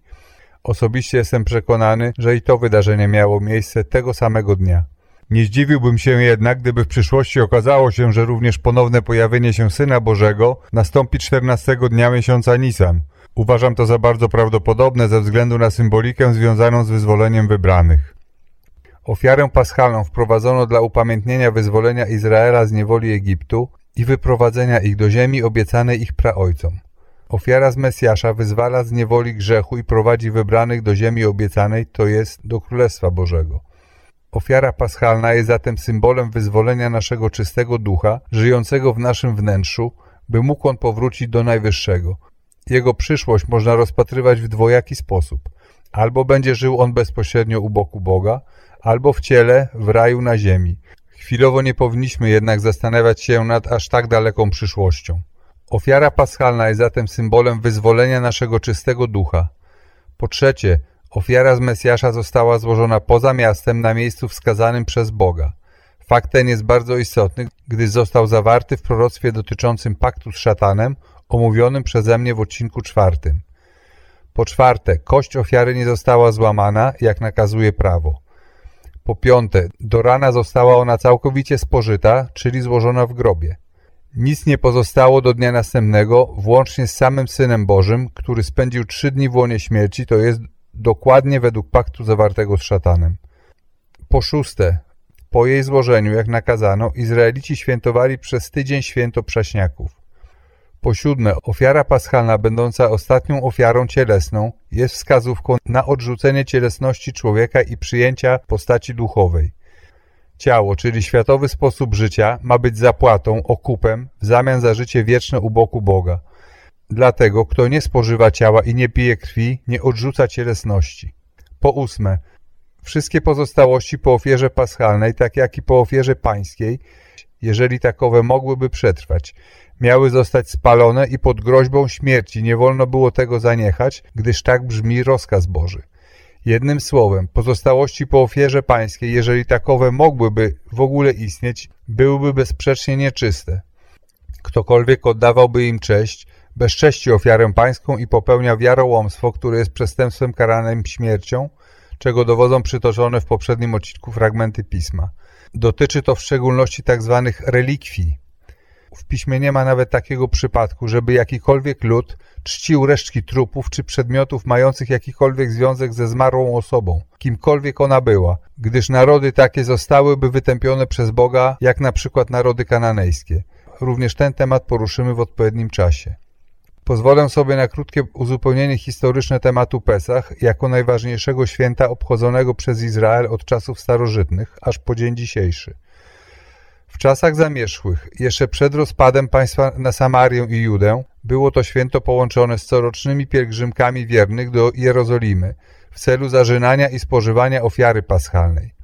Osobiście jestem przekonany, że i to wydarzenie miało miejsce tego samego dnia. Nie zdziwiłbym się jednak, gdyby w przyszłości okazało się, że również ponowne pojawienie się Syna Bożego nastąpi 14 dnia miesiąca Nisan. Uważam to za bardzo prawdopodobne ze względu na symbolikę związaną z wyzwoleniem wybranych. Ofiarę paschalną wprowadzono dla upamiętnienia wyzwolenia Izraela z niewoli Egiptu i wyprowadzenia ich do ziemi obiecanej ich praojcom. Ofiara z Mesjasza wyzwala z niewoli grzechu i prowadzi wybranych do ziemi obiecanej, to jest do Królestwa Bożego. Ofiara paschalna jest zatem symbolem wyzwolenia naszego czystego ducha, żyjącego w naszym wnętrzu, by mógł on powrócić do Najwyższego. Jego przyszłość można rozpatrywać w dwojaki sposób. Albo będzie żył on bezpośrednio u boku Boga, albo w ciele, w raju na ziemi. Chwilowo nie powinniśmy jednak zastanawiać się nad aż tak daleką przyszłością. Ofiara paschalna jest zatem symbolem wyzwolenia naszego czystego ducha. Po trzecie, ofiara z Mesjasza została złożona poza miastem na miejscu wskazanym przez Boga. Fakt ten jest bardzo istotny, gdyż został zawarty w proroctwie dotyczącym paktu z szatanem, omówionym przeze mnie w odcinku czwartym. Po czwarte, kość ofiary nie została złamana, jak nakazuje prawo. Po piąte, do rana została ona całkowicie spożyta, czyli złożona w grobie. Nic nie pozostało do dnia następnego, włącznie z samym Synem Bożym, który spędził trzy dni w łonie śmierci, to jest dokładnie według paktu zawartego z szatanem. Po szóste, po jej złożeniu, jak nakazano, Izraelici świętowali przez tydzień święto prześniaków. Po siódme, ofiara paschalna, będąca ostatnią ofiarą cielesną, jest wskazówką na odrzucenie cielesności człowieka i przyjęcia postaci duchowej. Ciało, czyli światowy sposób życia, ma być zapłatą, okupem w zamian za życie wieczne u boku Boga. Dlatego, kto nie spożywa ciała i nie pije krwi, nie odrzuca cielesności. Po ósme, wszystkie pozostałości po ofierze paschalnej, tak jak i po ofierze pańskiej, jeżeli takowe mogłyby przetrwać, miały zostać spalone i pod groźbą śmierci nie wolno było tego zaniechać, gdyż tak brzmi rozkaz Boży. Jednym słowem, pozostałości po ofierze pańskiej, jeżeli takowe mogłyby w ogóle istnieć, byłyby bezsprzecznie nieczyste. Ktokolwiek oddawałby im cześć, bezcześci ofiarę pańską i popełnia wiarołomstwo, które jest przestępstwem karanym śmiercią, czego dowodzą przytoczone w poprzednim odcinku fragmenty Pisma. Dotyczy to w szczególności tzw. Tak relikwii, w piśmie nie ma nawet takiego przypadku, żeby jakikolwiek lud czcił resztki trupów czy przedmiotów mających jakikolwiek związek ze zmarłą osobą, kimkolwiek ona była, gdyż narody takie zostałyby wytępione przez Boga, jak na przykład narody kananejskie. Również ten temat poruszymy w odpowiednim czasie. Pozwolę sobie na krótkie uzupełnienie historyczne tematu Pesach jako najważniejszego święta obchodzonego przez Izrael od czasów starożytnych, aż po dzień dzisiejszy. W czasach zamierzchłych, jeszcze przed rozpadem państwa na Samarię i Judę, było to święto połączone z corocznymi pielgrzymkami wiernych do Jerozolimy w celu zażynania i spożywania ofiary paschalnej.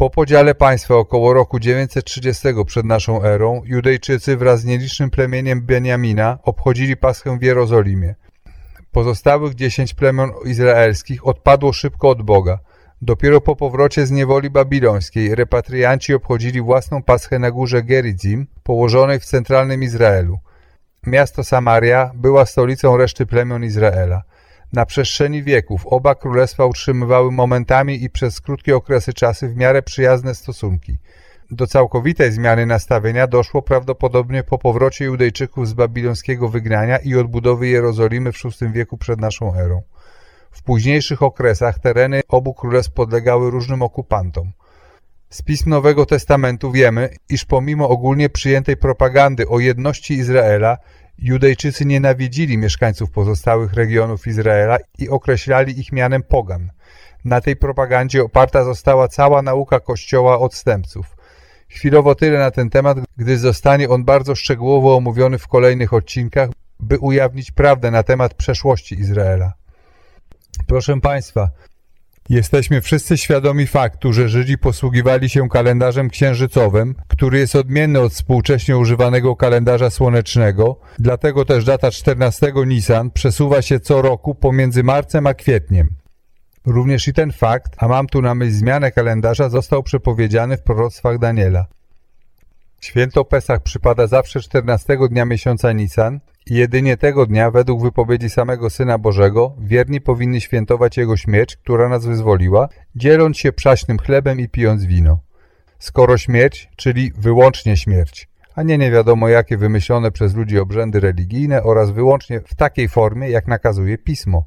Po podziale państwa około roku 930 przed naszą erą, Judejczycy wraz z nielicznym plemieniem Beniamina obchodzili Paschę w Jerozolimie. Pozostałych dziesięć plemion izraelskich odpadło szybko od Boga – Dopiero po powrocie z niewoli babilońskiej repatrianci obchodzili własną paschę na górze Gerizim, położonej w centralnym Izraelu. Miasto Samaria była stolicą reszty plemion Izraela. Na przestrzeni wieków oba królestwa utrzymywały momentami i przez krótkie okresy czasy w miarę przyjazne stosunki. Do całkowitej zmiany nastawienia doszło prawdopodobnie po powrocie Judejczyków z babilońskiego wygnania i odbudowy Jerozolimy w VI wieku przed naszą erą. W późniejszych okresach tereny obu królestw podlegały różnym okupantom. Z pism Nowego Testamentu wiemy, iż pomimo ogólnie przyjętej propagandy o jedności Izraela, Judejczycy nienawidzili mieszkańców pozostałych regionów Izraela i określali ich mianem pogan. Na tej propagandzie oparta została cała nauka Kościoła odstępców. Chwilowo tyle na ten temat, gdy zostanie on bardzo szczegółowo omówiony w kolejnych odcinkach, by ujawnić prawdę na temat przeszłości Izraela. Proszę Państwa, Jesteśmy wszyscy świadomi faktu, że Żydzi posługiwali się kalendarzem księżycowym, który jest odmienny od współcześnie używanego kalendarza słonecznego, dlatego też data 14 Nisan przesuwa się co roku pomiędzy marcem a kwietniem. Również i ten fakt, a mam tu na myśl zmianę kalendarza, został przepowiedziany w proroctwach Daniela. Święto Pesach przypada zawsze 14 dnia miesiąca Nisan jedynie tego dnia, według wypowiedzi samego Syna Bożego, wierni powinni świętować Jego śmierć, która nas wyzwoliła, dzieląc się przaśnym chlebem i pijąc wino. Skoro śmierć, czyli wyłącznie śmierć, a nie nie wiadomo jakie wymyślone przez ludzi obrzędy religijne oraz wyłącznie w takiej formie, jak nakazuje Pismo.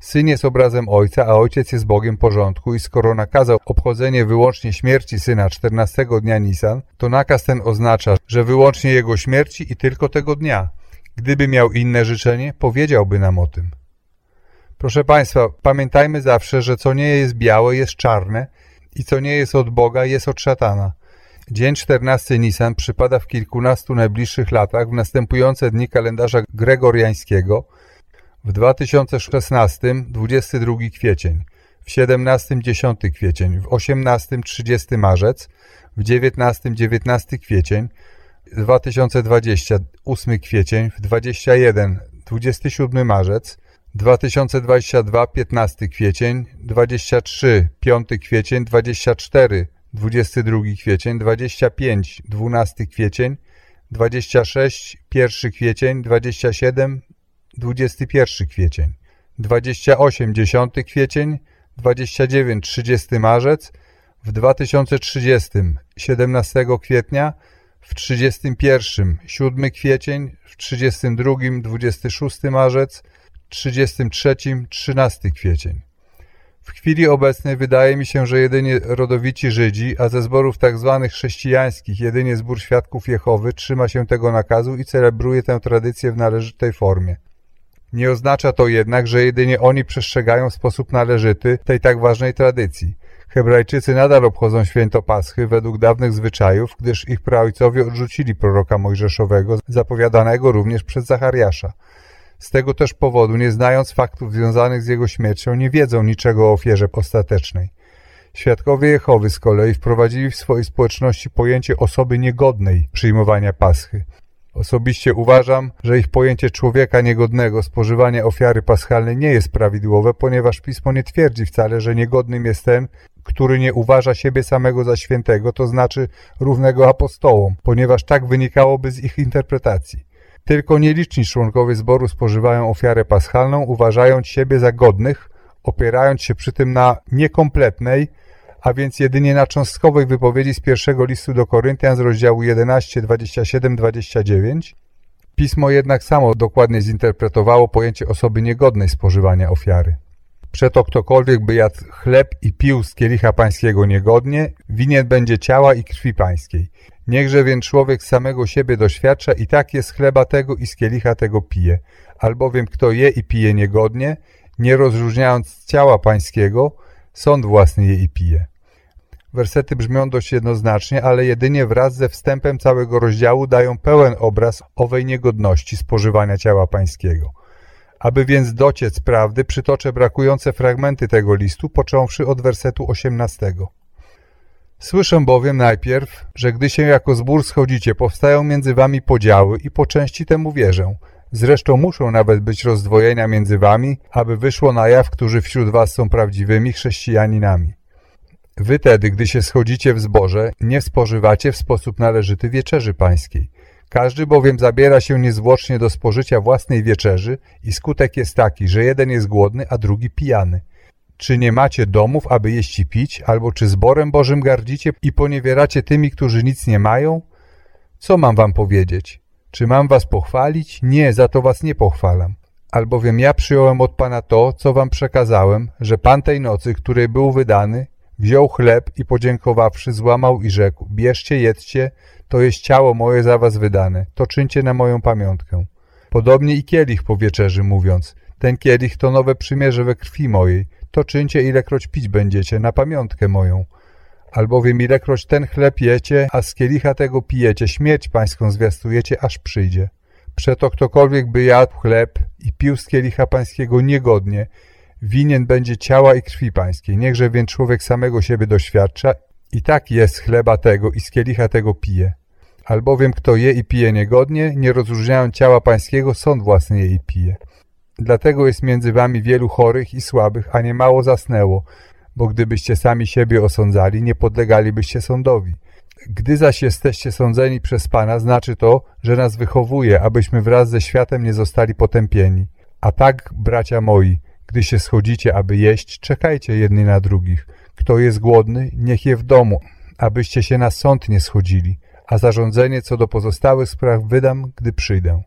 Syn jest obrazem Ojca, a Ojciec jest Bogiem porządku i skoro nakazał obchodzenie wyłącznie śmierci Syna 14 dnia Nisan, to nakaz ten oznacza, że wyłącznie Jego śmierci i tylko tego dnia. Gdyby miał inne życzenie, powiedziałby nam o tym. Proszę Państwa, pamiętajmy zawsze, że co nie jest białe, jest czarne i co nie jest od Boga, jest od szatana. Dzień 14 Nisan przypada w kilkunastu najbliższych latach w następujące dni kalendarza gregoriańskiego – w 2016 22 kwiecień, w 17 10 kwiecień, w 18 30 marzec, w 19 19 kwiecień, 2020 8 kwiecień, w 21 27 marzec, 2022 15 kwiecień, 23 5 kwiecień, 24 22 kwiecień, 25 12 kwiecień, 26 1 kwiecień, 27 21 kwiecień, 28 10 kwiecień, 29 30 marzec, w 2030 17 kwietnia, w 31 7 kwiecień, w 32 26 marzec, 33 13 kwiecień. W chwili obecnej wydaje mi się, że jedynie rodowici Żydzi, a ze zborów tzw. Tak chrześcijańskich jedynie zbór Świadków Jehowy trzyma się tego nakazu i celebruje tę tradycję w należytej formie. Nie oznacza to jednak, że jedynie oni przestrzegają w sposób należyty tej tak ważnej tradycji. Hebrajczycy nadal obchodzą święto Paschy według dawnych zwyczajów, gdyż ich praojcowie odrzucili proroka mojżeszowego, zapowiadanego również przez Zachariasza. Z tego też powodu, nie znając faktów związanych z jego śmiercią, nie wiedzą niczego o ofierze ostatecznej. Świadkowie Jehowy z kolei wprowadzili w swojej społeczności pojęcie osoby niegodnej przyjmowania paschy. Osobiście uważam, że ich pojęcie człowieka niegodnego spożywania ofiary paschalnej nie jest prawidłowe, ponieważ Pismo nie twierdzi wcale, że niegodnym jest ten, który nie uważa siebie samego za świętego, to znaczy równego apostołom, ponieważ tak wynikałoby z ich interpretacji. Tylko nieliczni członkowie zboru spożywają ofiarę paschalną, uważając siebie za godnych, opierając się przy tym na niekompletnej, a więc jedynie na cząstkowej wypowiedzi z pierwszego listu do Koryntian z rozdziału 11, 27, 29. Pismo jednak samo dokładnie zinterpretowało pojęcie osoby niegodnej spożywania ofiary. Przeto ktokolwiek by jadł chleb i pił z kielicha pańskiego niegodnie, winien będzie ciała i krwi pańskiej. Niechże więc człowiek samego siebie doświadcza i tak jest chleba tego i z kielicha tego pije. Albowiem kto je i pije niegodnie, nie rozróżniając ciała pańskiego, sąd własny je i pije. Wersety brzmią dość jednoznacznie, ale jedynie wraz ze wstępem całego rozdziału dają pełen obraz owej niegodności spożywania ciała pańskiego. Aby więc dociec prawdy, przytoczę brakujące fragmenty tego listu, począwszy od wersetu 18. Słyszę bowiem najpierw, że gdy się jako zbór schodzicie, powstają między wami podziały i po części temu wierzę. Zresztą muszą nawet być rozdwojenia między wami, aby wyszło na jaw, którzy wśród was są prawdziwymi chrześcijaninami. Wy tedy, gdy się schodzicie w zboże, nie spożywacie w sposób należyty wieczerzy pańskiej. Każdy bowiem zabiera się niezwłocznie do spożycia własnej wieczerzy i skutek jest taki, że jeden jest głodny, a drugi pijany. Czy nie macie domów, aby jeść i pić? Albo czy zborem Bożym gardzicie i poniewieracie tymi, którzy nic nie mają? Co mam wam powiedzieć? Czy mam was pochwalić? Nie, za to was nie pochwalam. Albowiem ja przyjąłem od Pana to, co wam przekazałem, że Pan tej nocy, której był wydany, wziął chleb i podziękowawszy złamał i rzekł, bierzcie, jedzcie, to jest ciało moje za was wydane, to czyńcie na moją pamiątkę. Podobnie i kielich po wieczerzy mówiąc, ten kielich to nowe przymierze we krwi mojej, to czyńcie ilekroć pić będziecie na pamiątkę moją. Albowiem ilekroć ten chleb jecie, a z kielicha tego pijecie, śmierć pańską zwiastujecie, aż przyjdzie. Przeto ktokolwiek by jadł chleb i pił z kielicha pańskiego niegodnie, winien będzie ciała i krwi pańskiej. Niechże więc człowiek samego siebie doświadcza i tak jest chleba tego i z kielicha tego pije. Albowiem kto je i pije niegodnie, nie rozróżniając ciała pańskiego, sąd własny je i pije. Dlatego jest między wami wielu chorych i słabych, a nie mało zasnęło, bo gdybyście sami siebie osądzali, nie podlegalibyście sądowi. Gdy zaś jesteście sądzeni przez Pana, znaczy to, że nas wychowuje, abyśmy wraz ze światem nie zostali potępieni. A tak, bracia moi, gdy się schodzicie, aby jeść, czekajcie jedni na drugich. Kto jest głodny, niech je w domu, abyście się na sąd nie schodzili, a zarządzenie co do pozostałych spraw wydam, gdy przyjdę.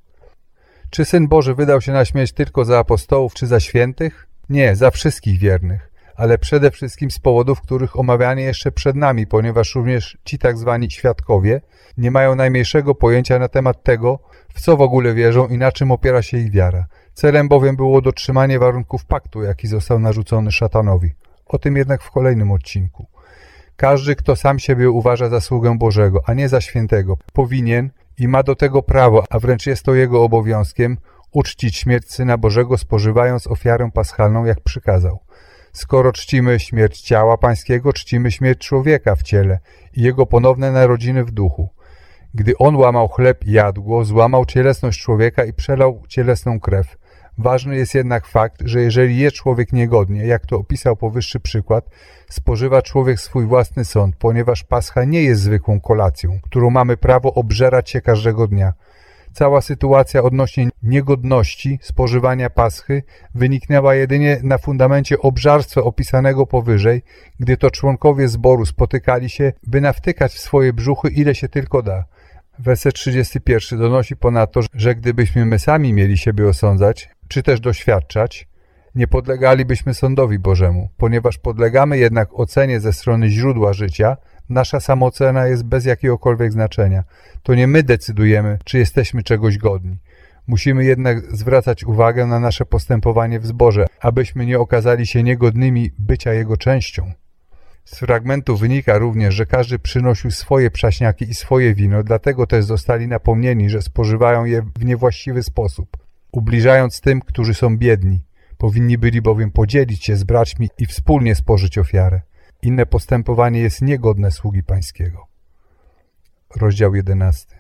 Czy Syn Boży wydał się na śmierć tylko za apostołów czy za świętych? Nie, za wszystkich wiernych, ale przede wszystkim z powodów, których omawianie jeszcze przed nami, ponieważ również ci tak zwani świadkowie nie mają najmniejszego pojęcia na temat tego, w co w ogóle wierzą i na czym opiera się ich wiara. Celem bowiem było dotrzymanie warunków paktu, jaki został narzucony szatanowi. O tym jednak w kolejnym odcinku. Każdy, kto sam siebie uważa za sługę Bożego, a nie za świętego, powinien i ma do tego prawo, a wręcz jest to jego obowiązkiem, uczcić śmierć Syna Bożego spożywając ofiarę paschalną, jak przykazał. Skoro czcimy śmierć ciała pańskiego, czcimy śmierć człowieka w ciele i jego ponowne narodziny w duchu. Gdy on łamał chleb i jadł go, złamał cielesność człowieka i przelał cielesną krew. Ważny jest jednak fakt, że jeżeli je człowiek niegodnie, jak to opisał powyższy przykład, spożywa człowiek swój własny sąd, ponieważ pascha nie jest zwykłą kolacją, którą mamy prawo obżerać się każdego dnia. Cała sytuacja odnośnie niegodności spożywania paschy wyniknęła jedynie na fundamencie obżarstwa opisanego powyżej, gdy to członkowie zboru spotykali się, by nawtykać w swoje brzuchy ile się tylko da. Werset 31 donosi ponadto, że gdybyśmy my sami mieli siebie osądzać, czy też doświadczać, nie podlegalibyśmy sądowi Bożemu. Ponieważ podlegamy jednak ocenie ze strony źródła życia, nasza samoocena jest bez jakiegokolwiek znaczenia. To nie my decydujemy, czy jesteśmy czegoś godni. Musimy jednak zwracać uwagę na nasze postępowanie w zborze, abyśmy nie okazali się niegodnymi bycia jego częścią. Z fragmentu wynika również, że każdy przynosił swoje przaśniaki i swoje wino, dlatego też zostali napomnieni, że spożywają je w niewłaściwy sposób, ubliżając tym, którzy są biedni. Powinni byli bowiem podzielić się z braćmi i wspólnie spożyć ofiarę. Inne postępowanie jest niegodne sługi pańskiego. Rozdział 11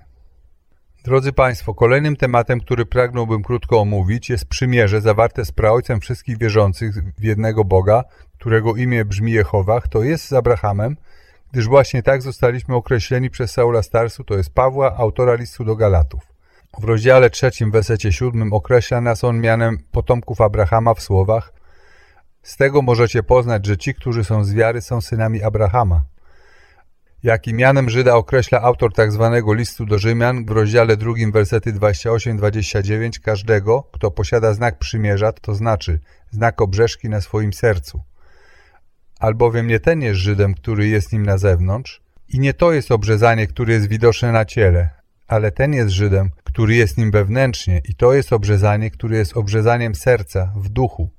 Drodzy Państwo, kolejnym tematem, który pragnąłbym krótko omówić, jest przymierze zawarte z praojcem wszystkich wierzących w jednego Boga, którego imię brzmi Jehowach, to jest z Abrahamem, gdyż właśnie tak zostaliśmy określeni przez Saula Starsu, to jest Pawła, autora listu do Galatów. W rozdziale trzecim, wersecie siódmym określa nas on mianem potomków Abrahama w słowach Z tego możecie poznać, że ci, którzy są z wiary, są synami Abrahama. Jaki mianem Żyda określa autor tzw. Tak listu do Rzymian w rozdziale drugim, wersety 28-29 każdego, kto posiada znak przymierza, to znaczy znak obrzeżki na swoim sercu albowiem nie ten jest Żydem, który jest nim na zewnątrz, i nie to jest obrzezanie, które jest widoczne na ciele, ale ten jest Żydem, który jest nim wewnętrznie i to jest obrzezanie, które jest obrzezaniem serca, w duchu,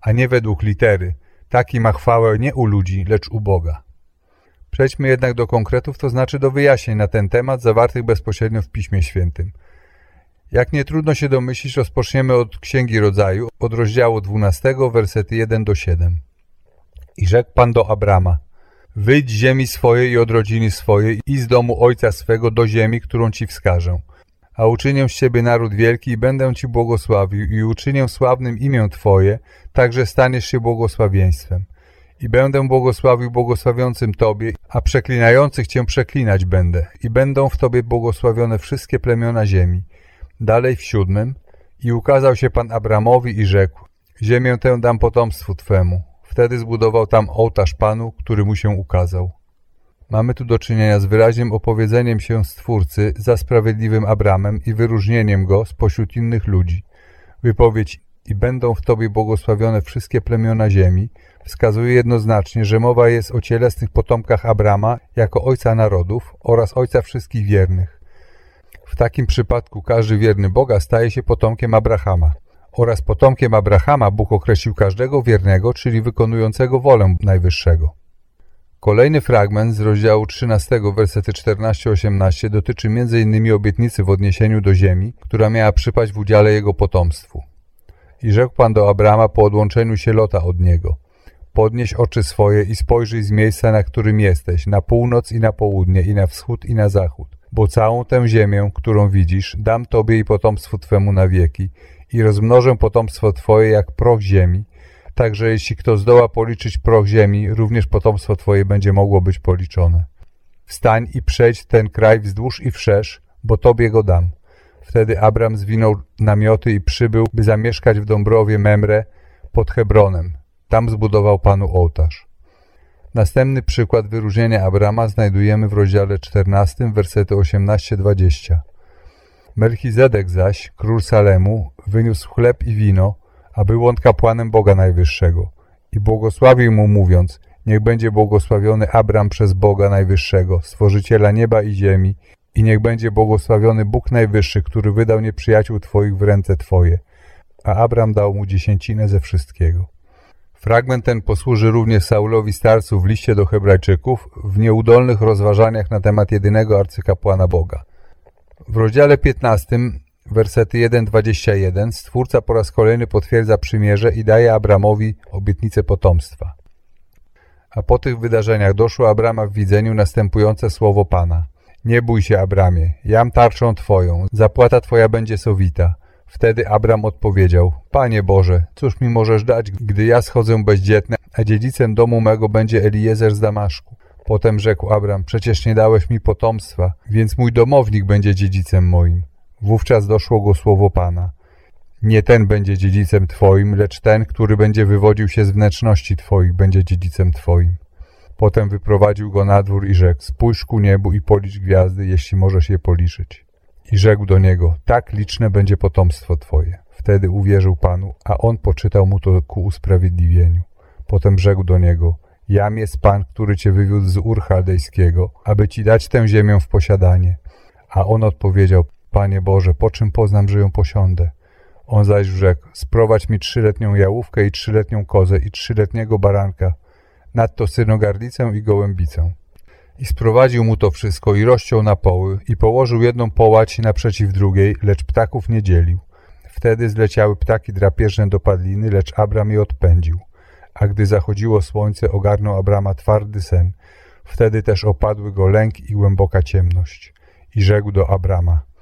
a nie według litery. Taki ma chwałę nie u ludzi, lecz u Boga. Przejdźmy jednak do konkretów, to znaczy do wyjaśnień na ten temat zawartych bezpośrednio w Piśmie Świętym. Jak nie trudno się domyślić, rozpoczniemy od Księgi Rodzaju, od rozdziału 12, wersety 1 do 7. I rzekł Pan do Abrama, wyjdź z ziemi swojej i od rodziny swojej i z domu ojca swego do ziemi, którą ci wskażę. A uczynię z ciebie naród wielki i będę ci błogosławił i uczynię sławnym imię Twoje, także staniesz się błogosławieństwem. I będę błogosławił błogosławiącym Tobie, a przeklinających Cię przeklinać będę. I będą w Tobie błogosławione wszystkie plemiona ziemi. Dalej w siódmym. I ukazał się Pan Abramowi i rzekł, ziemię tę dam potomstwu Twemu, Wtedy zbudował tam ołtarz Panu, który mu się ukazał. Mamy tu do czynienia z wyraźnym opowiedzeniem się Stwórcy za sprawiedliwym Abramem i wyróżnieniem go spośród innych ludzi. Wypowiedź i będą w Tobie błogosławione wszystkie plemiona ziemi wskazuje jednoznacznie, że mowa jest o cielesnych potomkach Abrama jako ojca narodów oraz ojca wszystkich wiernych. W takim przypadku każdy wierny Boga staje się potomkiem Abrahama. Oraz potomkiem Abrahama Bóg określił każdego wiernego, czyli wykonującego wolę Najwyższego. Kolejny fragment z rozdziału 13, versety 14-18 dotyczy m.in. obietnicy w odniesieniu do ziemi, która miała przypaść w udziale jego potomstwu. I rzekł Pan do Abrama po odłączeniu się Lota od niego. Podnieś oczy swoje i spojrzyj z miejsca, na którym jesteś, na północ i na południe, i na wschód i na zachód. Bo całą tę ziemię, którą widzisz, dam Tobie i potomstwu Twemu na wieki i rozmnożę potomstwo Twoje jak proch ziemi, Także jeśli kto zdoła policzyć proch ziemi, również potomstwo Twoje będzie mogło być policzone. Wstań i przejdź ten kraj wzdłuż i wszerz, bo Tobie go dam. Wtedy Abram zwinął namioty i przybył, by zamieszkać w Dąbrowie Memre pod Hebronem. Tam zbudował Panu ołtarz. Następny przykład wyróżnienia Abrama znajdujemy w rozdziale 14, wersety 18-20. Melchizedek zaś, król Salemu, wyniósł chleb i wino, a był on kapłanem Boga Najwyższego. I błogosławił mu mówiąc, niech będzie błogosławiony Abram przez Boga Najwyższego, Stworzyciela nieba i ziemi, i niech będzie błogosławiony Bóg Najwyższy, który wydał nieprzyjaciół Twoich w ręce Twoje. A Abram dał mu dziesięcinę ze wszystkiego. Fragment ten posłuży również Saulowi starcu w liście do Hebrajczyków w nieudolnych rozważaniach na temat jedynego arcykapłana Boga. W rozdziale 15 Wersety 1-21 Stwórca po raz kolejny potwierdza przymierze i daje Abramowi obietnicę potomstwa. A po tych wydarzeniach doszło Abrama w widzeniu następujące słowo Pana. Nie bój się, Abramie, jam tarczą Twoją, zapłata Twoja będzie sowita. Wtedy Abram odpowiedział, Panie Boże, cóż mi możesz dać, gdy ja schodzę bezdzietny, a dziedzicem domu mego będzie Eliezer z Damaszku. Potem rzekł Abram, przecież nie dałeś mi potomstwa, więc mój domownik będzie dziedzicem moim. Wówczas doszło go słowo Pana. Nie ten będzie dziedzicem Twoim, lecz ten, który będzie wywodził się z wnętrzności Twoich, będzie dziedzicem Twoim. Potem wyprowadził go na dwór i rzekł, spójrz ku niebu i policz gwiazdy, jeśli możesz je policzyć. I rzekł do niego, tak liczne będzie potomstwo Twoje. Wtedy uwierzył Panu, a on poczytał mu to ku usprawiedliwieniu. Potem rzekł do niego, jam jest Pan, który Cię wywiódł z Ur Chaldejskiego, aby Ci dać tę ziemię w posiadanie. A on odpowiedział, Panie Boże, po czym poznam, że ją posiądę? On zaś rzekł, sprowadź mi trzyletnią jałówkę i trzyletnią kozę i trzyletniego baranka, nadto synogardlicę i gołębicę. I sprowadził mu to wszystko i rozciął na poły i położył jedną połać naprzeciw drugiej, lecz ptaków nie dzielił. Wtedy zleciały ptaki drapieżne do padliny, lecz Abram je odpędził. A gdy zachodziło słońce, ogarnął Abrama twardy sen. Wtedy też opadły go lęk i głęboka ciemność. I rzekł do Abrama –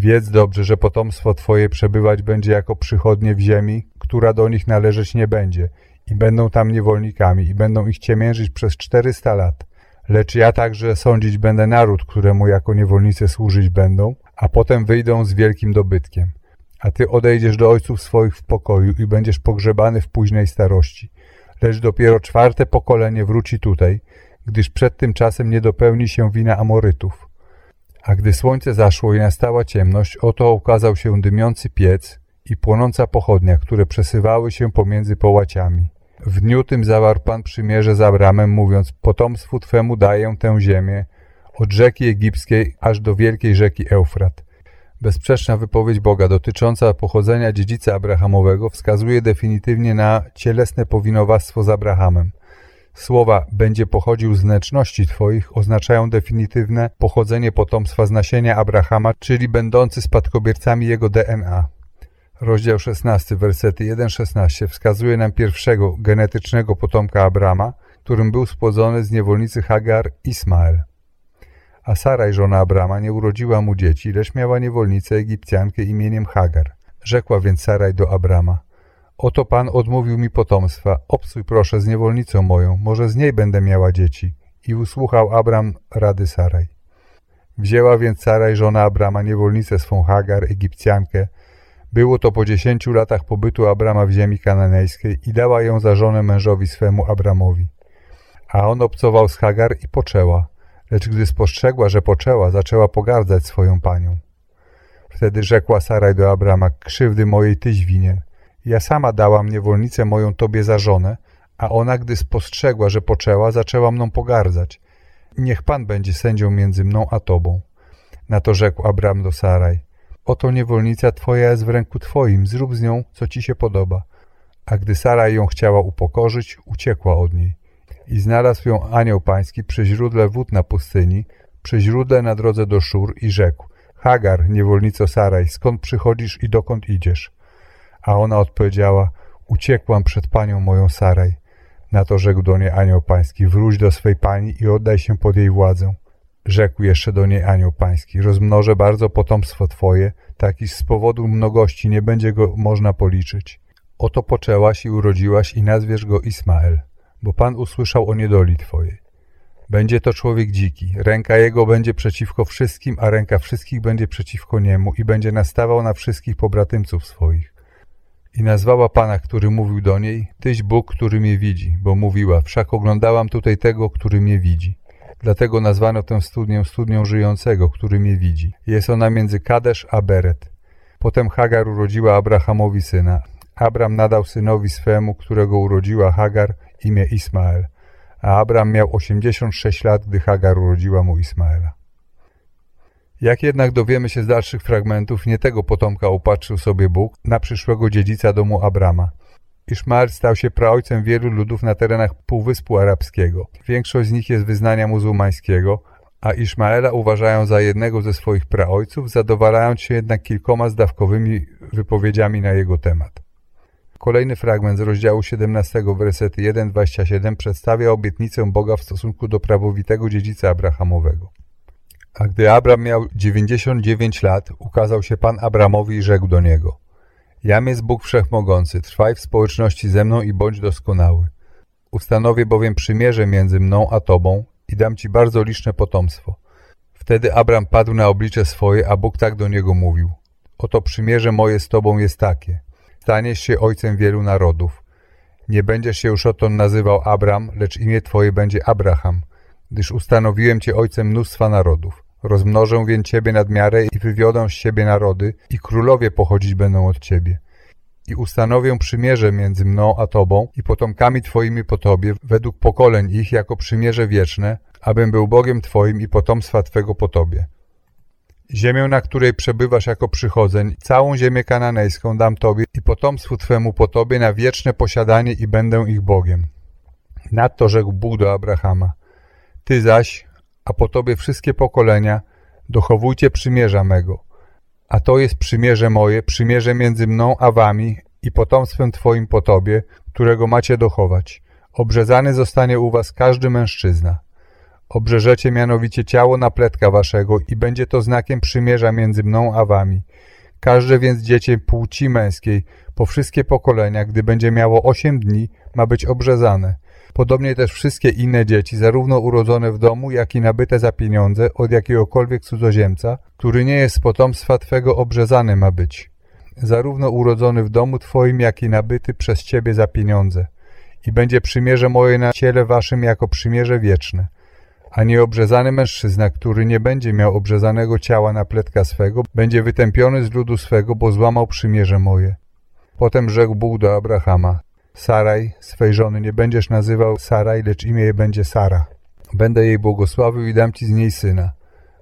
Wiedz dobrze, że potomstwo Twoje przebywać będzie jako przychodnie w ziemi, która do nich należeć nie będzie i będą tam niewolnikami i będą ich ciemiężyć przez czterysta lat. Lecz ja także sądzić będę naród, któremu jako niewolnicy służyć będą, a potem wyjdą z wielkim dobytkiem. A Ty odejdziesz do ojców swoich w pokoju i będziesz pogrzebany w późnej starości. Lecz dopiero czwarte pokolenie wróci tutaj, gdyż przed tym czasem nie dopełni się wina Amorytów. A gdy słońce zaszło i nastała ciemność, oto ukazał się dymiący piec i płonąca pochodnia, które przesywały się pomiędzy połaciami. W dniu tym zawarł Pan przymierze z Abramem, mówiąc, potomstwu Twemu daję tę ziemię, od rzeki egipskiej aż do wielkiej rzeki Eufrat. Bezsprzeczna wypowiedź Boga dotycząca pochodzenia dziedzica Abrahamowego wskazuje definitywnie na cielesne powinowactwo z Abrahamem. Słowa będzie pochodził z wnętrzności Twoich oznaczają definitywne pochodzenie potomstwa z nasienia Abrahama, czyli będący spadkobiercami jego DNA. Rozdział 16, wersety 1-16 wskazuje nam pierwszego genetycznego potomka Abrama, którym był spłodzony z niewolnicy Hagar Ismael. A Saraj, żona Abrama, nie urodziła mu dzieci, lecz miała niewolnicę Egipcjankę imieniem Hagar. Rzekła więc Saraj do Abrama – Oto Pan odmówił mi potomstwa, obsuj proszę z niewolnicą moją, może z niej będę miała dzieci. I usłuchał Abram rady Saraj. Wzięła więc Saraj, żona Abrama, niewolnicę swą Hagar, Egipcjankę, Było to po dziesięciu latach pobytu Abrama w ziemi kananejskiej i dała ją za żonę mężowi swemu Abramowi. A on obcował z Hagar i poczęła, lecz gdy spostrzegła, że poczęła, zaczęła pogardzać swoją panią. Wtedy rzekła Saraj do Abrama, krzywdy mojej tyś winien. Ja sama dałam niewolnicę moją tobie za żonę, a ona, gdy spostrzegła, że poczęła, zaczęła mną pogardzać. Niech Pan będzie sędzią między mną a tobą. Na to rzekł Abram do Saraj, oto niewolnica twoja jest w ręku twoim, zrób z nią, co ci się podoba. A gdy Saraj ją chciała upokorzyć, uciekła od niej. I znalazł ją anioł pański przy źródle wód na pustyni, przy źródle na drodze do Szur i rzekł, Hagar, niewolnico Saraj, skąd przychodzisz i dokąd idziesz? A ona odpowiedziała, uciekłam przed panią moją Saraj. Na to rzekł do niej anioł pański, wróć do swej pani i oddaj się pod jej władzę. Rzekł jeszcze do niej anioł pański, rozmnożę bardzo potomstwo twoje, tak iż z powodu mnogości nie będzie go można policzyć. Oto poczęłaś i urodziłaś i nazwiesz go Ismael, bo Pan usłyszał o niedoli twojej. Będzie to człowiek dziki, ręka jego będzie przeciwko wszystkim, a ręka wszystkich będzie przeciwko niemu i będzie nastawał na wszystkich pobratymców swoich. I nazwała Pana, który mówił do niej, Tyś Bóg, który mnie widzi, bo mówiła, wszak oglądałam tutaj tego, który mnie widzi. Dlatego nazwano tę studnię studnią żyjącego, który mnie widzi. Jest ona między Kadesz a Beret. Potem Hagar urodziła Abrahamowi syna. Abram nadał synowi swemu, którego urodziła Hagar, imię Ismael. A Abram miał 86 lat, gdy Hagar urodziła mu Ismaela. Jak jednak dowiemy się z dalszych fragmentów, nie tego potomka upatrzył sobie Bóg na przyszłego dziedzica domu Abrama. Iszmael stał się praojcem wielu ludów na terenach Półwyspu Arabskiego. Większość z nich jest wyznania muzułmańskiego, a Iszmaela uważają za jednego ze swoich praojców, zadowalając się jednak kilkoma zdawkowymi wypowiedziami na jego temat. Kolejny fragment z rozdziału 17, wersety 1-27 przedstawia obietnicę Boga w stosunku do prawowitego dziedzica Abrahamowego. A gdy Abram miał 99 lat, ukazał się Pan Abramowi i rzekł do niego Jam jest Bóg Wszechmogący, trwaj w społeczności ze mną i bądź doskonały. Ustanowię bowiem przymierze między mną a Tobą i dam Ci bardzo liczne potomstwo. Wtedy Abram padł na oblicze swoje, a Bóg tak do niego mówił. Oto przymierze moje z Tobą jest takie. Staniesz się ojcem wielu narodów. Nie będziesz się już odtąd nazywał Abram, lecz imię Twoje będzie Abraham, gdyż ustanowiłem Cię ojcem mnóstwa narodów. Rozmnożę więc Ciebie nad miarę i wywiodą z siebie narody i królowie pochodzić będą od Ciebie. I ustanowię przymierze między mną a Tobą i potomkami Twoimi po Tobie według pokoleń ich jako przymierze wieczne, abym był Bogiem Twoim i potomstwa Twego po Tobie. Ziemię, na której przebywasz jako przychodzeń, całą ziemię kananejską dam Tobie i potomstwu Twemu po Tobie na wieczne posiadanie i będę ich Bogiem. Nadto rzekł Bóg do Abrahama. Ty zaś, a po Tobie wszystkie pokolenia, dochowujcie przymierza mego. A to jest przymierze moje, przymierze między mną a Wami i potomstwem Twoim po Tobie, którego macie dochować. Obrzezany zostanie u Was każdy mężczyzna. Obrzeżecie mianowicie ciało napletka Waszego i będzie to znakiem przymierza między mną a Wami. Każde więc dziecię płci męskiej po wszystkie pokolenia, gdy będzie miało osiem dni, ma być obrzezane – Podobnie też wszystkie inne dzieci, zarówno urodzone w domu, jak i nabyte za pieniądze od jakiegokolwiek cudzoziemca, który nie jest z potomstwa Twego obrzezany ma być. Zarówno urodzony w domu Twoim, jak i nabyty przez Ciebie za pieniądze. I będzie przymierze moje na ciele Waszym jako przymierze wieczne. A nieobrzezany mężczyzna, który nie będzie miał obrzezanego ciała na pletka swego, będzie wytępiony z ludu swego, bo złamał przymierze moje. Potem rzekł Bóg do Abrahama, Saraj, swej żony, nie będziesz nazywał Saraj, lecz imię jej będzie Sara. Będę jej błogosławił i dam ci z niej syna.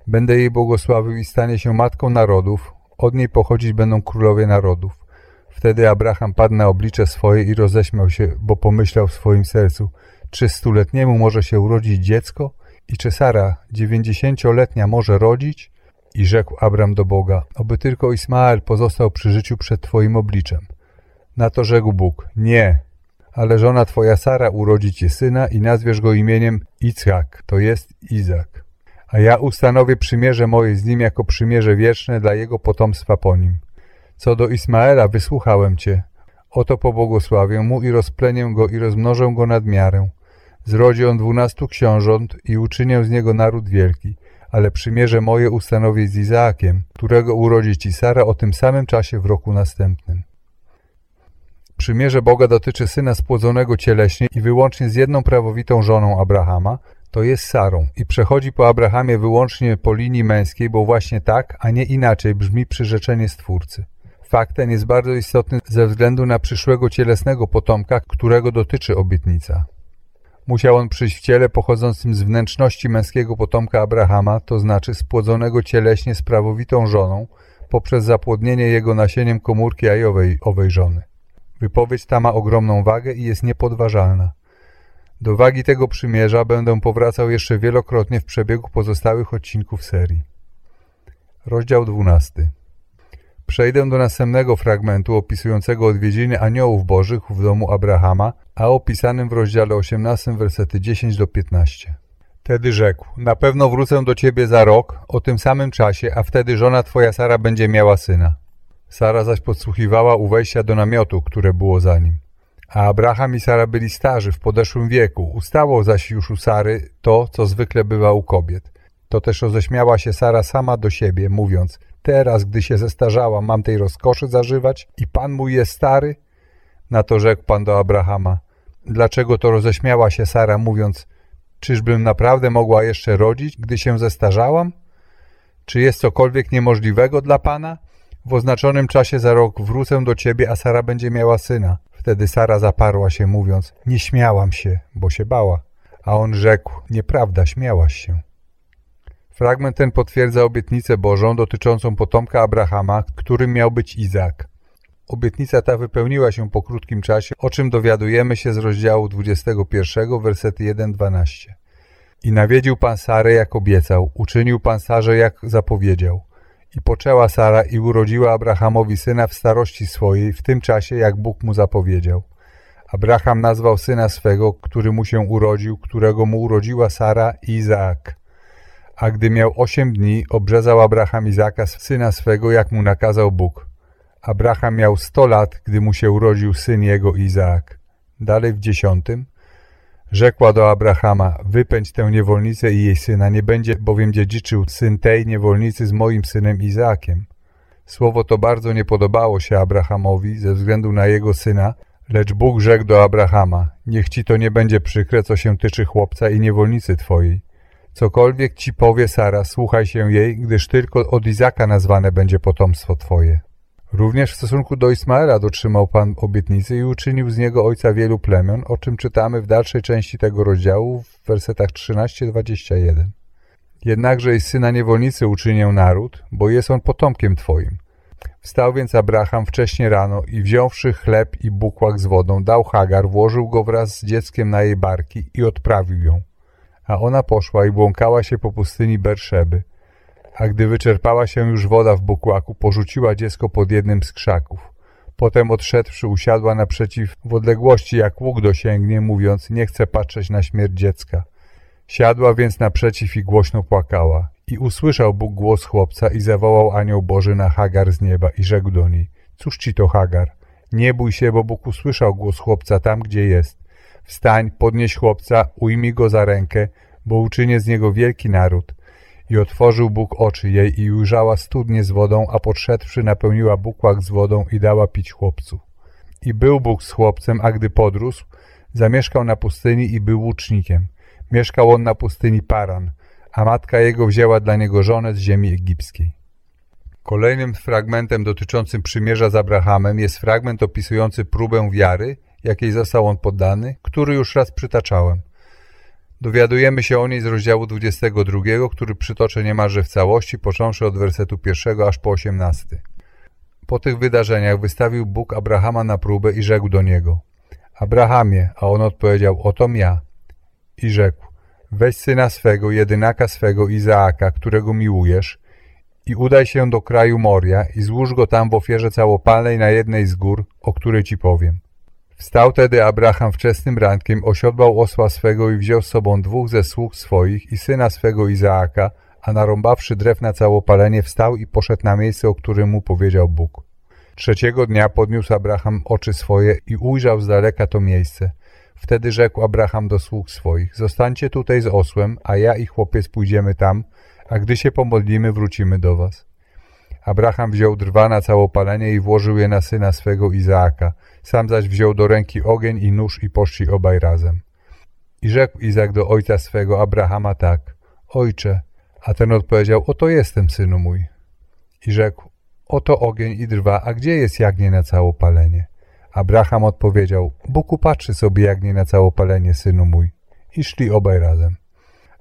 Będę jej błogosławił i stanie się matką narodów, od niej pochodzić będą królowie narodów. Wtedy Abraham padł na oblicze swoje i roześmiał się, bo pomyślał w swoim sercu, czy stuletniemu może się urodzić dziecko? I czy Sara, dziewięćdziesięcioletnia, może rodzić? I rzekł Abram do Boga, oby tylko Ismael pozostał przy życiu przed Twoim obliczem. Na to rzekł Bóg, nie, ale żona twoja Sara urodzi ci syna i nazwiesz go imieniem Itzhak, to jest Izak. A ja ustanowię przymierze moje z nim jako przymierze wieczne dla jego potomstwa po nim. Co do Ismaela, wysłuchałem cię. Oto pobłogosławię mu i rozplenię go i rozmnożę go nad miarę. Zrodzi on dwunastu książąt i uczynię z niego naród wielki, ale przymierze moje ustanowię z Izaakiem, którego urodzi ci Sara o tym samym czasie w roku następnym. Przymierze Boga dotyczy syna spłodzonego cieleśnie i wyłącznie z jedną prawowitą żoną Abrahama, to jest Sarą i przechodzi po Abrahamie wyłącznie po linii męskiej, bo właśnie tak, a nie inaczej brzmi przyrzeczenie Stwórcy. Fakt ten jest bardzo istotny ze względu na przyszłego cielesnego potomka, którego dotyczy obietnica. Musiał on przyjść w ciele pochodzącym z wnętrzności męskiego potomka Abrahama, to znaczy spłodzonego cieleśnie z prawowitą żoną, poprzez zapłodnienie jego nasieniem komórki jajowej owej żony. Wypowiedź ta ma ogromną wagę i jest niepodważalna. Do wagi tego przymierza będę powracał jeszcze wielokrotnie w przebiegu pozostałych odcinków serii. Rozdział 12 Przejdę do następnego fragmentu opisującego odwiedziny aniołów bożych w domu Abrahama, a opisanym w rozdziale 18, versety 10 do 15. Wtedy rzekł, na pewno wrócę do ciebie za rok, o tym samym czasie, a wtedy żona twoja Sara będzie miała syna. Sara zaś podsłuchiwała u wejścia do namiotu, które było za nim. A Abraham i Sara byli starzy, w podeszłym wieku. Ustało zaś już u Sary to, co zwykle bywa u kobiet. To też roześmiała się Sara sama do siebie, mówiąc Teraz, gdy się zestarzała, mam tej rozkoszy zażywać i Pan mój jest stary? Na to rzekł Pan do Abrahama Dlaczego to roześmiała się Sara, mówiąc Czyżbym naprawdę mogła jeszcze rodzić, gdy się zestarzałam? Czy jest cokolwiek niemożliwego dla Pana? W oznaczonym czasie za rok wrócę do ciebie, a Sara będzie miała syna. Wtedy Sara zaparła się, mówiąc, nie śmiałam się, bo się bała. A on rzekł, nieprawda, śmiałaś się. Fragment ten potwierdza obietnicę Bożą dotyczącą potomka Abrahama, którym miał być Izak. Obietnica ta wypełniła się po krótkim czasie, o czym dowiadujemy się z rozdziału 21, wersety 1-12. I nawiedził Pan Sarę, jak obiecał, uczynił Pan Sarze, jak zapowiedział. I poczęła Sara i urodziła Abrahamowi syna w starości swojej, w tym czasie, jak Bóg mu zapowiedział. Abraham nazwał syna swego, który mu się urodził, którego mu urodziła Sara, Izaak. A gdy miał osiem dni, obrzezał Abraham Izaka, syna swego, jak mu nakazał Bóg. Abraham miał sto lat, gdy mu się urodził syn jego Izaak. Dalej w dziesiątym. Rzekła do Abrahama, wypędź tę niewolnicę i jej syna, nie będzie bowiem dziedziczył syn tej niewolnicy z moim synem Izaakiem. Słowo to bardzo nie podobało się Abrahamowi ze względu na jego syna, lecz Bóg rzekł do Abrahama, niech ci to nie będzie przykre, co się tyczy chłopca i niewolnicy twojej. Cokolwiek ci powie Sara, słuchaj się jej, gdyż tylko od Izaka nazwane będzie potomstwo twoje. Również w stosunku do Ismaela dotrzymał Pan obietnicy i uczynił z niego ojca wielu plemion, o czym czytamy w dalszej części tego rozdziału w wersetach 13-21. Jednakże i syna niewolnicy uczynię naród, bo jest on potomkiem Twoim. Wstał więc Abraham wcześnie rano i wziąwszy chleb i bukłak z wodą, dał Hagar, włożył go wraz z dzieckiem na jej barki i odprawił ją. A ona poszła i błąkała się po pustyni Berszeby. A gdy wyczerpała się już woda w bukłaku, porzuciła dziecko pod jednym z krzaków. Potem odszedłszy usiadła naprzeciw w odległości jak łuk dosięgnie, mówiąc, nie chcę patrzeć na śmierć dziecka. Siadła więc naprzeciw i głośno płakała. I usłyszał Bóg głos chłopca i zawołał anioł Boży na Hagar z nieba i rzekł do niej, cóż ci to Hagar? Nie bój się, bo Bóg usłyszał głos chłopca tam, gdzie jest. Wstań, podnieś chłopca, ujmij go za rękę, bo uczynię z niego wielki naród. I otworzył Bóg oczy jej i ujrzała studnie z wodą, a podszedłszy napełniła bukłak z wodą i dała pić chłopcu. I był Bóg z chłopcem, a gdy podrósł, zamieszkał na pustyni i był łucznikiem. Mieszkał on na pustyni Paran, a matka jego wzięła dla niego żonę z ziemi egipskiej. Kolejnym fragmentem dotyczącym przymierza z Abrahamem jest fragment opisujący próbę wiary, jakiej został on poddany, który już raz przytaczałem. Dowiadujemy się o niej z rozdziału 22, który przytoczę niemalże w całości, począwszy od wersetu 1 aż po 18. Po tych wydarzeniach wystawił Bóg Abrahama na próbę i rzekł do niego Abrahamie, a on odpowiedział, otom ja. I rzekł, weź syna swego, jedynaka swego Izaaka, którego miłujesz, i udaj się do kraju Moria i złóż go tam w ofierze całopalnej na jednej z gór, o której ci powiem. Wstał tedy Abraham wczesnym rankiem, osiodłał osła swego i wziął z sobą dwóch ze sług swoich i syna swego Izaaka, a narąbawszy drew na całopalenie, wstał i poszedł na miejsce, o którym mu powiedział Bóg. Trzeciego dnia podniósł Abraham oczy swoje i ujrzał z daleka to miejsce. Wtedy rzekł Abraham do sług swoich, zostańcie tutaj z osłem, a ja i chłopiec pójdziemy tam, a gdy się pomodlimy, wrócimy do was. Abraham wziął drwa na całopalenie i włożył je na syna swego Izaaka. Sam zaś wziął do ręki ogień i nóż i poszli obaj razem. I rzekł Izak do ojca swego Abrahama tak. Ojcze, a ten odpowiedział, oto jestem, synu mój. I rzekł, oto ogień i drwa, a gdzie jest jagnię na całopalenie? Abraham odpowiedział, Bóg upatrzy sobie jagnię na całopalenie, synu mój. I szli obaj razem.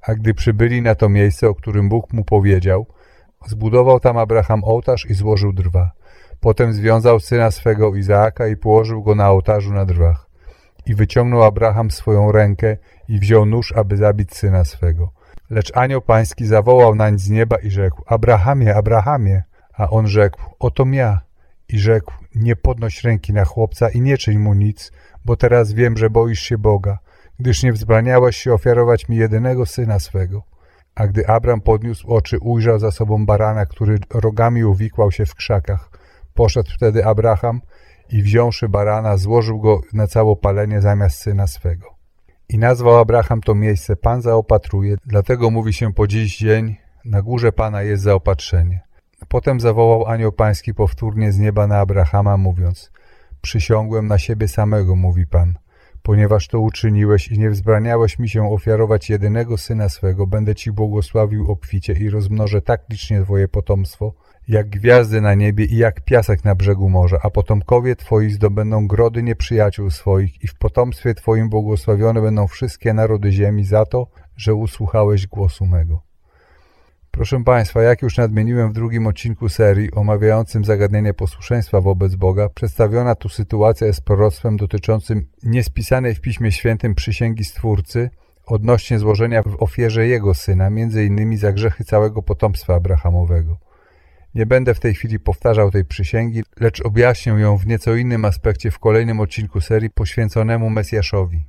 A gdy przybyli na to miejsce, o którym Bóg mu powiedział, zbudował tam Abraham ołtarz i złożył drwa. Potem związał syna swego Izaaka i położył go na ołtarzu na drwach. I wyciągnął Abraham swoją rękę i wziął nóż, aby zabić syna swego. Lecz anioł pański zawołał nań z nieba i rzekł, Abrahamie, Abrahamie. A on rzekł, oto ja. I rzekł, nie podnoś ręki na chłopca i nie czyń mu nic, bo teraz wiem, że boisz się Boga, gdyż nie wzbraniałeś się ofiarować mi jedynego syna swego. A gdy Abram podniósł oczy, ujrzał za sobą barana, który rogami uwikłał się w krzakach. Poszedł wtedy Abraham i wziąwszy barana, złożył go na całopalenie zamiast syna swego. I nazwał Abraham to miejsce Pan zaopatruje, dlatego mówi się po dziś dzień, na górze Pana jest zaopatrzenie. Potem zawołał anioł pański powtórnie z nieba na Abrahama, mówiąc Przysiągłem na siebie samego, mówi Pan, ponieważ to uczyniłeś i nie wzbraniałeś mi się ofiarować jedynego syna swego, będę Ci błogosławił obficie i rozmnożę tak licznie Twoje potomstwo, jak gwiazdy na niebie i jak piasek na brzegu morza, a potomkowie Twoi zdobędą grody nieprzyjaciół swoich i w potomstwie Twoim błogosławione będą wszystkie narody ziemi za to, że usłuchałeś głosu mego. Proszę Państwa, jak już nadmieniłem w drugim odcinku serii omawiającym zagadnienie posłuszeństwa wobec Boga, przedstawiona tu sytuacja jest proroctwem dotyczącym niespisanej w Piśmie Świętym przysięgi Stwórcy odnośnie złożenia w ofierze Jego Syna, między innymi za grzechy całego potomstwa Abrahamowego. Nie będę w tej chwili powtarzał tej przysięgi, lecz objaśnię ją w nieco innym aspekcie w kolejnym odcinku serii poświęconemu Mesjaszowi.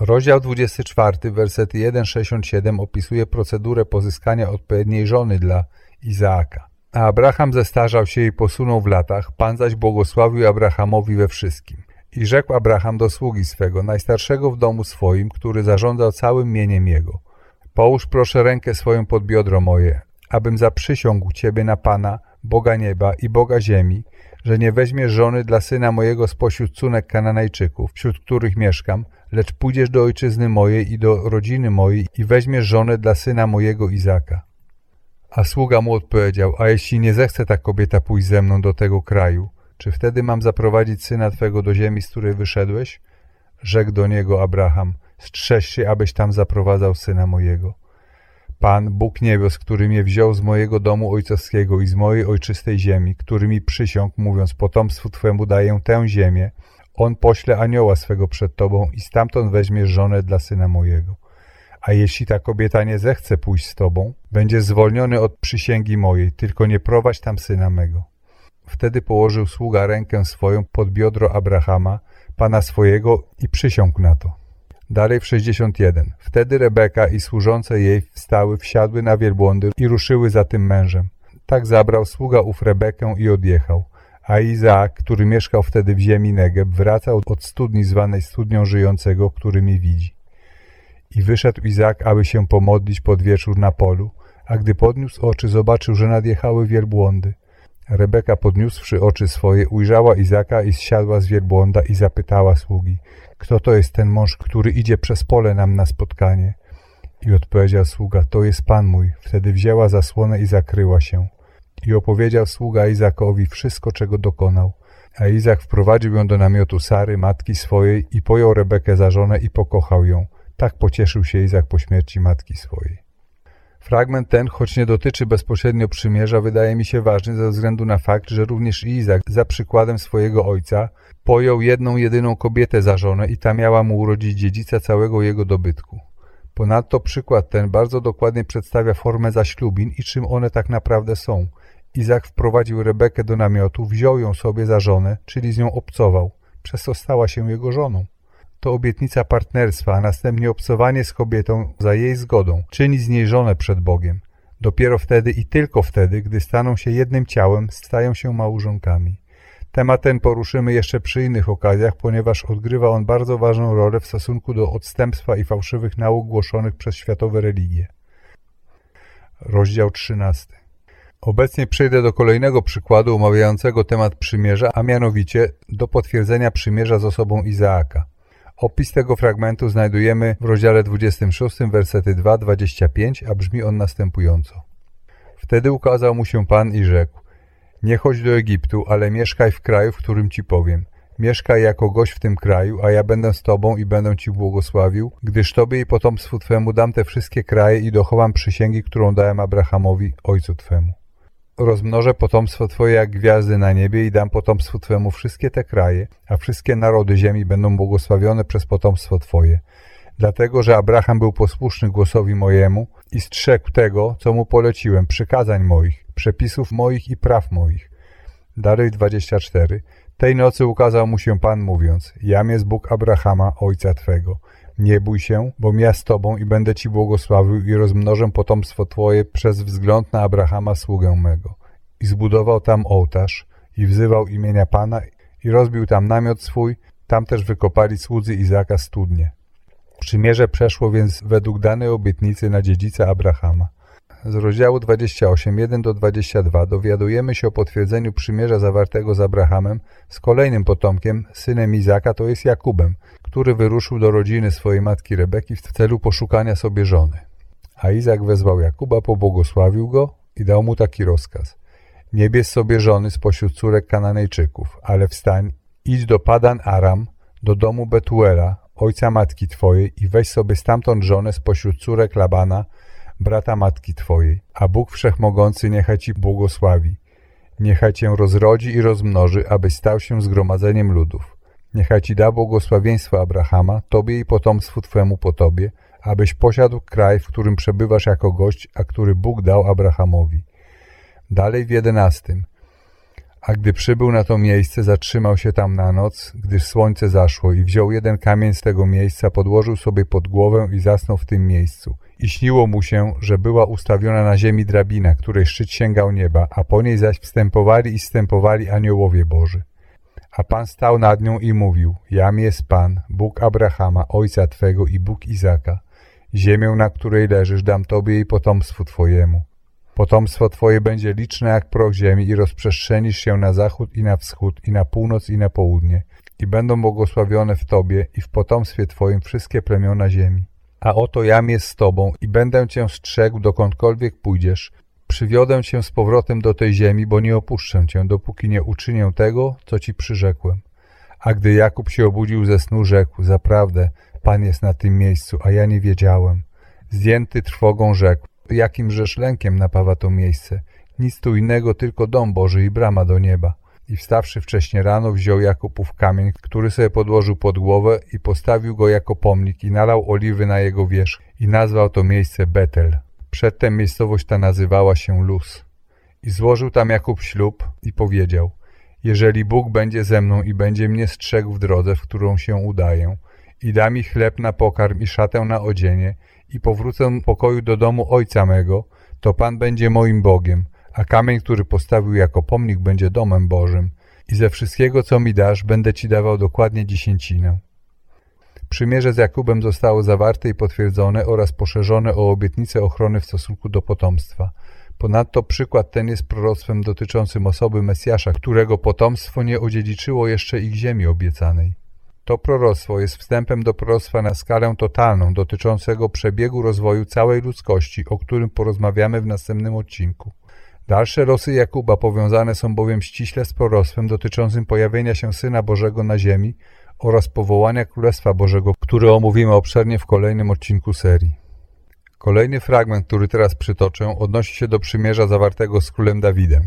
Rozdział 24, wersety 1-67 opisuje procedurę pozyskania odpowiedniej żony dla Izaaka. A Abraham zestarzał się i posunął w latach, Pan zaś błogosławił Abrahamowi we wszystkim. I rzekł Abraham do sługi swego, najstarszego w domu swoim, który zarządzał całym mieniem jego. Połóż proszę rękę swoją pod biodro moje, abym zaprzysiągł Ciebie na Pana, Boga nieba i Boga ziemi, że nie weźmiesz żony dla syna mojego spośród cunek Kananejczyków, wśród których mieszkam, lecz pójdziesz do ojczyzny mojej i do rodziny mojej i weźmiesz żonę dla syna mojego Izaka. A sługa mu odpowiedział, a jeśli nie zechce ta kobieta pójść ze mną do tego kraju, czy wtedy mam zaprowadzić syna twego do ziemi, z której wyszedłeś? Rzekł do niego Abraham, strzeż się, abyś tam zaprowadzał syna mojego. Pan, Bóg niebios, który mnie wziął z mojego domu ojcowskiego i z mojej ojczystej ziemi, który mi przysiągł, mówiąc, potomstwu Twemu daję tę ziemię, on pośle anioła swego przed Tobą i stamtąd weźmiesz żonę dla syna mojego. A jeśli ta kobieta nie zechce pójść z Tobą, będzie zwolniony od przysięgi mojej, tylko nie prowadź tam syna mego. Wtedy położył sługa rękę swoją pod biodro Abrahama, pana swojego i przysiągł na to. Dalej w 61. Wtedy Rebeka i służące jej wstały, wsiadły na wielbłądy i ruszyły za tym mężem. Tak zabrał sługa ów Rebekę i odjechał. A Izaak, który mieszkał wtedy w ziemi Negeb, wracał od studni zwanej studnią żyjącego, który mnie widzi. I wyszedł Izaak, aby się pomodlić pod wieczór na polu, a gdy podniósł oczy, zobaczył, że nadjechały wielbłądy. Rebeka podniósłszy oczy swoje, ujrzała Izaka i zsiadła z wielbłąda i zapytała sługi, kto to jest ten mąż, który idzie przez pole nam na spotkanie? I odpowiedział sługa, to jest Pan mój. Wtedy wzięła zasłonę i zakryła się. I opowiedział sługa Izakowi wszystko, czego dokonał. A Izak wprowadził ją do namiotu Sary, matki swojej i pojął Rebekę za żonę i pokochał ją. Tak pocieszył się Izak po śmierci matki swojej. Fragment ten, choć nie dotyczy bezpośrednio przymierza, wydaje mi się ważny ze względu na fakt, że również Izak, za przykładem swojego ojca, pojął jedną jedyną kobietę za żonę i ta miała mu urodzić dziedzica całego jego dobytku. Ponadto przykład ten bardzo dokładnie przedstawia formę zaślubin i czym one tak naprawdę są. Izak wprowadził Rebekę do namiotu, wziął ją sobie za żonę, czyli z nią obcował, przez co stała się jego żoną to obietnica partnerstwa, a następnie obcowanie z kobietą za jej zgodą czyni z niej żonę przed Bogiem. Dopiero wtedy i tylko wtedy, gdy staną się jednym ciałem, stają się małżonkami. Temat ten poruszymy jeszcze przy innych okazjach, ponieważ odgrywa on bardzo ważną rolę w stosunku do odstępstwa i fałszywych nauk głoszonych przez światowe religie. Rozdział 13. Obecnie przejdę do kolejnego przykładu omawiającego temat przymierza, a mianowicie do potwierdzenia przymierza z osobą Izaaka. Opis tego fragmentu znajdujemy w rozdziale 26, versety 2-25, a brzmi on następująco. Wtedy ukazał mu się Pan i rzekł, nie chodź do Egiptu, ale mieszkaj w kraju, w którym ci powiem. Mieszkaj jako gość w tym kraju, a ja będę z tobą i będę ci błogosławił, gdyż tobie i potomstwu twemu dam te wszystkie kraje i dochowam przysięgi, którą dałem Abrahamowi, ojcu twemu. Rozmnożę potomstwo twoje jak gwiazdy na niebie i dam potomstwu twemu wszystkie te kraje, a wszystkie narody ziemi będą błogosławione przez potomstwo twoje. Dlatego, że Abraham był posłuszny głosowi mojemu i strzegł tego, co mu poleciłem, przykazań moich, przepisów moich i praw moich. Dalej 24. Tej nocy ukazał mu się Pan mówiąc, jam jest Bóg Abrahama, ojca Twego. Nie bój się, bo ja z Tobą i będę Ci błogosławił i rozmnożę potomstwo Twoje przez wzgląd na Abrahama, sługę mego. I zbudował tam ołtarz i wzywał imienia Pana i rozbił tam namiot swój, tam też wykopali słudzy Izaka studnie. Przymierze przeszło więc według danej obietnicy na dziedzica Abrahama. Z rozdziału 28, 1 do 22 dowiadujemy się o potwierdzeniu przymierza zawartego z Abrahamem z kolejnym potomkiem, synem Izaka, to jest Jakubem, który wyruszył do rodziny swojej matki Rebeki w celu poszukania sobie żony. A Izak wezwał Jakuba, pobłogosławił go i dał mu taki rozkaz. Nie bierz sobie żony spośród córek Kananejczyków, ale wstań, idź do Padan Aram, do domu Betuela, ojca matki twojej i weź sobie stamtąd żonę spośród córek Labana, brata matki twojej, a Bóg Wszechmogący niechaj ci błogosławi. Niechaj cię rozrodzi i rozmnoży, abyś stał się zgromadzeniem ludów. Niechaj ci da błogosławieństwo Abrahama, tobie i potomstwu twemu po tobie, abyś posiadł kraj, w którym przebywasz jako gość, a który Bóg dał Abrahamowi. Dalej w jedenastym. A gdy przybył na to miejsce, zatrzymał się tam na noc, gdyż słońce zaszło i wziął jeden kamień z tego miejsca, podłożył sobie pod głowę i zasnął w tym miejscu. I śniło mu się, że była ustawiona na ziemi drabina, której szczyt sięgał nieba, a po niej zaś wstępowali i wstępowali aniołowie Boży. A Pan stał nad nią i mówił, jam jest Pan, Bóg Abrahama, ojca Twego i Bóg Izaka. Ziemię, na której leżysz, dam Tobie i potomstwu Twojemu. Potomstwo Twoje będzie liczne jak proch ziemi i rozprzestrzenisz się na zachód i na wschód i na północ i na południe. I będą błogosławione w Tobie i w potomstwie Twoim wszystkie plemiona ziemi. A oto jam jest z Tobą i będę Cię strzegł dokądkolwiek pójdziesz. Przywiodę Cię z powrotem do tej ziemi, bo nie opuszczę Cię, dopóki nie uczynię tego, co Ci przyrzekłem. A gdy Jakub się obudził ze snu, rzekł, zaprawdę, Pan jest na tym miejscu, a ja nie wiedziałem. Zdjęty trwogą rzekł, jakimżeż lękiem napawa to miejsce. Nic tu innego, tylko dom Boży i brama do nieba. I wstawszy wcześnie rano, wziął Jakubów kamień, który sobie podłożył pod głowę i postawił go jako pomnik i nalał oliwy na jego wierzch i nazwał to miejsce Betel. Przedtem miejscowość ta nazywała się Luz. I złożył tam Jakub ślub i powiedział, jeżeli Bóg będzie ze mną i będzie mnie strzegł w drodze, w którą się udaję, i da mi chleb na pokarm i szatę na odzienie, i powrócę pokoju do domu ojca mego, to Pan będzie moim Bogiem, a kamień, który postawił jako pomnik, będzie domem Bożym. I ze wszystkiego, co mi dasz, będę ci dawał dokładnie dziesięcinę. Przymierze z Jakubem zostało zawarte i potwierdzone oraz poszerzone o obietnicę ochrony w stosunku do potomstwa. Ponadto przykład ten jest proroctwem dotyczącym osoby Mesjasza, którego potomstwo nie odziedziczyło jeszcze ich ziemi obiecanej. To proroctwo jest wstępem do proroctwa na skalę totalną dotyczącego przebiegu rozwoju całej ludzkości, o którym porozmawiamy w następnym odcinku. Dalsze losy Jakuba powiązane są bowiem ściśle z proroctwem dotyczącym pojawienia się Syna Bożego na ziemi oraz powołania Królestwa Bożego, które omówimy obszernie w kolejnym odcinku serii. Kolejny fragment, który teraz przytoczę, odnosi się do przymierza zawartego z królem Dawidem.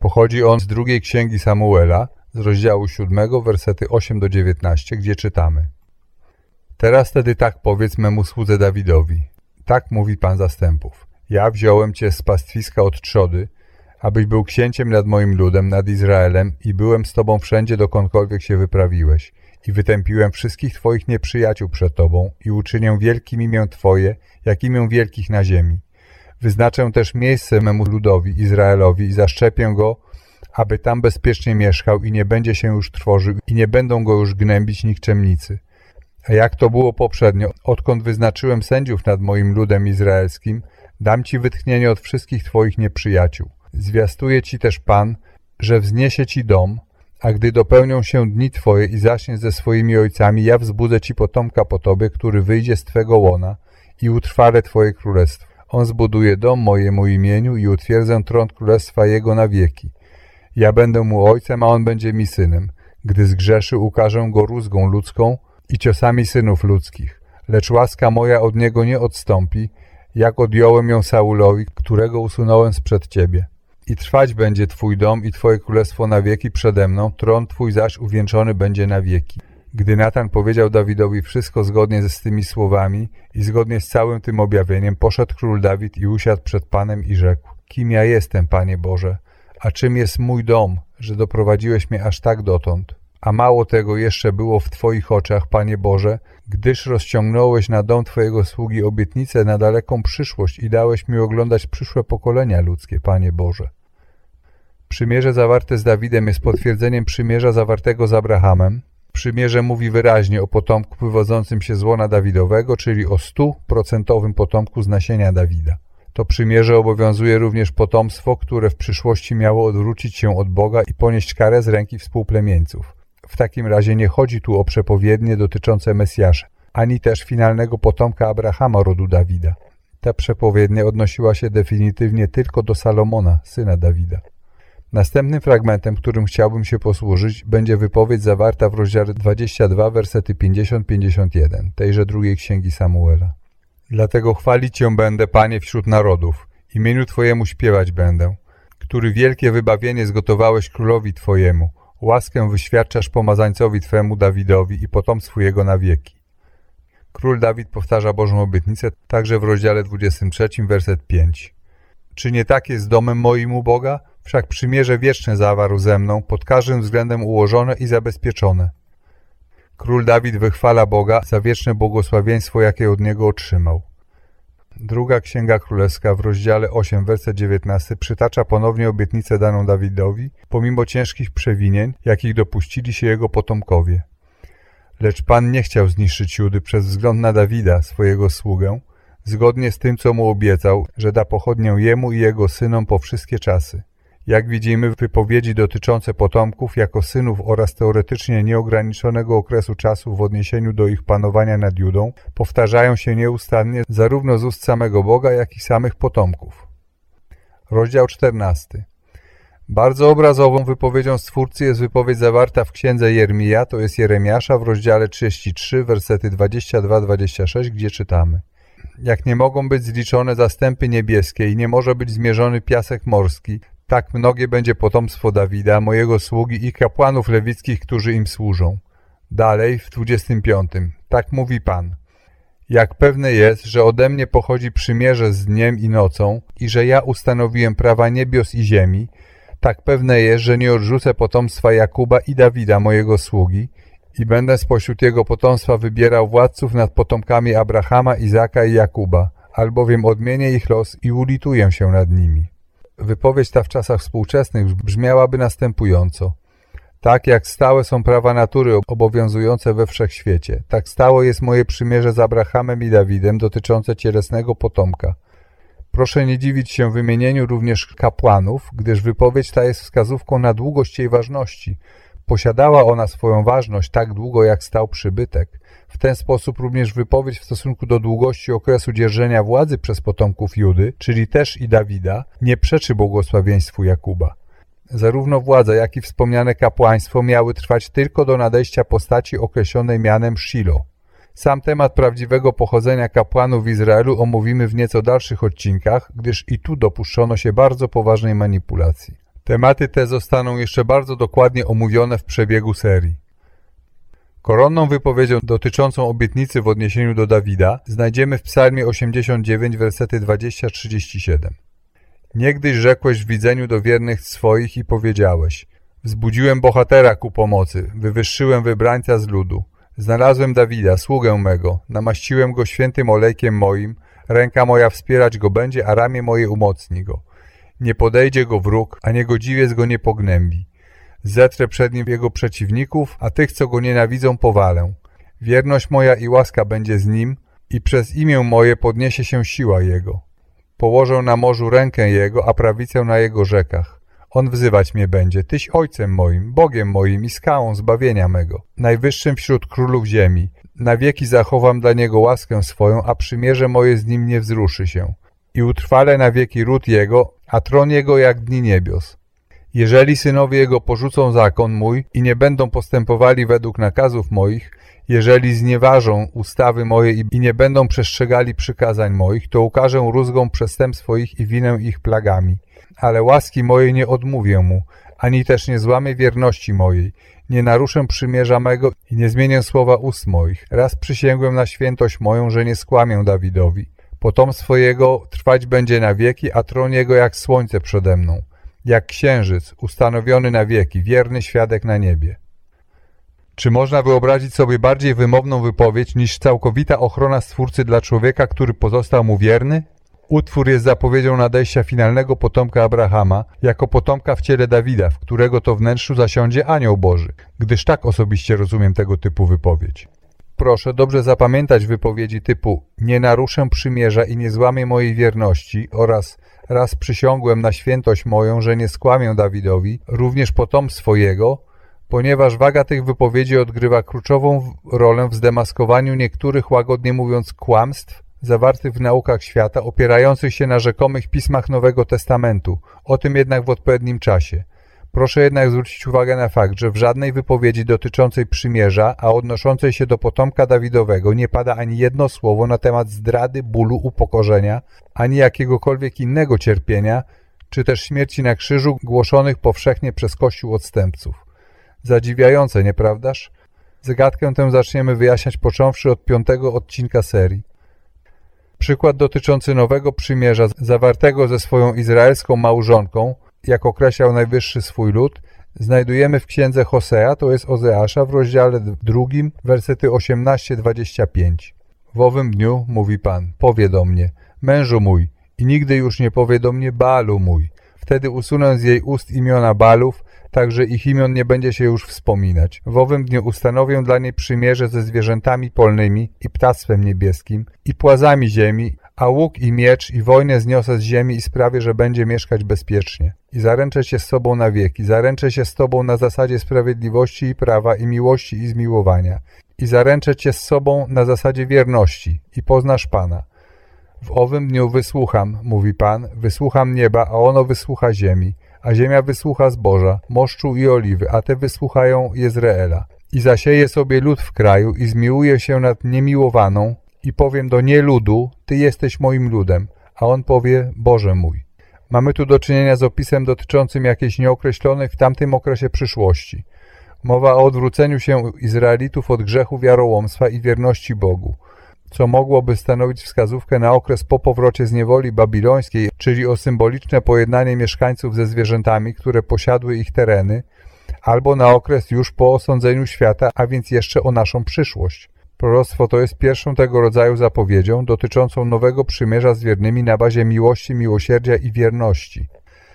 Pochodzi on z drugiej księgi Samuela, z rozdziału 7, wersety 8 do 19, gdzie czytamy. Teraz tedy tak powiedz memu słudze Dawidowi. Tak mówi Pan zastępów. Ja wziąłem cię z pastwiska od trzody, abyś był księciem nad moim ludem, nad Izraelem i byłem z tobą wszędzie, dokądkolwiek się wyprawiłeś. I wytępiłem wszystkich twoich nieprzyjaciół przed tobą i uczynię wielkim imię twoje, jak imię wielkich na ziemi. Wyznaczę też miejsce memu ludowi, Izraelowi i zaszczepię go, aby tam bezpiecznie mieszkał i nie będzie się już trwożył i nie będą go już gnębić nikczemnicy. A jak to było poprzednio, odkąd wyznaczyłem sędziów nad moim ludem izraelskim, dam ci wytchnienie od wszystkich twoich nieprzyjaciół. Zwiastuje ci też Pan, że wzniesie ci dom, a gdy dopełnią się dni twoje i zaczniesz ze swoimi ojcami, ja wzbudzę ci potomka po tobie, który wyjdzie z twego łona i utrwalę twoje królestwo. On zbuduje dom mojemu imieniu i utwierdzę tron królestwa jego na wieki. Ja będę mu ojcem, a on będzie mi synem. Gdy zgrzeszy, ukażę go rózgą ludzką i ciosami synów ludzkich. Lecz łaska moja od niego nie odstąpi, jak odjąłem ją Saulowi, którego usunąłem sprzed ciebie. I trwać będzie twój dom i twoje królestwo na wieki przede mną, tron twój zaś uwieńczony będzie na wieki. Gdy Natan powiedział Dawidowi wszystko zgodnie z tymi słowami i zgodnie z całym tym objawieniem, poszedł król Dawid i usiadł przed Panem i rzekł, kim ja jestem, Panie Boże, a czym jest mój dom, że doprowadziłeś mnie aż tak dotąd? A mało tego jeszcze było w Twoich oczach, Panie Boże, gdyż rozciągnąłeś na dom Twojego sługi obietnicę na daleką przyszłość i dałeś mi oglądać przyszłe pokolenia ludzkie, Panie Boże. Przymierze zawarte z Dawidem jest potwierdzeniem przymierza zawartego z Abrahamem. Przymierze mówi wyraźnie o potomku wywodzącym się z łona Dawidowego, czyli o stuprocentowym potomku z nasienia Dawida. To przymierze obowiązuje również potomstwo, które w przyszłości miało odwrócić się od Boga i ponieść karę z ręki współplemieńców. W takim razie nie chodzi tu o przepowiednie dotyczące Mesjasza, ani też finalnego potomka Abrahama rodu Dawida. Ta przepowiednia odnosiła się definitywnie tylko do Salomona, syna Dawida. Następnym fragmentem, którym chciałbym się posłużyć, będzie wypowiedź zawarta w rozdziale 22, versety 50-51 tejże drugiej księgi Samuela. Dlatego chwalić Cię będę, Panie, wśród narodów, imieniu Twojemu śpiewać będę, który wielkie wybawienie zgotowałeś królowi Twojemu, łaskę wyświadczasz pomazańcowi Twemu Dawidowi i potomstwu jego na wieki. Król Dawid powtarza Bożą obietnicę także w rozdziale 23, werset 5. Czy nie tak jest domem moim u Boga? Wszak przymierze wieczne zawarł ze mną, pod każdym względem ułożone i zabezpieczone. Król Dawid wychwala Boga za wieczne błogosławieństwo, jakie od niego otrzymał. Druga Księga Królewska w rozdziale 8, werset 19 przytacza ponownie obietnicę daną Dawidowi, pomimo ciężkich przewinień, jakich dopuścili się jego potomkowie. Lecz Pan nie chciał zniszczyć Judy przez wzgląd na Dawida, swojego sługę, zgodnie z tym, co mu obiecał, że da pochodnię jemu i jego synom po wszystkie czasy. Jak widzimy, wypowiedzi dotyczące potomków jako synów oraz teoretycznie nieograniczonego okresu czasu w odniesieniu do ich panowania nad Judą powtarzają się nieustannie zarówno z ust samego Boga, jak i samych potomków. Rozdział 14 Bardzo obrazową wypowiedzią Stwórcy jest wypowiedź zawarta w księdze Jermija, to jest Jeremiasza w rozdziale 33, versety 22-26, gdzie czytamy Jak nie mogą być zliczone zastępy niebieskie i nie może być zmierzony piasek morski, tak mnogie będzie potomstwo Dawida, mojego sługi i kapłanów lewickich, którzy im służą. Dalej w 25. Tak mówi Pan. Jak pewne jest, że ode mnie pochodzi przymierze z dniem i nocą i że ja ustanowiłem prawa niebios i ziemi, tak pewne jest, że nie odrzucę potomstwa Jakuba i Dawida, mojego sługi, i będę spośród jego potomstwa wybierał władców nad potomkami Abrahama, Izaka i Jakuba, albowiem odmienię ich los i ulituję się nad nimi. Wypowiedź ta w czasach współczesnych brzmiałaby następująco. Tak jak stałe są prawa natury obowiązujące we wszechświecie, tak stało jest moje przymierze z Abrahamem i Dawidem dotyczące cielesnego potomka. Proszę nie dziwić się wymienieniu również kapłanów, gdyż wypowiedź ta jest wskazówką na długość jej ważności. Posiadała ona swoją ważność tak długo, jak stał przybytek. W ten sposób również wypowiedź w stosunku do długości okresu dzierżenia władzy przez potomków Judy, czyli też i Dawida, nie przeczy błogosławieństwu Jakuba. Zarówno władza, jak i wspomniane kapłaństwo miały trwać tylko do nadejścia postaci określonej mianem Shilo. Sam temat prawdziwego pochodzenia kapłanów w Izraelu omówimy w nieco dalszych odcinkach, gdyż i tu dopuszczono się bardzo poważnej manipulacji. Tematy te zostaną jeszcze bardzo dokładnie omówione w przebiegu serii. Koronną wypowiedzią dotyczącą obietnicy w odniesieniu do Dawida znajdziemy w psalmie 89, wersety 20-37. Niegdyś rzekłeś w widzeniu do wiernych swoich i powiedziałeś Wzbudziłem bohatera ku pomocy, wywyższyłem wybrańca z ludu. Znalazłem Dawida, sługę mego, namaściłem go świętym olejkiem moim, ręka moja wspierać go będzie, a ramię moje umocni go. Nie podejdzie go wróg, a niegodziwiec go nie pognębi. Zetrę przed nim jego przeciwników, a tych, co go nienawidzą, powalę. Wierność moja i łaska będzie z nim i przez imię moje podniesie się siła jego. Położę na morzu rękę jego, a prawicę na jego rzekach. On wzywać mnie będzie, Tyś Ojcem moim, Bogiem moim i skałą zbawienia mego, najwyższym wśród królów ziemi. Na wieki zachowam dla niego łaskę swoją, a przymierze moje z nim nie wzruszy się. I utrwalę na wieki ród jego, a tron jego jak dni niebios. Jeżeli synowie jego porzucą zakon mój i nie będą postępowali według nakazów moich, jeżeli znieważą ustawy moje i nie będą przestrzegali przykazań moich, to ukażę rózgą przestępstw swoich i winę ich plagami. Ale łaski mojej nie odmówię mu, ani też nie złamię wierności mojej, nie naruszę przymierza mego i nie zmienię słowa ust moich. Raz przysięgłem na świętość moją, że nie skłamię Dawidowi. Potomstwo jego trwać będzie na wieki, a tron jego jak słońce przede mną. Jak księżyc, ustanowiony na wieki, wierny świadek na niebie. Czy można wyobrazić sobie bardziej wymowną wypowiedź niż całkowita ochrona Stwórcy dla człowieka, który pozostał mu wierny? Utwór jest zapowiedzią nadejścia finalnego potomka Abrahama, jako potomka w ciele Dawida, w którego to wnętrzu zasiądzie anioł Boży, gdyż tak osobiście rozumiem tego typu wypowiedź. Proszę dobrze zapamiętać wypowiedzi typu nie naruszę przymierza i nie złamię mojej wierności oraz raz przysiągłem na świętość moją, że nie skłamię Dawidowi, również potomstwo jego, ponieważ waga tych wypowiedzi odgrywa kluczową rolę w zdemaskowaniu niektórych, łagodnie mówiąc, kłamstw zawartych w naukach świata opierających się na rzekomych pismach Nowego Testamentu, o tym jednak w odpowiednim czasie. Proszę jednak zwrócić uwagę na fakt, że w żadnej wypowiedzi dotyczącej przymierza, a odnoszącej się do potomka Dawidowego nie pada ani jedno słowo na temat zdrady, bólu, upokorzenia, ani jakiegokolwiek innego cierpienia, czy też śmierci na krzyżu głoszonych powszechnie przez Kościół odstępców. Zadziwiające, nieprawdaż? Zagadkę tę zaczniemy wyjaśniać począwszy od piątego odcinka serii. Przykład dotyczący nowego przymierza zawartego ze swoją izraelską małżonką, jak określał najwyższy swój lud, znajdujemy w księdze Hosea, to jest Ozeasza, w rozdziale drugim, wersety 18-25. W owym dniu, mówi Pan, powie do mnie, mężu mój, i nigdy już nie powie do mnie, Balu mój. Wtedy usunę z jej ust imiona Balów, tak że ich imion nie będzie się już wspominać. W owym dniu ustanowię dla niej przymierze ze zwierzętami polnymi i ptactwem niebieskim i płazami ziemi, a łuk i miecz i wojnę zniosę z ziemi i sprawię, że będzie mieszkać bezpiecznie. I zaręczę się z Tobą na wieki, zaręczę się z Tobą na zasadzie sprawiedliwości i prawa i miłości i zmiłowania. I zaręczę Cię z sobą na zasadzie wierności i poznasz Pana. W owym dniu wysłucham, mówi Pan, wysłucham nieba, a ono wysłucha ziemi a ziemia wysłucha zboża, moszczu i oliwy, a te wysłuchają Jezreela. I zasieje sobie lud w kraju i zmiłuje się nad niemiłowaną i powiem do nieludu, Ty jesteś moim ludem, a on powie, Boże mój. Mamy tu do czynienia z opisem dotyczącym jakiejś nieokreślonej w tamtym okresie przyszłości. Mowa o odwróceniu się Izraelitów od grzechu wiarołomstwa i wierności Bogu co mogłoby stanowić wskazówkę na okres po powrocie z niewoli babilońskiej, czyli o symboliczne pojednanie mieszkańców ze zwierzętami, które posiadły ich tereny, albo na okres już po osądzeniu świata, a więc jeszcze o naszą przyszłość. Proroctwo to jest pierwszą tego rodzaju zapowiedzią dotyczącą nowego przymierza z wiernymi na bazie miłości, miłosierdzia i wierności.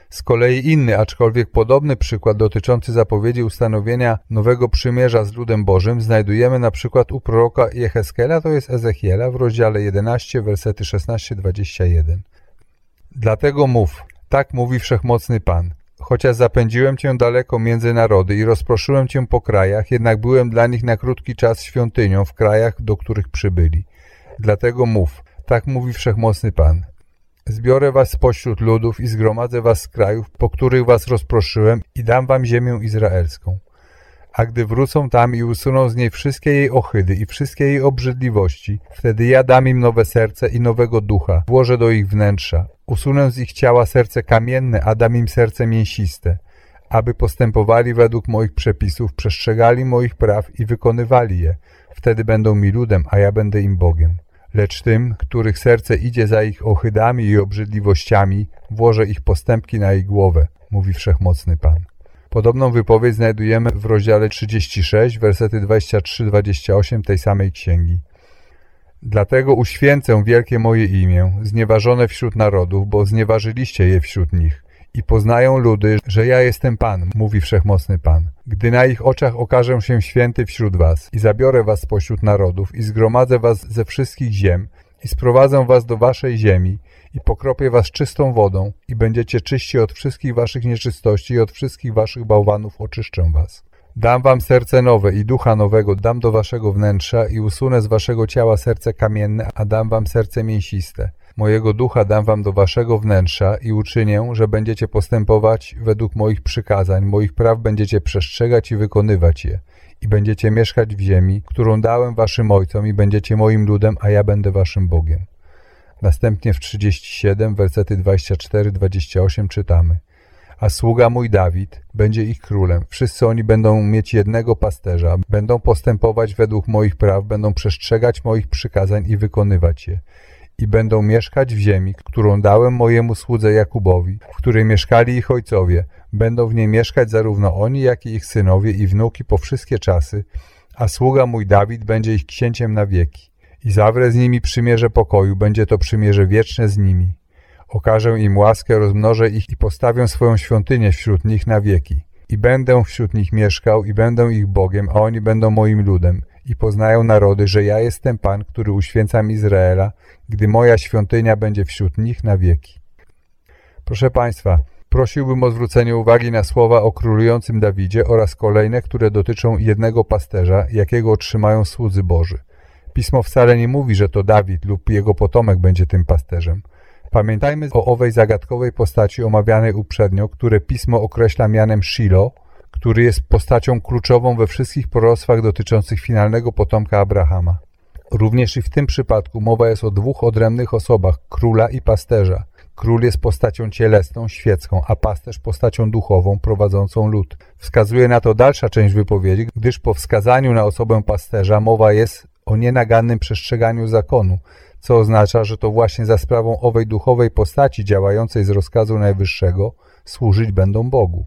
Z kolei inny, aczkolwiek podobny przykład dotyczący zapowiedzi ustanowienia nowego przymierza z ludem Bożym znajdujemy na przykład u proroka Jeheskiela, to jest Ezechiela w rozdziale 11, wersety 16-21. Dlatego mów, tak mówi Wszechmocny Pan. Chociaż zapędziłem Cię daleko między narody i rozproszyłem Cię po krajach, jednak byłem dla nich na krótki czas świątynią w krajach, do których przybyli. Dlatego mów, tak mówi Wszechmocny Pan. Zbiorę was spośród ludów i zgromadzę was z krajów, po których was rozproszyłem i dam wam ziemię izraelską. A gdy wrócą tam i usuną z niej wszystkie jej ohydy i wszystkie jej obrzydliwości, wtedy ja dam im nowe serce i nowego ducha, włożę do ich wnętrza. Usunę z ich ciała serce kamienne, a dam im serce mięsiste, aby postępowali według moich przepisów, przestrzegali moich praw i wykonywali je. Wtedy będą mi ludem, a ja będę im Bogiem. Lecz tym, których serce idzie za ich ohydami i obrzydliwościami, włożę ich postępki na ich głowę, mówi Wszechmocny Pan. Podobną wypowiedź znajdujemy w rozdziale 36, wersety 23-28 tej samej księgi. Dlatego uświęcę wielkie moje imię, znieważone wśród narodów, bo znieważyliście je wśród nich i poznają ludy, że ja jestem Pan, mówi Wszechmocny Pan. Gdy na ich oczach okażę się święty wśród was i zabiorę was spośród narodów i zgromadzę was ze wszystkich ziem i sprowadzę was do waszej ziemi i pokropię was czystą wodą i będziecie czyści od wszystkich waszych nieczystości i od wszystkich waszych bałwanów oczyszczę was. Dam wam serce nowe i ducha nowego dam do waszego wnętrza i usunę z waszego ciała serce kamienne, a dam wam serce mięsiste. Mojego ducha dam wam do waszego wnętrza i uczynię, że będziecie postępować według moich przykazań, moich praw będziecie przestrzegać i wykonywać je. I będziecie mieszkać w ziemi, którą dałem waszym ojcom i będziecie moim ludem, a ja będę waszym Bogiem. Następnie w 37, wersety 24-28 czytamy a sługa mój Dawid będzie ich królem. Wszyscy oni będą mieć jednego pasterza, będą postępować według moich praw, będą przestrzegać moich przykazań i wykonywać je. I będą mieszkać w ziemi, którą dałem mojemu słudze Jakubowi, w której mieszkali ich ojcowie. Będą w niej mieszkać zarówno oni, jak i ich synowie i wnuki po wszystkie czasy, a sługa mój Dawid będzie ich księciem na wieki. I zawrę z nimi przymierze pokoju, będzie to przymierze wieczne z nimi Okażę im łaskę, rozmnożę ich i postawię swoją świątynię wśród nich na wieki. I będę wśród nich mieszkał i będę ich Bogiem, a oni będą moim ludem. I poznają narody, że ja jestem Pan, który uświęcam Izraela, gdy moja świątynia będzie wśród nich na wieki. Proszę Państwa, prosiłbym o zwrócenie uwagi na słowa o królującym Dawidzie oraz kolejne, które dotyczą jednego pasterza, jakiego otrzymają słudzy Boży. Pismo wcale nie mówi, że to Dawid lub jego potomek będzie tym pasterzem. Pamiętajmy o owej zagadkowej postaci omawianej uprzednio, które pismo określa mianem Shilo, który jest postacią kluczową we wszystkich proroctwach dotyczących finalnego potomka Abrahama. Również i w tym przypadku mowa jest o dwóch odrębnych osobach, króla i pasterza. Król jest postacią cielesną, świecką, a pasterz postacią duchową, prowadzącą lud. Wskazuje na to dalsza część wypowiedzi, gdyż po wskazaniu na osobę pasterza mowa jest o nienagannym przestrzeganiu zakonu, co oznacza, że to właśnie za sprawą owej duchowej postaci działającej z rozkazu Najwyższego służyć będą Bogu.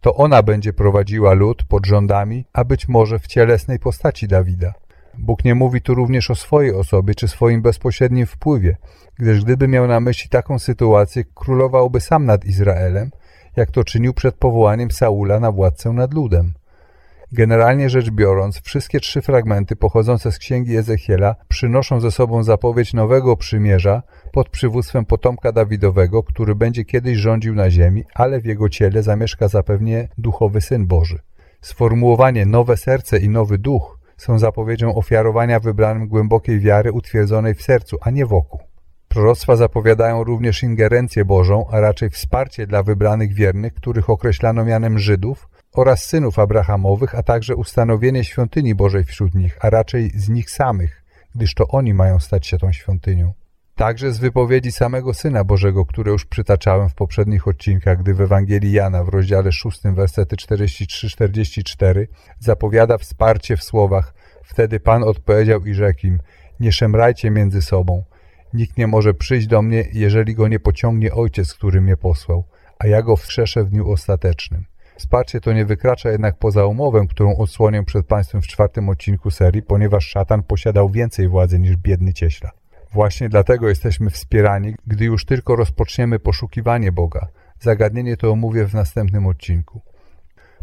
To ona będzie prowadziła lud pod rządami, a być może w cielesnej postaci Dawida. Bóg nie mówi tu również o swojej osobie czy swoim bezpośrednim wpływie, gdyż gdyby miał na myśli taką sytuację, królowałby sam nad Izraelem, jak to czynił przed powołaniem Saula na władcę nad ludem. Generalnie rzecz biorąc, wszystkie trzy fragmenty pochodzące z księgi Ezechiela przynoszą ze sobą zapowiedź nowego przymierza pod przywództwem potomka Dawidowego, który będzie kiedyś rządził na ziemi, ale w jego ciele zamieszka zapewnie duchowy Syn Boży. Sformułowanie nowe serce i nowy duch są zapowiedzią ofiarowania wybranym głębokiej wiary utwierdzonej w sercu, a nie wokół. Proroctwa zapowiadają również ingerencję Bożą, a raczej wsparcie dla wybranych wiernych, których określano mianem Żydów, oraz synów Abrahamowych, a także ustanowienie świątyni Bożej wśród nich, a raczej z nich samych, gdyż to oni mają stać się tą świątynią. Także z wypowiedzi samego Syna Bożego, które już przytaczałem w poprzednich odcinkach, gdy w Ewangelii Jana w rozdziale 6, wersety 43-44 zapowiada wsparcie w słowach Wtedy Pan odpowiedział i rzekł im Nie szemrajcie między sobą. Nikt nie może przyjść do mnie, jeżeli go nie pociągnie Ojciec, który mnie posłał, a ja go wstrzeszę w dniu ostatecznym. Wsparcie to nie wykracza jednak poza umowę, którą odsłonię przed Państwem w czwartym odcinku serii, ponieważ szatan posiadał więcej władzy niż biedny cieśla. Właśnie dlatego jesteśmy wspierani, gdy już tylko rozpoczniemy poszukiwanie Boga. Zagadnienie to omówię w następnym odcinku.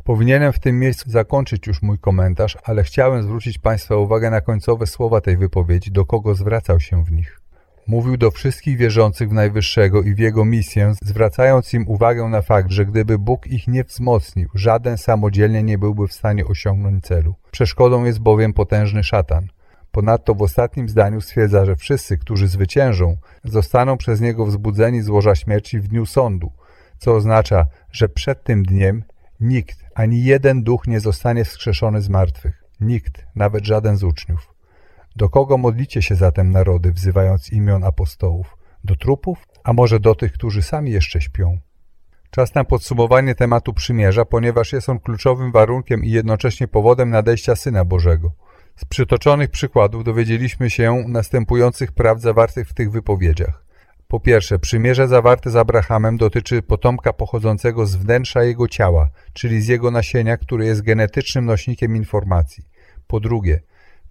Powinienem w tym miejscu zakończyć już mój komentarz, ale chciałem zwrócić Państwa uwagę na końcowe słowa tej wypowiedzi, do kogo zwracał się w nich. Mówił do wszystkich wierzących w Najwyższego i w Jego misję, zwracając im uwagę na fakt, że gdyby Bóg ich nie wzmocnił, żaden samodzielnie nie byłby w stanie osiągnąć celu. Przeszkodą jest bowiem potężny szatan. Ponadto w ostatnim zdaniu stwierdza, że wszyscy, którzy zwyciężą, zostaną przez niego wzbudzeni z łoża śmierci w dniu sądu, co oznacza, że przed tym dniem nikt, ani jeden duch nie zostanie wskrzeszony z martwych. Nikt, nawet żaden z uczniów. Do kogo modlicie się zatem narody, wzywając imion apostołów? Do trupów? A może do tych, którzy sami jeszcze śpią? Czas na podsumowanie tematu przymierza, ponieważ jest on kluczowym warunkiem i jednocześnie powodem nadejścia Syna Bożego. Z przytoczonych przykładów dowiedzieliśmy się następujących praw zawartych w tych wypowiedziach. Po pierwsze, przymierze zawarte z Abrahamem dotyczy potomka pochodzącego z wnętrza jego ciała, czyli z jego nasienia, który jest genetycznym nośnikiem informacji. Po drugie,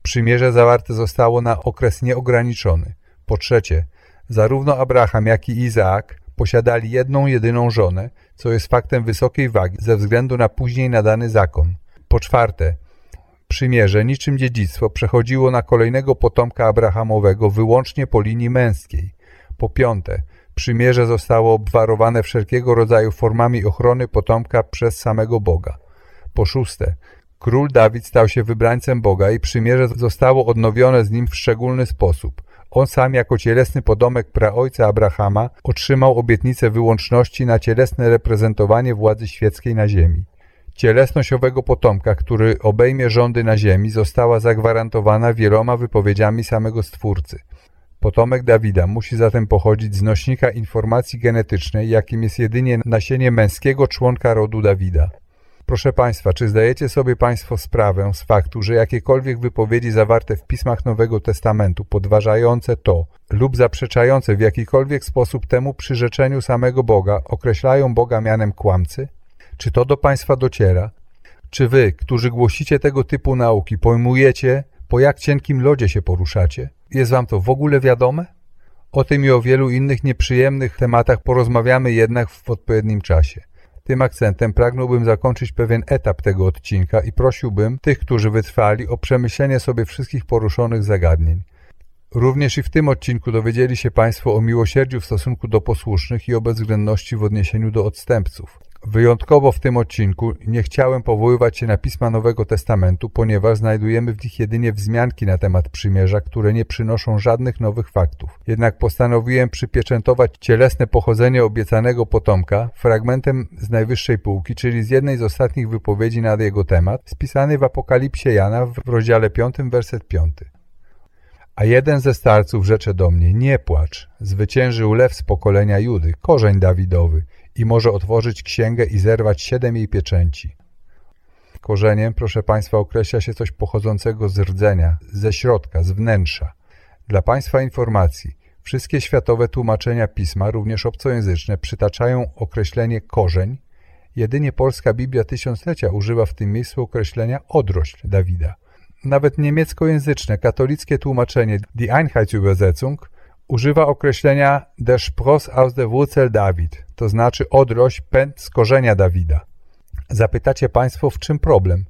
Przymierze zawarte zostało na okres nieograniczony. Po trzecie, zarówno Abraham, jak i Izaak posiadali jedną jedyną żonę, co jest faktem wysokiej wagi ze względu na później nadany zakon. Po czwarte, przymierze, niczym dziedzictwo, przechodziło na kolejnego potomka Abrahamowego wyłącznie po linii męskiej. Po piąte, przymierze zostało obwarowane wszelkiego rodzaju formami ochrony potomka przez samego Boga. Po szóste, król Dawid stał się wybrańcem Boga i przymierze zostało odnowione z nim w szczególny sposób. On sam jako cielesny podomek praojca Abrahama otrzymał obietnicę wyłączności na cielesne reprezentowanie władzy świeckiej na ziemi. Cielesność owego potomka, który obejmie rządy na ziemi, została zagwarantowana wieloma wypowiedziami samego Stwórcy. Potomek Dawida musi zatem pochodzić z nośnika informacji genetycznej, jakim jest jedynie nasienie męskiego członka rodu Dawida. Proszę Państwa, czy zdajecie sobie Państwo sprawę z faktu, że jakiekolwiek wypowiedzi zawarte w pismach Nowego Testamentu podważające to lub zaprzeczające w jakikolwiek sposób temu przyrzeczeniu samego Boga określają Boga mianem kłamcy? Czy to do Państwa dociera? Czy Wy, którzy głosicie tego typu nauki, pojmujecie, po jak cienkim lodzie się poruszacie? Jest Wam to w ogóle wiadome? O tym i o wielu innych nieprzyjemnych tematach porozmawiamy jednak w odpowiednim czasie. Tym akcentem pragnąłbym zakończyć pewien etap tego odcinka i prosiłbym tych, którzy wytrwali, o przemyślenie sobie wszystkich poruszonych zagadnień. Również i w tym odcinku dowiedzieli się Państwo o miłosierdziu w stosunku do posłusznych i o bezwzględności w odniesieniu do odstępców. Wyjątkowo w tym odcinku nie chciałem powoływać się na pisma Nowego Testamentu, ponieważ znajdujemy w nich jedynie wzmianki na temat przymierza, które nie przynoszą żadnych nowych faktów. Jednak postanowiłem przypieczętować cielesne pochodzenie obiecanego potomka fragmentem z najwyższej półki, czyli z jednej z ostatnich wypowiedzi na jego temat, spisanej w Apokalipsie Jana w rozdziale 5, werset 5. A jeden ze starców rzecze do mnie, nie płacz, zwyciężył lew z pokolenia Judy, korzeń Dawidowy, i może otworzyć księgę i zerwać siedem jej pieczęci. Korzeniem, proszę Państwa, określa się coś pochodzącego z rdzenia, ze środka, z wnętrza. Dla Państwa informacji, wszystkie światowe tłumaczenia pisma, również obcojęzyczne, przytaczają określenie korzeń. Jedynie polska Biblia Tysiąclecia używa w tym miejscu określenia odrość Dawida. Nawet niemieckojęzyczne, katolickie tłumaczenie Die Einheitsübersetzung używa określenia der Spross aus der Wurzel David, to znaczy odrość pęd z korzenia Dawida. Zapytacie Państwo, w czym problem?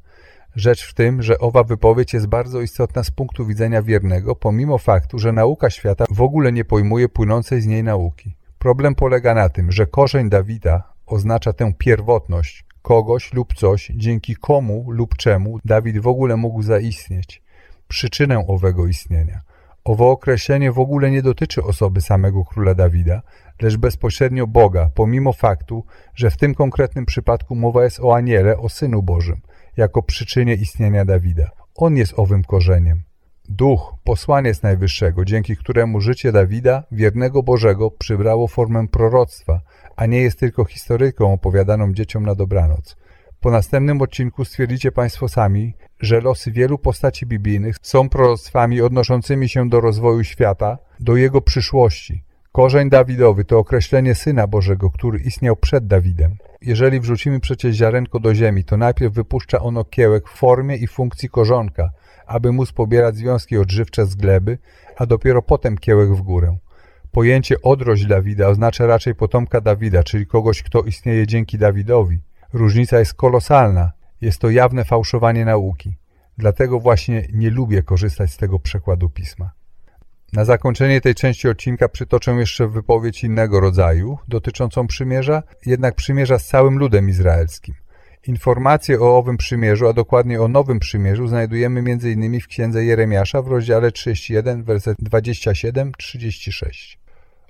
Rzecz w tym, że owa wypowiedź jest bardzo istotna z punktu widzenia wiernego, pomimo faktu, że nauka świata w ogóle nie pojmuje płynącej z niej nauki. Problem polega na tym, że korzeń Dawida oznacza tę pierwotność, kogoś lub coś, dzięki komu lub czemu Dawid w ogóle mógł zaistnieć, przyczynę owego istnienia. Owo określenie w ogóle nie dotyczy osoby samego króla Dawida, lecz bezpośrednio Boga, pomimo faktu, że w tym konkretnym przypadku mowa jest o aniele, o Synu Bożym, jako przyczynie istnienia Dawida. On jest owym korzeniem. Duch, posłaniec Najwyższego, dzięki któremu życie Dawida, wiernego Bożego, przybrało formę proroctwa, a nie jest tylko historyką opowiadaną dzieciom na dobranoc. Po następnym odcinku stwierdzicie Państwo sami, że losy wielu postaci biblijnych są proroctwami odnoszącymi się do rozwoju świata, do jego przyszłości. Korzeń Dawidowy to określenie Syna Bożego, który istniał przed Dawidem. Jeżeli wrzucimy przecież ziarenko do ziemi, to najpierw wypuszcza ono kiełek w formie i funkcji korzonka, aby móc pobierać związki odżywcze z gleby, a dopiero potem kiełek w górę. Pojęcie odrość Dawida oznacza raczej potomka Dawida, czyli kogoś, kto istnieje dzięki Dawidowi. Różnica jest kolosalna. Jest to jawne fałszowanie nauki. Dlatego właśnie nie lubię korzystać z tego przekładu pisma. Na zakończenie tej części odcinka przytoczę jeszcze wypowiedź innego rodzaju, dotyczącą przymierza, jednak przymierza z całym ludem izraelskim. Informacje o owym przymierzu, a dokładnie o nowym przymierzu znajdujemy m.in. w księdze Jeremiasza w rozdziale 31, werset 27-36.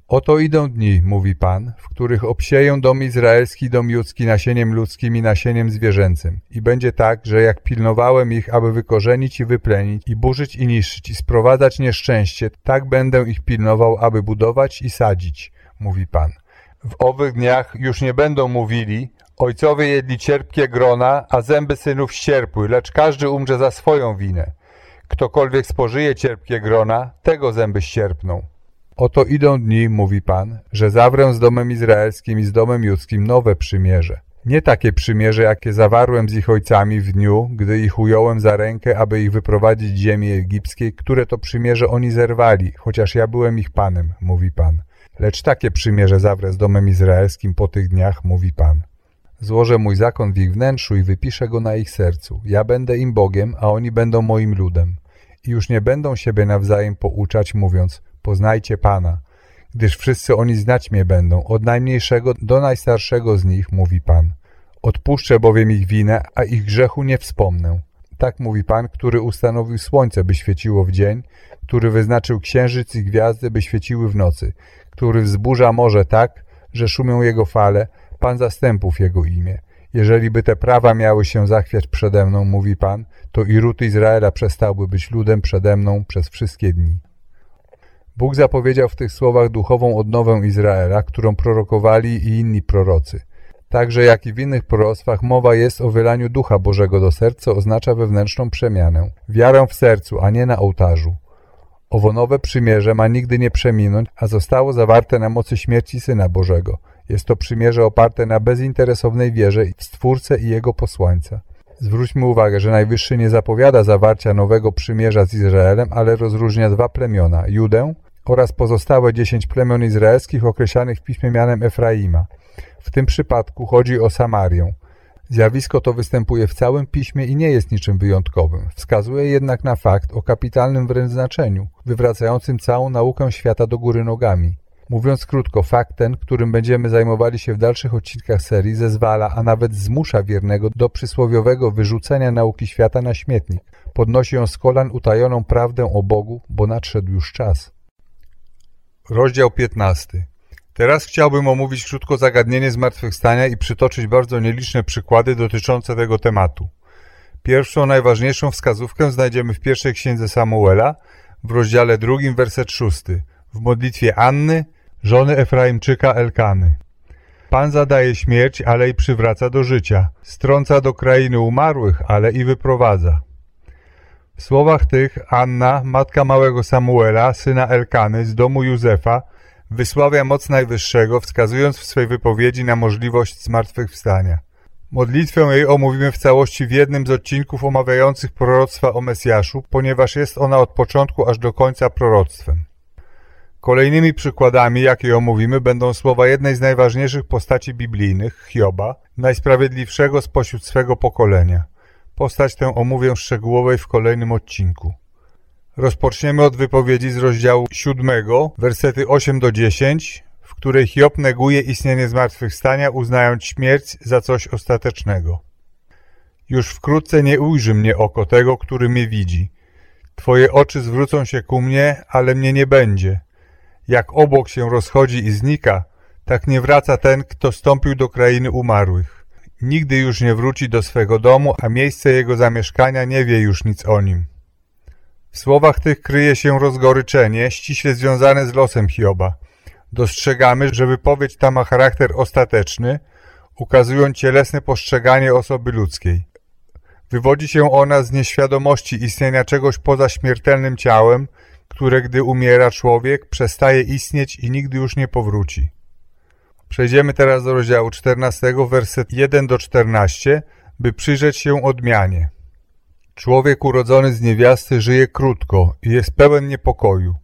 Oto idą dni, mówi Pan, w których obsieją dom izraelski, dom judzki nasieniem ludzkim i nasieniem zwierzęcym. I będzie tak, że jak pilnowałem ich, aby wykorzenić i wyplenić, i burzyć i niszczyć, i sprowadzać nieszczęście, tak będę ich pilnował, aby budować i sadzić, mówi Pan. W owych dniach już nie będą mówili, ojcowie jedli cierpkie grona, a zęby synów ścierpły, lecz każdy umrze za swoją winę. Ktokolwiek spożyje cierpkie grona, tego zęby ścierpną. Oto idą dni, mówi Pan, że zawrę z domem izraelskim i z domem judzkim nowe przymierze. Nie takie przymierze, jakie zawarłem z ich ojcami w dniu, gdy ich ująłem za rękę, aby ich wyprowadzić z ziemi egipskiej, które to przymierze oni zerwali, chociaż ja byłem ich Panem, mówi Pan. Lecz takie przymierze zawrę z domem izraelskim po tych dniach, mówi Pan. Złożę mój zakon w ich wnętrzu i wypiszę go na ich sercu. Ja będę im Bogiem, a oni będą moim ludem. I już nie będą siebie nawzajem pouczać, mówiąc, poznajcie Pana, gdyż wszyscy oni znać mnie będą, od najmniejszego do najstarszego z nich, mówi Pan. Odpuszczę bowiem ich winę, a ich grzechu nie wspomnę. Tak mówi Pan, który ustanowił słońce, by świeciło w dzień, który wyznaczył księżyc i gwiazdy, by świeciły w nocy, który wzburza morze tak, że szumią jego fale, Pan zastępów jego imię. Jeżeli by te prawa miały się zachwiać przede mną, mówi Pan, to i ród Izraela przestałby być ludem przede mną przez wszystkie dni. Bóg zapowiedział w tych słowach duchową odnowę Izraela, którą prorokowali i inni prorocy. Także jak i w innych proroctwach mowa jest o wylaniu Ducha Bożego do serca oznacza wewnętrzną przemianę, wiarę w sercu, a nie na ołtarzu. Owo nowe przymierze ma nigdy nie przeminąć, a zostało zawarte na mocy śmierci Syna Bożego. Jest to przymierze oparte na bezinteresownej wierze w Stwórcę i Jego posłańca. Zwróćmy uwagę, że Najwyższy nie zapowiada zawarcia nowego przymierza z Izraelem, ale rozróżnia dwa plemiona, Judę oraz pozostałe dziesięć plemion izraelskich określanych w piśmie mianem Efraima. W tym przypadku chodzi o Samarię. Zjawisko to występuje w całym piśmie i nie jest niczym wyjątkowym. Wskazuje jednak na fakt o kapitalnym wręcz znaczeniu, wywracającym całą naukę świata do góry nogami. Mówiąc krótko, fakt ten, którym będziemy zajmowali się w dalszych odcinkach serii, zezwala, a nawet zmusza wiernego do przysłowiowego wyrzucenia nauki świata na śmietnik. Podnosi on z kolan utajoną prawdę o Bogu, bo nadszedł już czas. Rozdział 15 Teraz chciałbym omówić krótko zagadnienie zmartwychwstania i przytoczyć bardzo nieliczne przykłady dotyczące tego tematu. Pierwszą, najważniejszą wskazówkę znajdziemy w pierwszej księdze Samuela, w rozdziale drugim, werset szósty, w modlitwie Anny, żony Efraimczyka Elkany. Pan zadaje śmierć, ale i przywraca do życia. Strąca do krainy umarłych, ale i wyprowadza. W słowach tych Anna, matka małego Samuela, syna Elkany z domu Józefa, wysławia moc Najwyższego, wskazując w swej wypowiedzi na możliwość zmartwychwstania. Modlitwę jej omówimy w całości w jednym z odcinków omawiających proroctwa o Mesjaszu, ponieważ jest ona od początku aż do końca proroctwem. Kolejnymi przykładami, jakie omówimy, będą słowa jednej z najważniejszych postaci biblijnych, Hioba, najsprawiedliwszego spośród swego pokolenia. Postać tę omówię szczegółowej w kolejnym odcinku. Rozpoczniemy od wypowiedzi z rozdziału 7, wersety 8 do 10, w której Hiob neguje istnienie zmartwychwstania, uznając śmierć za coś ostatecznego. Już wkrótce nie ujrzy mnie oko tego, który mnie widzi. Twoje oczy zwrócą się ku mnie, ale mnie nie będzie. Jak obłok się rozchodzi i znika, tak nie wraca ten, kto stąpił do krainy umarłych. Nigdy już nie wróci do swego domu, a miejsce jego zamieszkania nie wie już nic o nim. W słowach tych kryje się rozgoryczenie, ściśle związane z losem Hioba. Dostrzegamy, że wypowiedź ta ma charakter ostateczny, ukazując cielesne postrzeganie osoby ludzkiej. Wywodzi się ona z nieświadomości istnienia czegoś poza śmiertelnym ciałem, które gdy umiera człowiek, przestaje istnieć i nigdy już nie powróci. Przejdziemy teraz do rozdziału 14, werset 1 do 14, by przyjrzeć się odmianie. Człowiek urodzony z niewiasty żyje krótko i jest pełen niepokoju.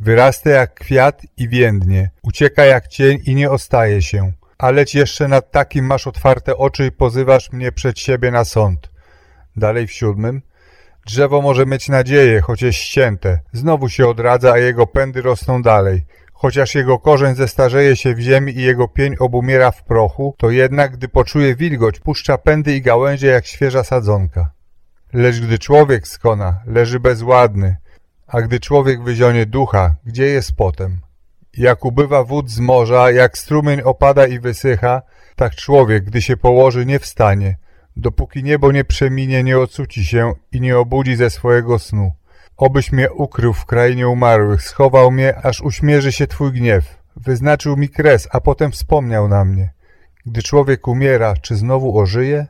Wyrasta jak kwiat i więdnie, ucieka jak cień i nie ostaje się. Aleć jeszcze nad takim masz otwarte oczy i pozywasz mnie przed siebie na sąd. Dalej w siódmym. Drzewo może mieć nadzieję, choć jest ścięte. Znowu się odradza, a jego pędy rosną dalej. Chociaż jego korzeń zestarzeje się w ziemi i jego pień obumiera w prochu, to jednak, gdy poczuje wilgoć, puszcza pędy i gałęzie jak świeża sadzonka. Lecz gdy człowiek skona, leży bezładny, a gdy człowiek wyzionie ducha, gdzie jest potem? Jak ubywa wód z morza, jak strumień opada i wysycha, tak człowiek, gdy się położy, nie wstanie, dopóki niebo nie przeminie, nie ocuci się i nie obudzi ze swojego snu. Obyś mnie ukrył w krainie umarłych, schował mnie, aż uśmierzy się Twój gniew. Wyznaczył mi kres, a potem wspomniał na mnie. Gdy człowiek umiera, czy znowu ożyje?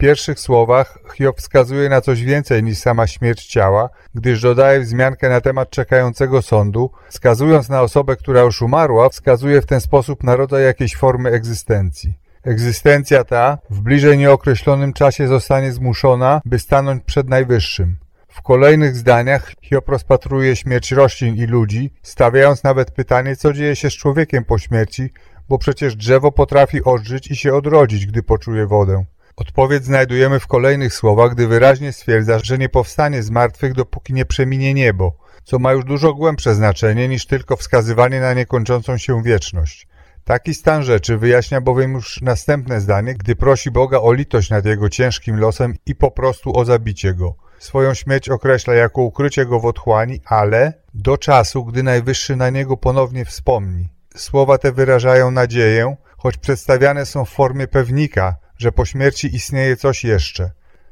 pierwszych słowach Hiob wskazuje na coś więcej niż sama śmierć ciała, gdyż dodaje wzmiankę na temat czekającego sądu, wskazując na osobę, która już umarła, wskazuje w ten sposób na rodzaj jakiejś formy egzystencji. Egzystencja ta w bliżej nieokreślonym czasie zostanie zmuszona, by stanąć przed Najwyższym. W kolejnych zdaniach Hiob rozpatruje śmierć roślin i ludzi, stawiając nawet pytanie, co dzieje się z człowiekiem po śmierci, bo przecież drzewo potrafi odżyć i się odrodzić, gdy poczuje wodę. Odpowiedź znajdujemy w kolejnych słowach, gdy wyraźnie stwierdza, że nie powstanie z martwych, dopóki nie przeminie niebo, co ma już dużo głębsze znaczenie niż tylko wskazywanie na niekończącą się wieczność. Taki stan rzeczy wyjaśnia bowiem już następne zdanie, gdy prosi Boga o litość nad jego ciężkim losem i po prostu o zabicie go. Swoją śmierć określa jako ukrycie go w otchłani, ale do czasu, gdy Najwyższy na niego ponownie wspomni. Słowa te wyrażają nadzieję, choć przedstawiane są w formie pewnika, że po śmierci istnieje coś jeszcze.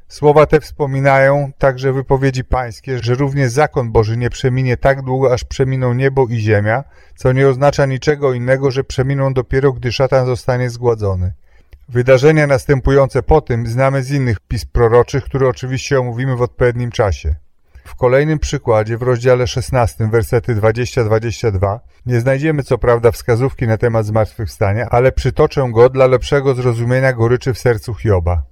Słowa te wspominają także wypowiedzi pańskie, że również zakon Boży nie przeminie tak długo, aż przeminą niebo i ziemia, co nie oznacza niczego innego, że przeminą dopiero, gdy szatan zostanie zgładzony. Wydarzenia następujące po tym znamy z innych pism proroczych, które oczywiście omówimy w odpowiednim czasie. W kolejnym przykładzie, w rozdziale 16, wersety 20-22, nie znajdziemy co prawda wskazówki na temat zmartwychwstania, ale przytoczę go dla lepszego zrozumienia goryczy w sercu Hioba.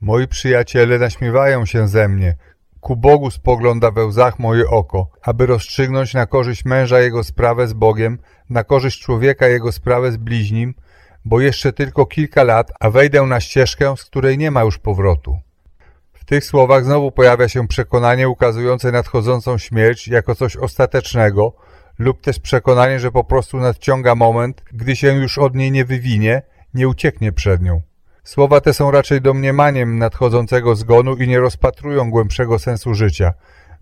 Moi przyjaciele naśmiewają się ze mnie. Ku Bogu spogląda we łzach moje oko, aby rozstrzygnąć na korzyść męża jego sprawę z Bogiem, na korzyść człowieka jego sprawę z bliźnim, bo jeszcze tylko kilka lat, a wejdę na ścieżkę, z której nie ma już powrotu. W tych słowach znowu pojawia się przekonanie ukazujące nadchodzącą śmierć jako coś ostatecznego lub też przekonanie, że po prostu nadciąga moment, gdy się już od niej nie wywinie, nie ucieknie przed nią. Słowa te są raczej domniemaniem nadchodzącego zgonu i nie rozpatrują głębszego sensu życia.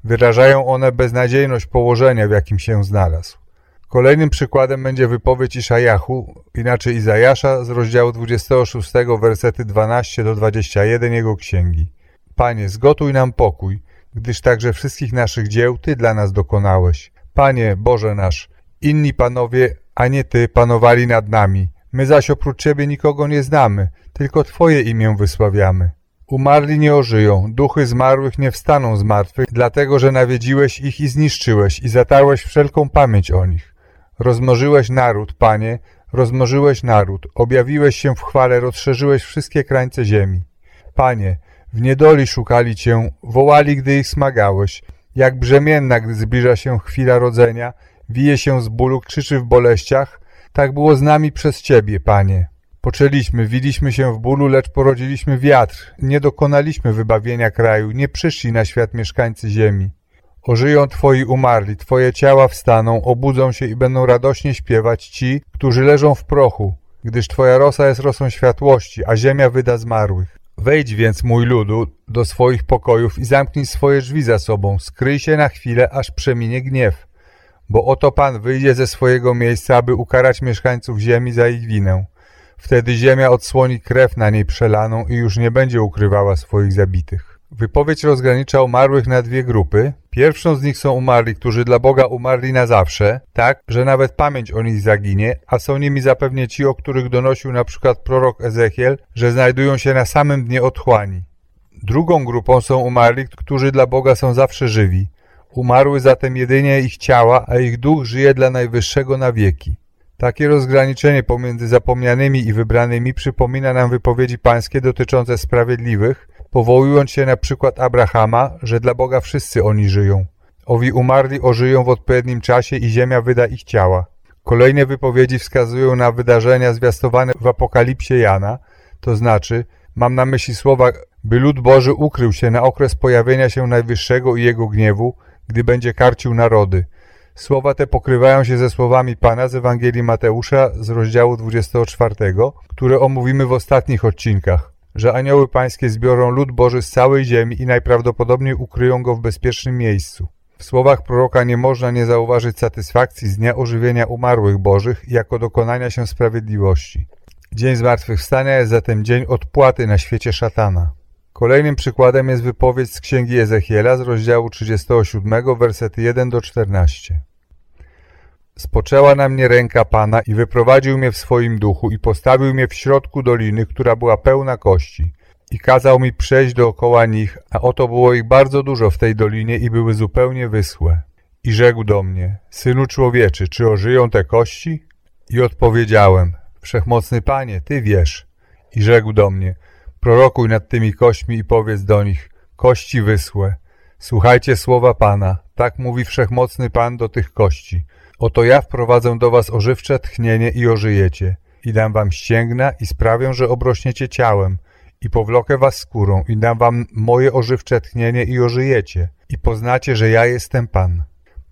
Wyrażają one beznadziejność położenia, w jakim się znalazł. Kolejnym przykładem będzie wypowiedź Iszajachu, inaczej Izajasza z rozdziału 26, wersety 12 do 21 jego księgi. Panie, zgotuj nam pokój, gdyż także wszystkich naszych dzieł Ty dla nas dokonałeś. Panie, Boże nasz, inni panowie, a nie Ty, panowali nad nami. My zaś oprócz Ciebie nikogo nie znamy, tylko Twoje imię wysławiamy. Umarli nie ożyją, duchy zmarłych nie wstaną z martwych, dlatego że nawiedziłeś ich i zniszczyłeś i zatarłeś wszelką pamięć o nich. Rozmnożyłeś naród, Panie, rozmnożyłeś naród, objawiłeś się w chwale, rozszerzyłeś wszystkie krańce ziemi. Panie, w niedoli szukali Cię, wołali, gdy ich smagałeś, jak brzemienna, gdy zbliża się chwila rodzenia, wije się z bólu, krzyczy w boleściach, tak było z nami przez Ciebie, Panie. Poczęliśmy, wiliśmy się w bólu, lecz porodziliśmy wiatr. Nie dokonaliśmy wybawienia kraju, nie przyszli na świat mieszkańcy ziemi. Ożyją Twoi umarli, Twoje ciała wstaną, obudzą się i będą radośnie śpiewać ci, którzy leżą w prochu, gdyż Twoja rosa jest rosą światłości, a ziemia wyda zmarłych. Wejdź więc, mój ludu, do swoich pokojów i zamknij swoje drzwi za sobą, skryj się na chwilę, aż przeminie gniew. Bo oto Pan wyjdzie ze swojego miejsca, aby ukarać mieszkańców ziemi za ich winę. Wtedy ziemia odsłoni krew na niej przelaną i już nie będzie ukrywała swoich zabitych. Wypowiedź rozgranicza umarłych na dwie grupy. Pierwszą z nich są umarli, którzy dla Boga umarli na zawsze, tak, że nawet pamięć o nich zaginie, a są nimi zapewnie ci, o których donosił na przykład prorok Ezechiel, że znajdują się na samym dnie otchłani. Drugą grupą są umarli, którzy dla Boga są zawsze żywi. Umarły zatem jedynie ich ciała, a ich duch żyje dla Najwyższego na wieki. Takie rozgraniczenie pomiędzy zapomnianymi i wybranymi przypomina nam wypowiedzi pańskie dotyczące sprawiedliwych, powołując się na przykład Abrahama, że dla Boga wszyscy oni żyją. Owi umarli ożyją w odpowiednim czasie i ziemia wyda ich ciała. Kolejne wypowiedzi wskazują na wydarzenia zwiastowane w Apokalipsie Jana, to znaczy, mam na myśli słowa, by lud Boży ukrył się na okres pojawienia się Najwyższego i Jego gniewu, gdy będzie karcił narody – Słowa te pokrywają się ze słowami Pana z Ewangelii Mateusza z rozdziału 24, które omówimy w ostatnich odcinkach, że anioły pańskie zbiorą lud Boży z całej ziemi i najprawdopodobniej ukryją go w bezpiecznym miejscu. W słowach proroka nie można nie zauważyć satysfakcji z dnia ożywienia umarłych Bożych jako dokonania się sprawiedliwości. Dzień zmartwychwstania jest zatem dzień odpłaty na świecie szatana. Kolejnym przykładem jest wypowiedź z księgi Ezechiela z rozdziału 37, wersety 1 do 14. Spoczęła na mnie ręka Pana i wyprowadził mnie w swoim duchu i postawił mnie w środku doliny, która była pełna kości. I kazał mi przejść dookoła nich, a oto było ich bardzo dużo w tej dolinie i były zupełnie wyschłe. I rzekł do mnie, Synu człowieczy, czy ożyją te kości? I odpowiedziałem, Wszechmocny Panie, Ty wiesz. I rzekł do mnie, prorokuj nad tymi kośćmi i powiedz do nich, kości wysłe, Słuchajcie słowa Pana, tak mówi wszechmocny Pan do tych kości. Oto ja wprowadzę do was ożywcze tchnienie i ożyjecie. I dam wam ścięgna i sprawię, że obrośniecie ciałem. I powlokę was skórą i dam wam moje ożywcze tchnienie i ożyjecie. I poznacie, że ja jestem Pan.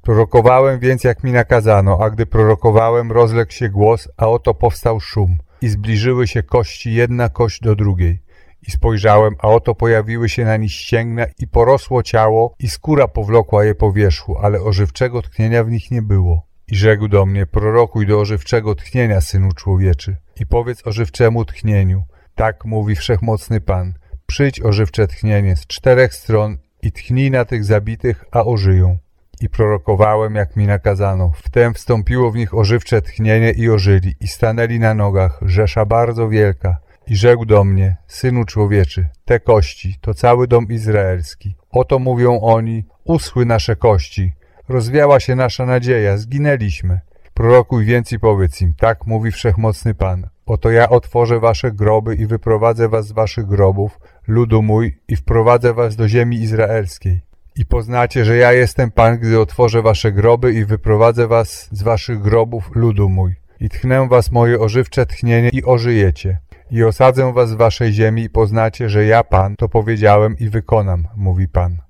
Prorokowałem więc, jak mi nakazano, a gdy prorokowałem, rozległ się głos, a oto powstał szum. I zbliżyły się kości jedna kość do drugiej. I spojrzałem, a oto pojawiły się na nich ścięgna i porosło ciało i skóra powlokła je po wierzchu, ale ożywczego tchnienia w nich nie było. I rzekł do mnie, prorokuj do ożywczego tchnienia, synu człowieczy, i powiedz ożywczemu tchnieniu. Tak mówi wszechmocny Pan. Przyjdź ożywcze tchnienie z czterech stron i tchnij na tych zabitych, a ożyją. I prorokowałem, jak mi nakazano. Wtem wstąpiło w nich ożywcze tchnienie i ożyli, i stanęli na nogach, rzesza bardzo wielka. I rzekł do mnie, synu człowieczy, te kości, to cały dom izraelski. Oto mówią oni, uschły nasze kości, rozwiała się nasza nadzieja, zginęliśmy. Prorokuj więc i powiedz im, tak mówi wszechmocny Pan. Oto ja otworzę wasze groby i wyprowadzę was z waszych grobów, ludu mój, i wprowadzę was do ziemi izraelskiej. I poznacie, że ja jestem Pan, gdy otworzę wasze groby i wyprowadzę was z waszych grobów, ludu mój. I tchnę was moje ożywcze tchnienie i ożyjecie. I osadzę was w waszej ziemi i poznacie, że ja Pan to powiedziałem i wykonam, mówi Pan.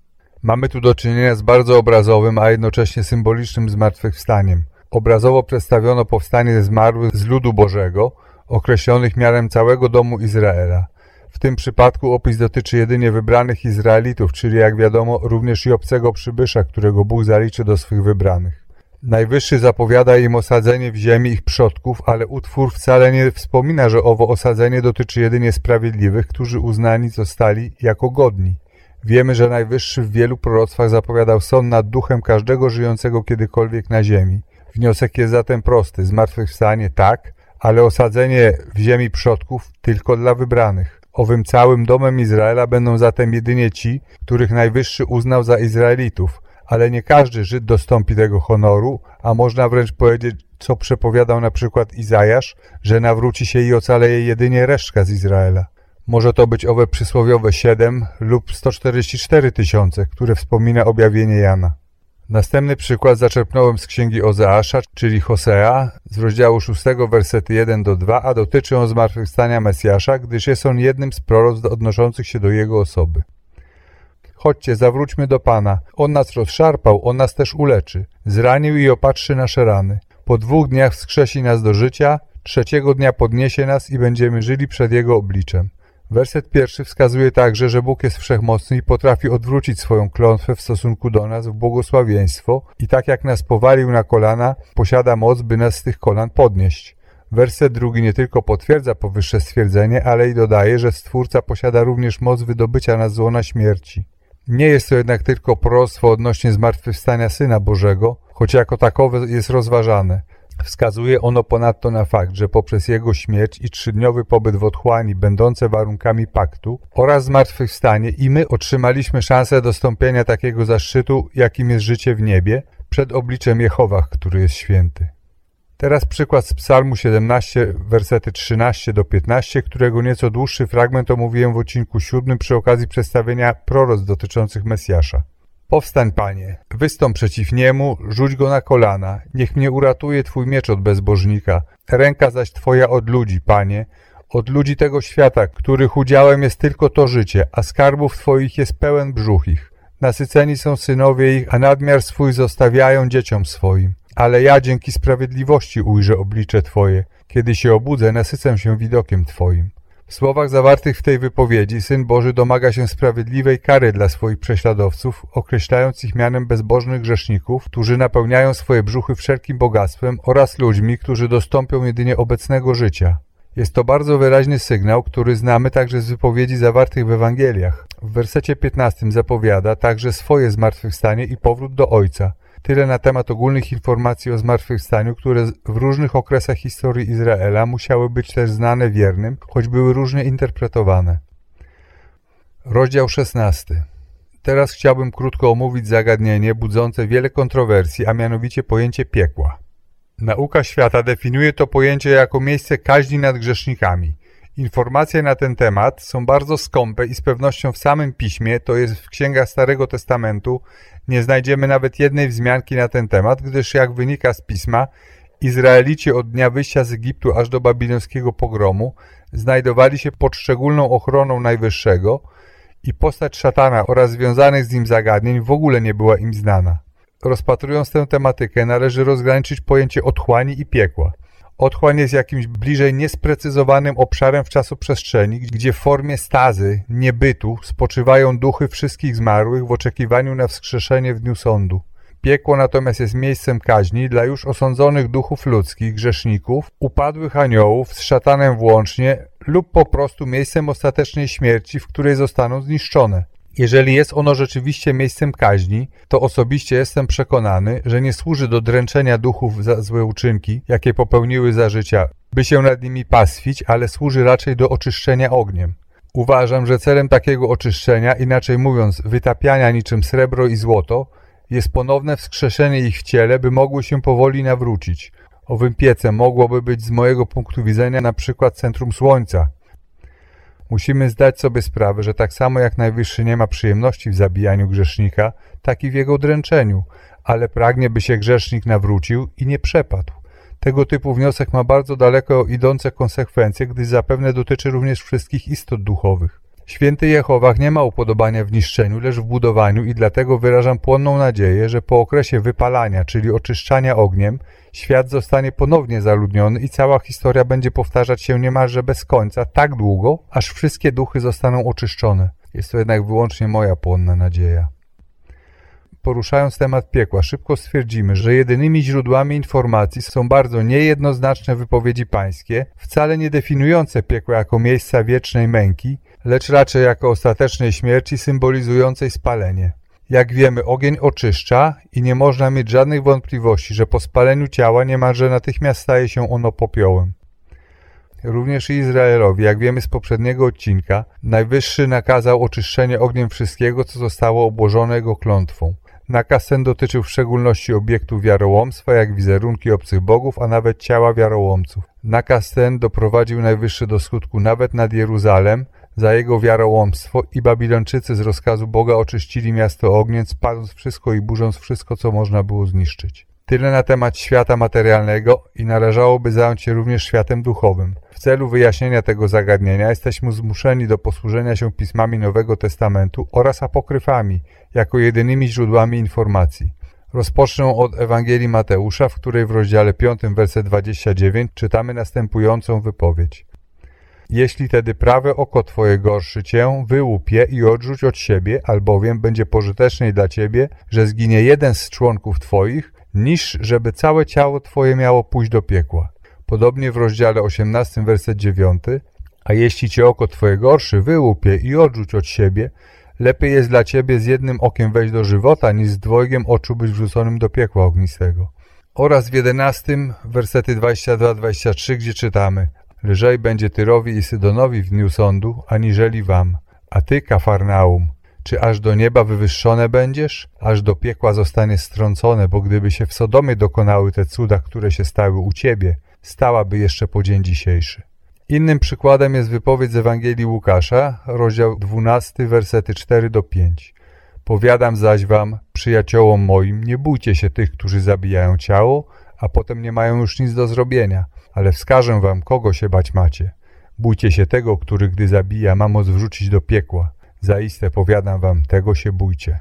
Mamy tu do czynienia z bardzo obrazowym, a jednocześnie symbolicznym zmartwychwstaniem. Obrazowo przedstawiono powstanie zmarłych z ludu Bożego, określonych miarem całego domu Izraela. W tym przypadku opis dotyczy jedynie wybranych Izraelitów, czyli jak wiadomo również i obcego przybysza, którego Bóg zaliczy do swych wybranych. Najwyższy zapowiada im osadzenie w ziemi ich przodków, ale utwór wcale nie wspomina, że owo osadzenie dotyczy jedynie sprawiedliwych, którzy uznani zostali jako godni. Wiemy, że Najwyższy w wielu proroctwach zapowiadał sąd nad duchem każdego żyjącego kiedykolwiek na ziemi. Wniosek jest zatem prosty. Zmartwychwstanie tak, ale osadzenie w ziemi przodków tylko dla wybranych. Owym całym domem Izraela będą zatem jedynie ci, których Najwyższy uznał za Izraelitów, ale nie każdy Żyd dostąpi tego honoru, a można wręcz powiedzieć, co przepowiadał na przykład Izajasz, że nawróci się i ocaleje jedynie resztka z Izraela. Może to być owe przysłowiowe 7 lub 144 tysiące, które wspomina objawienie Jana. Następny przykład zaczerpnąłem z księgi Ozeasza, czyli Hosea, z rozdziału 6, wersety 1 do 2, a dotyczy on zmartwychwstania Mesjasza, gdyż jest on jednym z proroctw odnoszących się do jego osoby. Chodźcie, zawróćmy do Pana. On nas rozszarpał, On nas też uleczy. Zranił i opatrzy nasze rany. Po dwóch dniach wskrzesi nas do życia, trzeciego dnia podniesie nas i będziemy żyli przed Jego obliczem. Werset pierwszy wskazuje także, że Bóg jest wszechmocny i potrafi odwrócić swoją klątwę w stosunku do nas w błogosławieństwo i tak jak nas powalił na kolana, posiada moc, by nas z tych kolan podnieść. Werset drugi nie tylko potwierdza powyższe stwierdzenie, ale i dodaje, że Stwórca posiada również moc wydobycia nas z łona śmierci. Nie jest to jednak tylko proroctwo odnośnie zmartwychwstania Syna Bożego, choć jako takowe jest rozważane. Wskazuje ono ponadto na fakt, że poprzez jego śmierć i trzydniowy pobyt w otchłani, będące warunkami paktu oraz zmartwychwstanie i my otrzymaliśmy szansę dostąpienia takiego zaszczytu, jakim jest życie w niebie, przed obliczem Jehowach, który jest święty. Teraz przykład z Psalmu 17, wersety 13 do 15, którego nieco dłuższy fragment omówiłem w odcinku 7 przy okazji przedstawienia proroc dotyczących Mesjasza. Powstań, Panie, wystąp przeciw niemu, rzuć go na kolana, niech mnie uratuje Twój miecz od bezbożnika, ręka zaś Twoja od ludzi, Panie, od ludzi tego świata, których udziałem jest tylko to życie, a skarbów Twoich jest pełen brzuch ich. Nasyceni są synowie ich, a nadmiar swój zostawiają dzieciom swoim. Ale ja dzięki sprawiedliwości ujrzę oblicze Twoje. Kiedy się obudzę, nasycę się widokiem Twoim. W słowach zawartych w tej wypowiedzi Syn Boży domaga się sprawiedliwej kary dla swoich prześladowców, określając ich mianem bezbożnych grzeszników, którzy napełniają swoje brzuchy wszelkim bogactwem oraz ludźmi, którzy dostąpią jedynie obecnego życia. Jest to bardzo wyraźny sygnał, który znamy także z wypowiedzi zawartych w Ewangeliach. W wersecie 15 zapowiada także swoje zmartwychwstanie i powrót do Ojca – Tyle na temat ogólnych informacji o zmartwychwstaniu, które w różnych okresach historii Izraela musiały być też znane wiernym, choć były różnie interpretowane. Rozdział 16. Teraz chciałbym krótko omówić zagadnienie budzące wiele kontrowersji, a mianowicie pojęcie piekła. Nauka świata definiuje to pojęcie jako miejsce kaźni nad grzesznikami Informacje na ten temat są bardzo skąpe i z pewnością w samym piśmie, to jest w księgach Starego Testamentu, nie znajdziemy nawet jednej wzmianki na ten temat, gdyż jak wynika z pisma, Izraelici od dnia wyjścia z Egiptu aż do babilońskiego pogromu znajdowali się pod szczególną ochroną Najwyższego i postać szatana oraz związanych z nim zagadnień w ogóle nie była im znana. Rozpatrując tę tematykę należy rozgraniczyć pojęcie otchłani i piekła – Otchłań jest jakimś bliżej niesprecyzowanym obszarem w czasoprzestrzeni, gdzie w formie stazy, niebytu, spoczywają duchy wszystkich zmarłych w oczekiwaniu na wskrzeszenie w dniu sądu. Piekło natomiast jest miejscem kaźni dla już osądzonych duchów ludzkich, grzeszników, upadłych aniołów, z szatanem włącznie lub po prostu miejscem ostatecznej śmierci, w której zostaną zniszczone. Jeżeli jest ono rzeczywiście miejscem kaźni, to osobiście jestem przekonany, że nie służy do dręczenia duchów za złe uczynki, jakie popełniły za życia, by się nad nimi pastwić, ale służy raczej do oczyszczenia ogniem. Uważam, że celem takiego oczyszczenia, inaczej mówiąc wytapiania niczym srebro i złoto, jest ponowne wskrzeszenie ich w ciele, by mogły się powoli nawrócić. Owym piecem mogłoby być z mojego punktu widzenia na przykład centrum Słońca, Musimy zdać sobie sprawę, że tak samo jak Najwyższy nie ma przyjemności w zabijaniu grzesznika, tak i w jego dręczeniu, ale pragnie, by się grzesznik nawrócił i nie przepadł. Tego typu wniosek ma bardzo daleko idące konsekwencje, gdyż zapewne dotyczy również wszystkich istot duchowych. Święty Jehowach nie ma upodobania w niszczeniu, lecz w budowaniu i dlatego wyrażam płonną nadzieję, że po okresie wypalania, czyli oczyszczania ogniem, świat zostanie ponownie zaludniony i cała historia będzie powtarzać się niemalże bez końca tak długo, aż wszystkie duchy zostaną oczyszczone. Jest to jednak wyłącznie moja płonna nadzieja. Poruszając temat piekła, szybko stwierdzimy, że jedynymi źródłami informacji są bardzo niejednoznaczne wypowiedzi pańskie, wcale nie definiujące piekło jako miejsca wiecznej męki, lecz raczej jako ostatecznej śmierci symbolizującej spalenie. Jak wiemy, ogień oczyszcza i nie można mieć żadnych wątpliwości, że po spaleniu ciała niemalże natychmiast staje się ono popiołem. Również Izraelowi, jak wiemy z poprzedniego odcinka, Najwyższy nakazał oczyszczenie ogniem wszystkiego, co zostało obłożone jego klątwą. Nakaz ten dotyczył w szczególności obiektów wiarołomstwa, jak wizerunki obcych bogów, a nawet ciała wiarołomców. Nakaz ten doprowadził Najwyższy do skutku nawet nad Jeruzalem, za jego wiarołomstwo i Babilończycy z rozkazu Boga oczyścili miasto ogniem, spadąc wszystko i burząc wszystko, co można było zniszczyć. Tyle na temat świata materialnego i należałoby zająć się również światem duchowym. W celu wyjaśnienia tego zagadnienia jesteśmy zmuszeni do posłużenia się pismami Nowego Testamentu oraz apokryfami, jako jedynymi źródłami informacji. Rozpocznę od Ewangelii Mateusza, w której w rozdziale 5, werset 29 czytamy następującą wypowiedź. Jeśli tedy prawe oko twoje gorszy cię, wyłup je i odrzuć od siebie, albowiem będzie pożyteczniej dla ciebie, że zginie jeden z członków twoich, niż żeby całe ciało twoje miało pójść do piekła. Podobnie w rozdziale 18, werset 9. A jeśli cię oko twoje gorszy, wyłup je i odrzuć od siebie, lepiej jest dla ciebie z jednym okiem wejść do żywota, niż z dwojgiem oczu być wrzuconym do piekła ognistego. Oraz w 11, wersety 22-23, gdzie czytamy Lżej będzie Tyrowi i Sydonowi w dniu sądu, aniżeli wam. A ty, Kafarnaum, czy aż do nieba wywyższone będziesz? Aż do piekła zostanie strącone, bo gdyby się w Sodomie dokonały te cuda, które się stały u ciebie, stałaby jeszcze po dzień dzisiejszy. Innym przykładem jest wypowiedź z Ewangelii Łukasza, rozdział 12, wersety 4 do 5. Powiadam zaś wam, przyjaciołom moim, nie bójcie się tych, którzy zabijają ciało, a potem nie mają już nic do zrobienia – ale wskażę wam, kogo się bać macie. Bójcie się tego, który gdy zabija, ma moc wrzucić do piekła. Zaiste powiadam wam, tego się bójcie.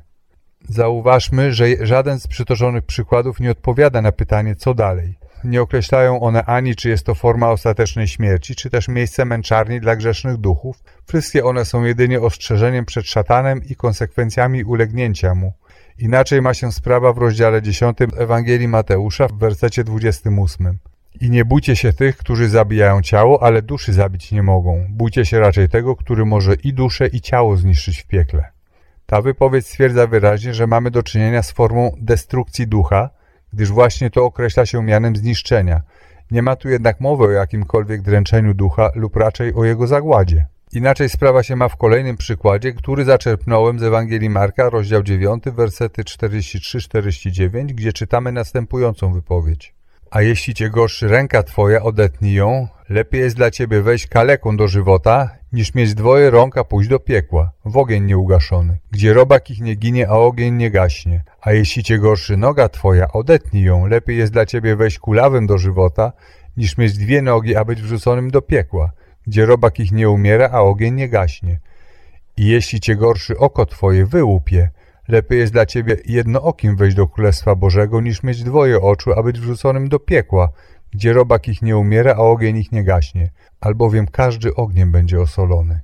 Zauważmy, że żaden z przytoczonych przykładów nie odpowiada na pytanie, co dalej. Nie określają one ani, czy jest to forma ostatecznej śmierci, czy też miejsce męczarni dla grzesznych duchów. Wszystkie one są jedynie ostrzeżeniem przed szatanem i konsekwencjami ulegnięcia mu. Inaczej ma się sprawa w rozdziale 10 Ewangelii Mateusza w wersecie 28. I nie bójcie się tych, którzy zabijają ciało, ale duszy zabić nie mogą. Bójcie się raczej tego, który może i duszę, i ciało zniszczyć w piekle. Ta wypowiedź stwierdza wyraźnie, że mamy do czynienia z formą destrukcji ducha, gdyż właśnie to określa się mianem zniszczenia. Nie ma tu jednak mowy o jakimkolwiek dręczeniu ducha lub raczej o jego zagładzie. Inaczej sprawa się ma w kolejnym przykładzie, który zaczerpnąłem z Ewangelii Marka, rozdział 9, wersety 43-49, gdzie czytamy następującą wypowiedź. A jeśli cię gorszy ręka twoja, odetnij ją. Lepiej jest dla ciebie wejść kaleką do żywota, niż mieć dwoje rąk, a pójść do piekła, w ogień nieugaszony, gdzie robak ich nie ginie, a ogień nie gaśnie. A jeśli cię gorszy noga twoja, odetnij ją. Lepiej jest dla ciebie wejść kulawym do żywota, niż mieć dwie nogi, a być wrzuconym do piekła, gdzie robak ich nie umiera, a ogień nie gaśnie. I jeśli cię gorszy oko twoje, wyłup je. Lepiej jest dla ciebie jednookim wejść do Królestwa Bożego, niż mieć dwoje oczu, a być wrzuconym do piekła, gdzie robak ich nie umiera, a ogień ich nie gaśnie, albowiem każdy ogniem będzie osolony.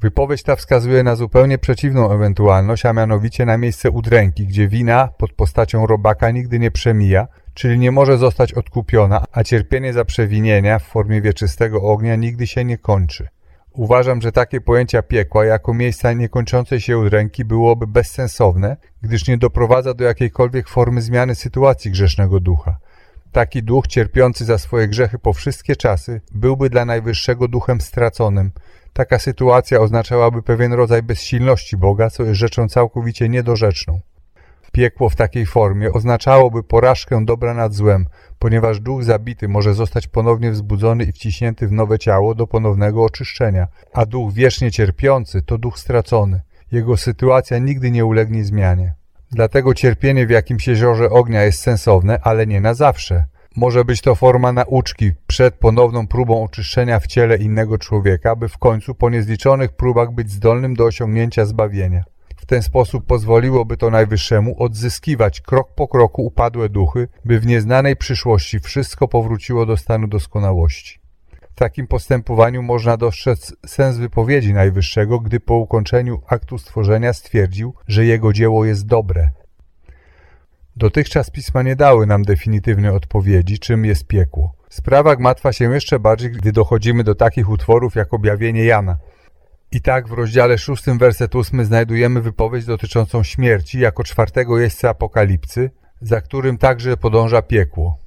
Wypowiedź ta wskazuje na zupełnie przeciwną ewentualność, a mianowicie na miejsce udręki, gdzie wina pod postacią robaka nigdy nie przemija, czyli nie może zostać odkupiona, a cierpienie za przewinienia w formie wieczystego ognia nigdy się nie kończy. Uważam, że takie pojęcia piekła jako miejsca niekończącej się udręki byłoby bezsensowne, gdyż nie doprowadza do jakiejkolwiek formy zmiany sytuacji grzesznego ducha. Taki duch cierpiący za swoje grzechy po wszystkie czasy byłby dla Najwyższego duchem straconym. Taka sytuacja oznaczałaby pewien rodzaj bezsilności Boga, co jest rzeczą całkowicie niedorzeczną. Piekło w takiej formie oznaczałoby porażkę dobra nad złem, ponieważ duch zabity może zostać ponownie wzbudzony i wciśnięty w nowe ciało do ponownego oczyszczenia, a duch wiecznie cierpiący to duch stracony. Jego sytuacja nigdy nie ulegnie zmianie. Dlatego cierpienie w jakimś jeziorze ognia jest sensowne, ale nie na zawsze. Może być to forma nauczki przed ponowną próbą oczyszczenia w ciele innego człowieka, by w końcu po niezliczonych próbach być zdolnym do osiągnięcia zbawienia. W ten sposób pozwoliłoby to Najwyższemu odzyskiwać krok po kroku upadłe duchy, by w nieznanej przyszłości wszystko powróciło do stanu doskonałości. W takim postępowaniu można dostrzec sens wypowiedzi Najwyższego, gdy po ukończeniu aktu stworzenia stwierdził, że jego dzieło jest dobre. Dotychczas pisma nie dały nam definitywnej odpowiedzi, czym jest piekło. Sprawa gmatwa się jeszcze bardziej, gdy dochodzimy do takich utworów jak objawienie Jana. I tak w rozdziale 6, werset 8 znajdujemy wypowiedź dotyczącą śmierci jako czwartego jeźdźca apokalipsy, za którym także podąża piekło.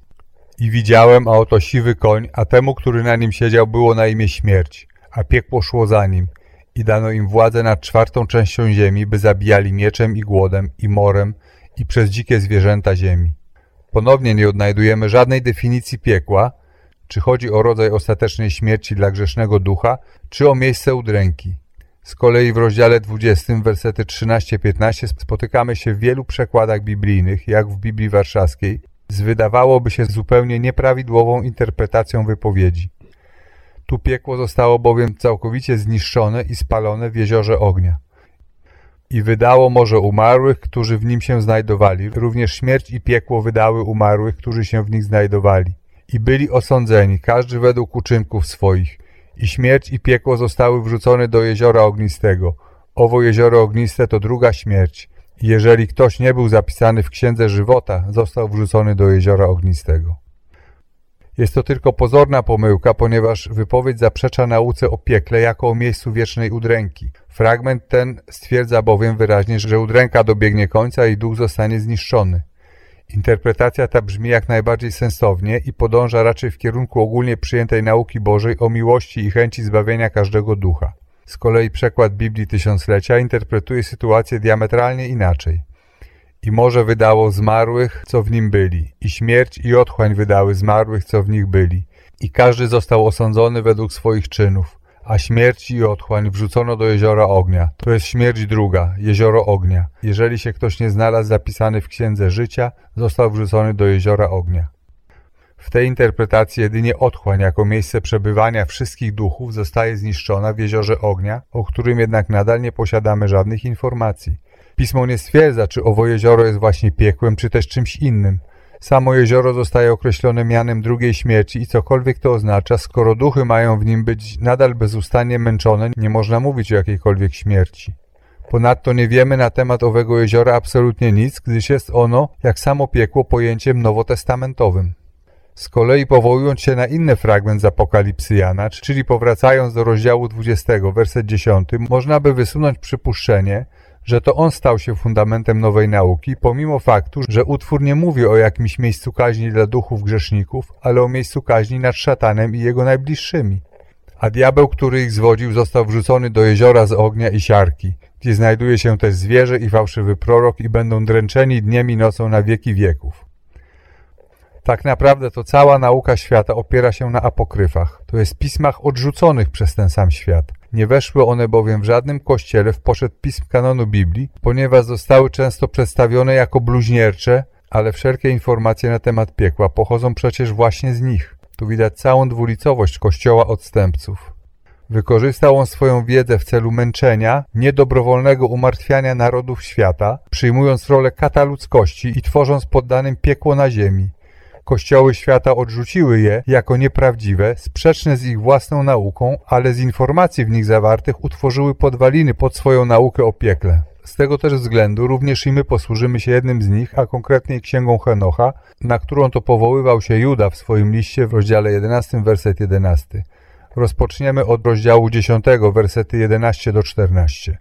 I widziałem, a oto siwy koń, a temu, który na nim siedział, było na imię śmierć, a piekło szło za nim. I dano im władzę nad czwartą częścią ziemi, by zabijali mieczem i głodem, i morem, i przez dzikie zwierzęta ziemi. Ponownie nie odnajdujemy żadnej definicji piekła, czy chodzi o rodzaj ostatecznej śmierci dla grzesznego ducha, czy o miejsce udręki. Z kolei w rozdziale 20, wersety 13-15 spotykamy się w wielu przekładach biblijnych, jak w Biblii Warszawskiej, z wydawałoby się zupełnie nieprawidłową interpretacją wypowiedzi. Tu piekło zostało bowiem całkowicie zniszczone i spalone w jeziorze ognia. I wydało morze umarłych, którzy w nim się znajdowali. Również śmierć i piekło wydały umarłych, którzy się w nich znajdowali. I byli osądzeni, każdy według uczynków swoich. I śmierć i piekło zostały wrzucone do jeziora ognistego. Owo jezioro ogniste to druga śmierć. I jeżeli ktoś nie był zapisany w księdze żywota, został wrzucony do jeziora ognistego. Jest to tylko pozorna pomyłka, ponieważ wypowiedź zaprzecza nauce o piekle jako o miejscu wiecznej udręki. Fragment ten stwierdza bowiem wyraźnie, że udręka dobiegnie końca i duch zostanie zniszczony. Interpretacja ta brzmi jak najbardziej sensownie i podąża raczej w kierunku ogólnie przyjętej nauki Bożej o miłości i chęci zbawienia każdego ducha. Z kolei przekład Biblii Tysiąclecia interpretuje sytuację diametralnie inaczej. I morze wydało zmarłych, co w nim byli, i śmierć i otchłań wydały zmarłych, co w nich byli. I każdy został osądzony według swoich czynów a śmierć i otchłań wrzucono do jeziora ognia. To jest śmierć druga, jezioro ognia. Jeżeli się ktoś nie znalazł zapisany w księdze życia, został wrzucony do jeziora ognia. W tej interpretacji jedynie otchłań jako miejsce przebywania wszystkich duchów zostaje zniszczona w jeziorze ognia, o którym jednak nadal nie posiadamy żadnych informacji. Pismo nie stwierdza, czy owo jezioro jest właśnie piekłem, czy też czymś innym. Samo jezioro zostaje określone mianem drugiej śmierci i cokolwiek to oznacza, skoro duchy mają w nim być nadal bezustannie męczone, nie można mówić o jakiejkolwiek śmierci. Ponadto nie wiemy na temat owego jeziora absolutnie nic, gdyż jest ono, jak samo piekło, pojęciem nowotestamentowym. Z kolei powołując się na inny fragment z Apokalipsy Jana, czyli powracając do rozdziału 20, werset 10, można by wysunąć przypuszczenie, że to on stał się fundamentem nowej nauki, pomimo faktu, że utwór nie mówi o jakimś miejscu kaźni dla duchów grzeszników, ale o miejscu kaźni nad szatanem i jego najbliższymi. A diabeł, który ich zwodził, został wrzucony do jeziora z ognia i siarki, gdzie znajduje się też zwierzę i fałszywy prorok i będą dręczeni dniem i nocą na wieki wieków. Tak naprawdę to cała nauka świata opiera się na apokryfach, to jest pismach odrzuconych przez ten sam świat. Nie weszły one bowiem w żadnym kościele w poszedł pism kanonu Biblii, ponieważ zostały często przedstawione jako bluźniercze, ale wszelkie informacje na temat piekła pochodzą przecież właśnie z nich. Tu widać całą dwulicowość kościoła odstępców. Wykorzystał on swoją wiedzę w celu męczenia, niedobrowolnego umartwiania narodów świata, przyjmując rolę kata ludzkości i tworząc poddanym piekło na ziemi. Kościoły świata odrzuciły je jako nieprawdziwe, sprzeczne z ich własną nauką, ale z informacji w nich zawartych utworzyły podwaliny pod swoją naukę o piekle. Z tego też względu również i my posłużymy się jednym z nich, a konkretnie księgą Henocha, na którą to powoływał się Juda w swoim liście w rozdziale 11, werset 11. Rozpoczniemy od rozdziału 10, wersety 11 do 14.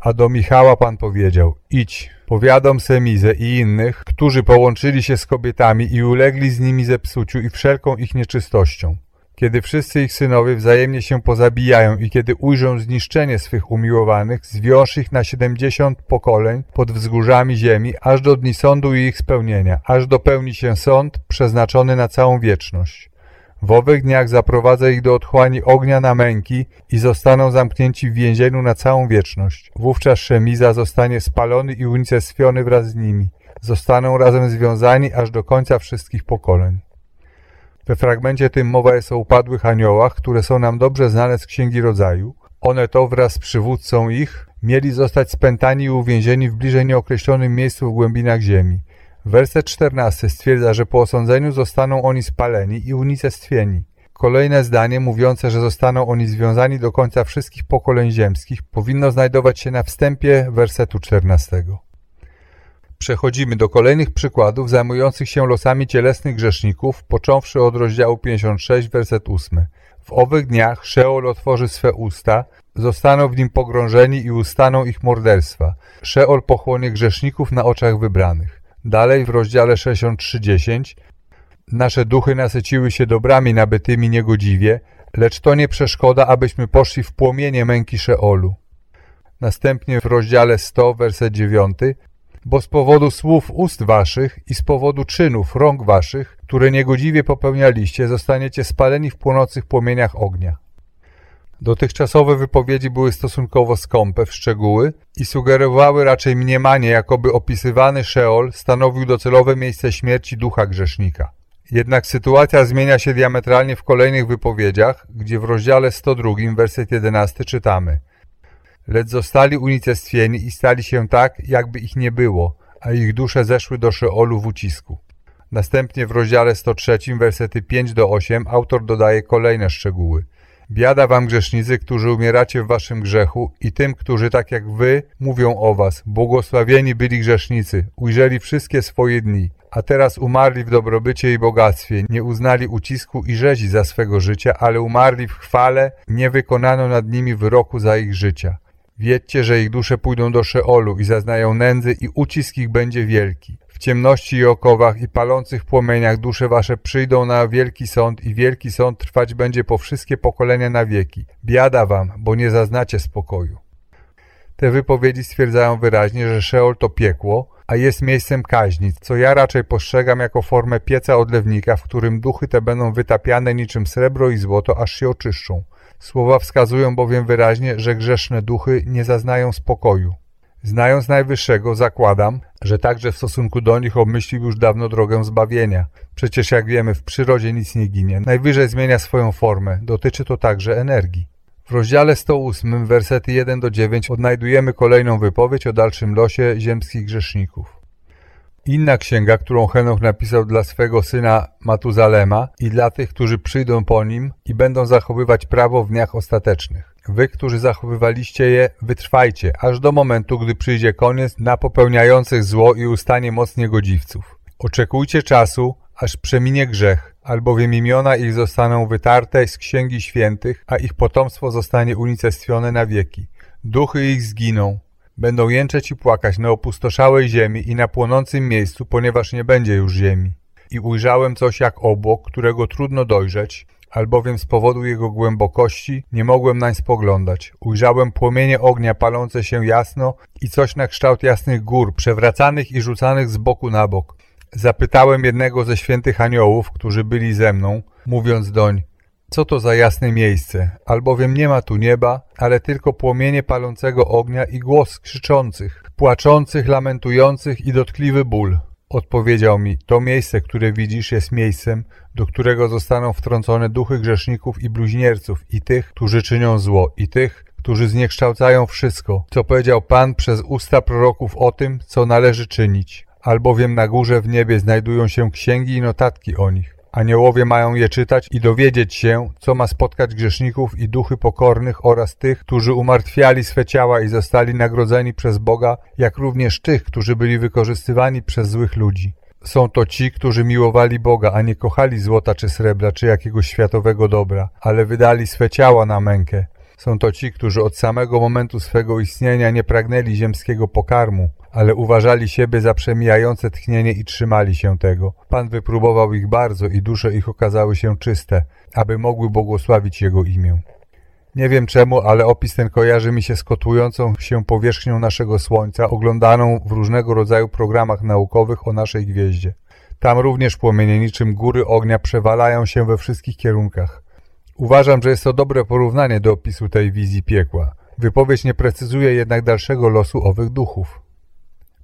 A do Michała Pan powiedział, idź, powiadom Semizę i innych, którzy połączyli się z kobietami i ulegli z nimi zepsuciu i wszelką ich nieczystością. Kiedy wszyscy ich synowie wzajemnie się pozabijają i kiedy ujrzą zniszczenie swych umiłowanych, zwiąż ich na siedemdziesiąt pokoleń pod wzgórzami ziemi, aż do dni sądu i ich spełnienia, aż dopełni się sąd przeznaczony na całą wieczność. W owych dniach zaprowadzę ich do otchłani ognia na męki i zostaną zamknięci w więzieniu na całą wieczność. Wówczas Szemiza zostanie spalony i unicestwiony wraz z nimi. Zostaną razem związani aż do końca wszystkich pokoleń. We fragmencie tym mowa jest o upadłych aniołach, które są nam dobrze znane z Księgi Rodzaju. One to wraz z przywódcą ich mieli zostać spętani i uwięzieni w bliżej nieokreślonym miejscu w głębinach ziemi. Werset 14 stwierdza, że po osądzeniu zostaną oni spaleni i unicestwieni. Kolejne zdanie mówiące, że zostaną oni związani do końca wszystkich pokoleń ziemskich powinno znajdować się na wstępie wersetu 14. Przechodzimy do kolejnych przykładów zajmujących się losami cielesnych grzeszników, począwszy od rozdziału 56, werset 8. W owych dniach Szeol otworzy swe usta, zostaną w nim pogrążeni i ustaną ich morderstwa. Szeol pochłonie grzeszników na oczach wybranych. Dalej w rozdziale 63:10 Nasze duchy nasyciły się dobrami nabytymi niegodziwie, lecz to nie przeszkoda, abyśmy poszli w płomienie męki Szeolu. Następnie w rozdziale 100, werset 9 Bo z powodu słów ust waszych i z powodu czynów rąk waszych, które niegodziwie popełnialiście, zostaniecie spaleni w płonących płomieniach ognia. Dotychczasowe wypowiedzi były stosunkowo skąpe w szczegóły i sugerowały raczej mniemanie, jakoby opisywany Szeol stanowił docelowe miejsce śmierci ducha grzesznika. Jednak sytuacja zmienia się diametralnie w kolejnych wypowiedziach, gdzie w rozdziale 102, werset 11 czytamy Lecz zostali unicestwieni i stali się tak, jakby ich nie było, a ich dusze zeszły do Szeolu w ucisku. Następnie w rozdziale 103, wersety 5 do 8 autor dodaje kolejne szczegóły – Biada wam grzesznicy, którzy umieracie w waszym grzechu i tym, którzy tak jak wy mówią o was. Błogosławieni byli grzesznicy, ujrzeli wszystkie swoje dni, a teraz umarli w dobrobycie i bogactwie, nie uznali ucisku i rzezi za swego życia, ale umarli w chwale, nie wykonano nad nimi wyroku za ich życia. Wiedzcie, że ich dusze pójdą do Szeolu i zaznają nędzy i ucisk ich będzie wielki. W ciemności i okowach i palących płomieniach dusze wasze przyjdą na wielki sąd i wielki sąd trwać będzie po wszystkie pokolenia na wieki. Biada wam, bo nie zaznacie spokoju. Te wypowiedzi stwierdzają wyraźnie, że Szeol to piekło, a jest miejscem kaźni, co ja raczej postrzegam jako formę pieca odlewnika, w którym duchy te będą wytapiane niczym srebro i złoto, aż się oczyszczą. Słowa wskazują bowiem wyraźnie, że grzeszne duchy nie zaznają spokoju. Znając Najwyższego, zakładam, że także w stosunku do nich obmyślił już dawno drogę zbawienia. Przecież jak wiemy, w przyrodzie nic nie ginie. Najwyżej zmienia swoją formę. Dotyczy to także energii. W rozdziale 108, wersety 1 do 9 odnajdujemy kolejną wypowiedź o dalszym losie ziemskich grzeszników. Inna księga, którą Henoch napisał dla swego syna Matuzalema i dla tych, którzy przyjdą po nim i będą zachowywać prawo w dniach ostatecznych. Wy, którzy zachowywaliście je, wytrwajcie, aż do momentu, gdy przyjdzie koniec na popełniających zło i ustanie moc niegodziwców. Oczekujcie czasu, aż przeminie grzech, albowiem imiona ich zostaną wytarte z księgi świętych, a ich potomstwo zostanie unicestwione na wieki. Duchy ich zginą, Będą jęczeć i płakać na opustoszałej ziemi i na płonącym miejscu, ponieważ nie będzie już ziemi. I ujrzałem coś jak obłok, którego trudno dojrzeć, albowiem z powodu jego głębokości nie mogłem nań spoglądać. Ujrzałem płomienie ognia palące się jasno i coś na kształt jasnych gór, przewracanych i rzucanych z boku na bok. Zapytałem jednego ze świętych aniołów, którzy byli ze mną, mówiąc doń, co to za jasne miejsce, albowiem nie ma tu nieba, ale tylko płomienie palącego ognia i głos krzyczących, płaczących, lamentujących i dotkliwy ból. Odpowiedział mi, to miejsce, które widzisz, jest miejscem, do którego zostaną wtrącone duchy grzeszników i bluźnierców, i tych, którzy czynią zło, i tych, którzy zniekształcają wszystko, co powiedział Pan przez usta proroków o tym, co należy czynić. Albowiem na górze w niebie znajdują się księgi i notatki o nich. Aniołowie mają je czytać i dowiedzieć się, co ma spotkać grzeszników i duchy pokornych oraz tych, którzy umartwiali swe ciała i zostali nagrodzeni przez Boga, jak również tych, którzy byli wykorzystywani przez złych ludzi. Są to ci, którzy miłowali Boga, a nie kochali złota czy srebra, czy jakiegoś światowego dobra, ale wydali swe ciała na mękę. Są to ci, którzy od samego momentu swego istnienia nie pragnęli ziemskiego pokarmu, ale uważali siebie za przemijające tchnienie i trzymali się tego. Pan wypróbował ich bardzo i dusze ich okazały się czyste, aby mogły błogosławić Jego imię. Nie wiem czemu, ale opis ten kojarzy mi się z kotłującą się powierzchnią naszego Słońca, oglądaną w różnego rodzaju programach naukowych o naszej gwieździe. Tam również płomienie niczym góry ognia przewalają się we wszystkich kierunkach. Uważam, że jest to dobre porównanie do opisu tej wizji piekła. Wypowiedź nie precyzuje jednak dalszego losu owych duchów.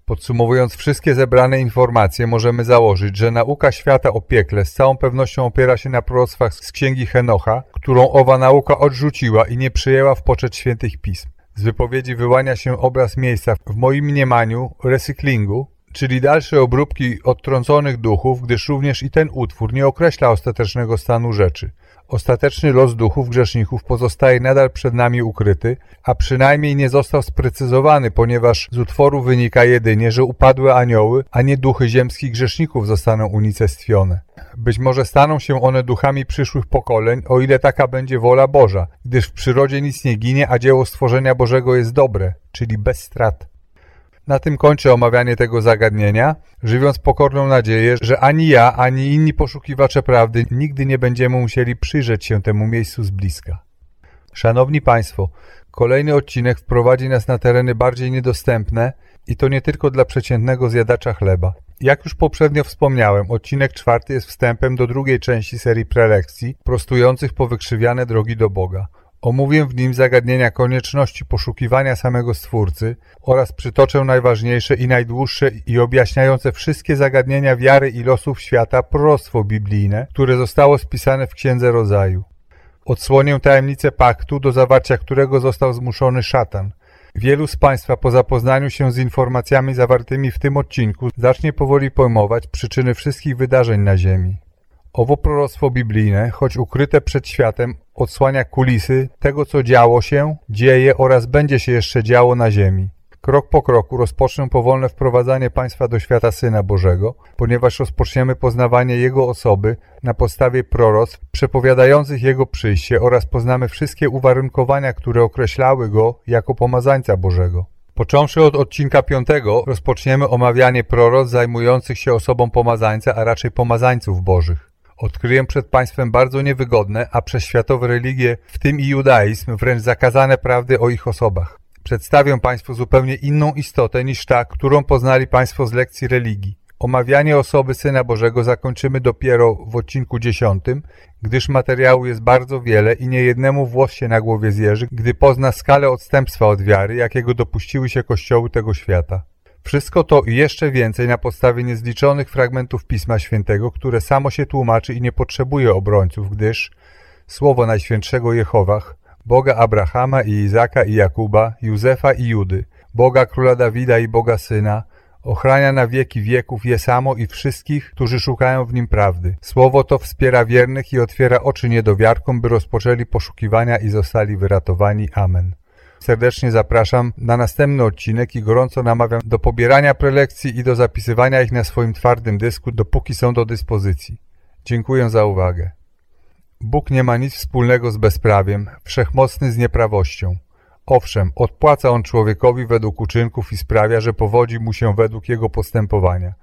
Podsumowując wszystkie zebrane informacje, możemy założyć, że nauka świata o piekle z całą pewnością opiera się na proroctwach z księgi Henocha, którą owa nauka odrzuciła i nie przyjęła w poczet świętych pism. Z wypowiedzi wyłania się obraz miejsca w moim mniemaniu recyklingu, czyli dalszej obróbki odtrąconych duchów, gdyż również i ten utwór nie określa ostatecznego stanu rzeczy. Ostateczny los duchów grzeszników pozostaje nadal przed nami ukryty, a przynajmniej nie został sprecyzowany, ponieważ z utworu wynika jedynie, że upadłe anioły, a nie duchy ziemskich grzeszników zostaną unicestwione. Być może staną się one duchami przyszłych pokoleń, o ile taka będzie wola Boża, gdyż w przyrodzie nic nie ginie, a dzieło stworzenia Bożego jest dobre, czyli bez strat. Na tym kończę omawianie tego zagadnienia, żywiąc pokorną nadzieję, że ani ja, ani inni poszukiwacze prawdy nigdy nie będziemy musieli przyjrzeć się temu miejscu z bliska. Szanowni Państwo, kolejny odcinek wprowadzi nas na tereny bardziej niedostępne i to nie tylko dla przeciętnego zjadacza chleba. Jak już poprzednio wspomniałem, odcinek czwarty jest wstępem do drugiej części serii prelekcji prostujących powykrzywiane drogi do Boga. Omówię w nim zagadnienia konieczności poszukiwania samego Stwórcy oraz przytoczę najważniejsze i najdłuższe i objaśniające wszystkie zagadnienia wiary i losów świata proroctwo biblijne, które zostało spisane w Księdze Rodzaju. Odsłonię tajemnicę paktu, do zawarcia którego został zmuszony szatan. Wielu z Państwa po zapoznaniu się z informacjami zawartymi w tym odcinku zacznie powoli pojmować przyczyny wszystkich wydarzeń na Ziemi. Owo proroctwo biblijne, choć ukryte przed światem, odsłania kulisy tego, co działo się, dzieje oraz będzie się jeszcze działo na ziemi. Krok po kroku rozpocznę powolne wprowadzanie Państwa do świata Syna Bożego, ponieważ rozpoczniemy poznawanie Jego osoby na podstawie proroctw przepowiadających Jego przyjście oraz poznamy wszystkie uwarunkowania, które określały Go jako pomazańca Bożego. Począwszy od odcinka piątego, rozpoczniemy omawianie proroc zajmujących się osobą pomazańca, a raczej pomazańców Bożych. Odkryję przed Państwem bardzo niewygodne, a przez światowe religie, w tym i judaizm, wręcz zakazane prawdy o ich osobach. Przedstawię Państwu zupełnie inną istotę niż ta, którą poznali Państwo z lekcji religii. Omawianie osoby Syna Bożego zakończymy dopiero w odcinku dziesiątym, gdyż materiału jest bardzo wiele i niejednemu włos się na głowie zjeży, gdy pozna skalę odstępstwa od wiary, jakiego dopuściły się kościoły tego świata. Wszystko to i jeszcze więcej na podstawie niezliczonych fragmentów Pisma Świętego, które samo się tłumaczy i nie potrzebuje obrońców, gdyż Słowo Najświętszego Jehowach, Boga Abrahama i Izaka i Jakuba, Józefa i Judy, Boga Króla Dawida i Boga Syna, ochrania na wieki wieków je samo i wszystkich, którzy szukają w nim prawdy. Słowo to wspiera wiernych i otwiera oczy niedowiarkom, by rozpoczęli poszukiwania i zostali wyratowani. Amen. Serdecznie zapraszam na następny odcinek i gorąco namawiam do pobierania prelekcji i do zapisywania ich na swoim twardym dysku, dopóki są do dyspozycji. Dziękuję za uwagę. Bóg nie ma nic wspólnego z bezprawiem, wszechmocny z nieprawością. Owszem, odpłaca on człowiekowi według uczynków i sprawia, że powodzi mu się według jego postępowania.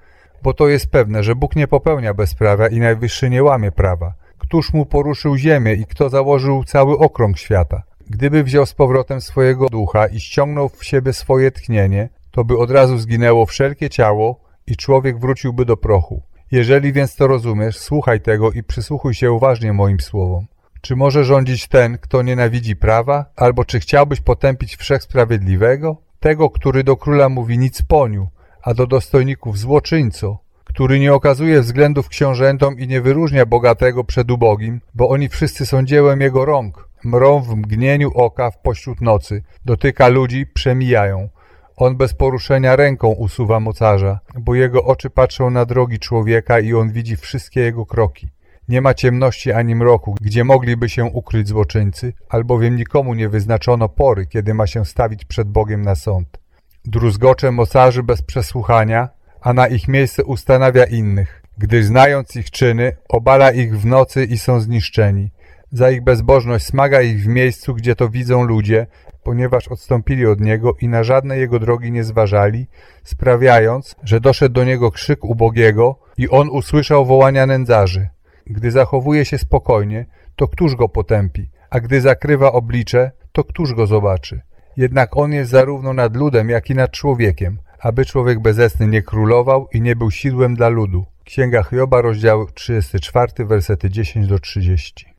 Bo to jest pewne, że Bóg nie popełnia bezprawia i Najwyższy nie łamie prawa. Któż mu poruszył ziemię i kto założył cały okrąg świata? Gdyby wziął z powrotem swojego ducha i ściągnął w siebie swoje tchnienie, to by od razu zginęło wszelkie ciało i człowiek wróciłby do prochu. Jeżeli więc to rozumiesz, słuchaj tego i przysłuchuj się uważnie moim słowom. Czy może rządzić ten, kto nienawidzi prawa, albo czy chciałbyś potępić wszechsprawiedliwego? Tego, który do króla mówi nic poniu, a do dostojników złoczyńco, który nie okazuje względów książętom i nie wyróżnia bogatego przed ubogim, bo oni wszyscy są dziełem jego rąk. Mrą w mgnieniu oka w pośród nocy, dotyka ludzi, przemijają. On bez poruszenia ręką usuwa mocarza, bo jego oczy patrzą na drogi człowieka i on widzi wszystkie jego kroki. Nie ma ciemności ani mroku, gdzie mogliby się ukryć złoczyńcy, albowiem nikomu nie wyznaczono pory, kiedy ma się stawić przed Bogiem na sąd. Druzgocze mocarzy bez przesłuchania, a na ich miejsce ustanawia innych, gdyż znając ich czyny, obala ich w nocy i są zniszczeni. Za ich bezbożność smaga ich w miejscu, gdzie to widzą ludzie, ponieważ odstąpili od Niego i na żadne Jego drogi nie zważali, sprawiając, że doszedł do Niego krzyk ubogiego i On usłyszał wołania nędzarzy. Gdy zachowuje się spokojnie, to któż go potępi, a gdy zakrywa oblicze, to któż go zobaczy? Jednak on jest zarówno nad ludem, jak i nad człowiekiem, aby człowiek bezesny nie królował i nie był sidłem dla ludu. Księga Hioba, rozdział 34, wersety 10 do 30.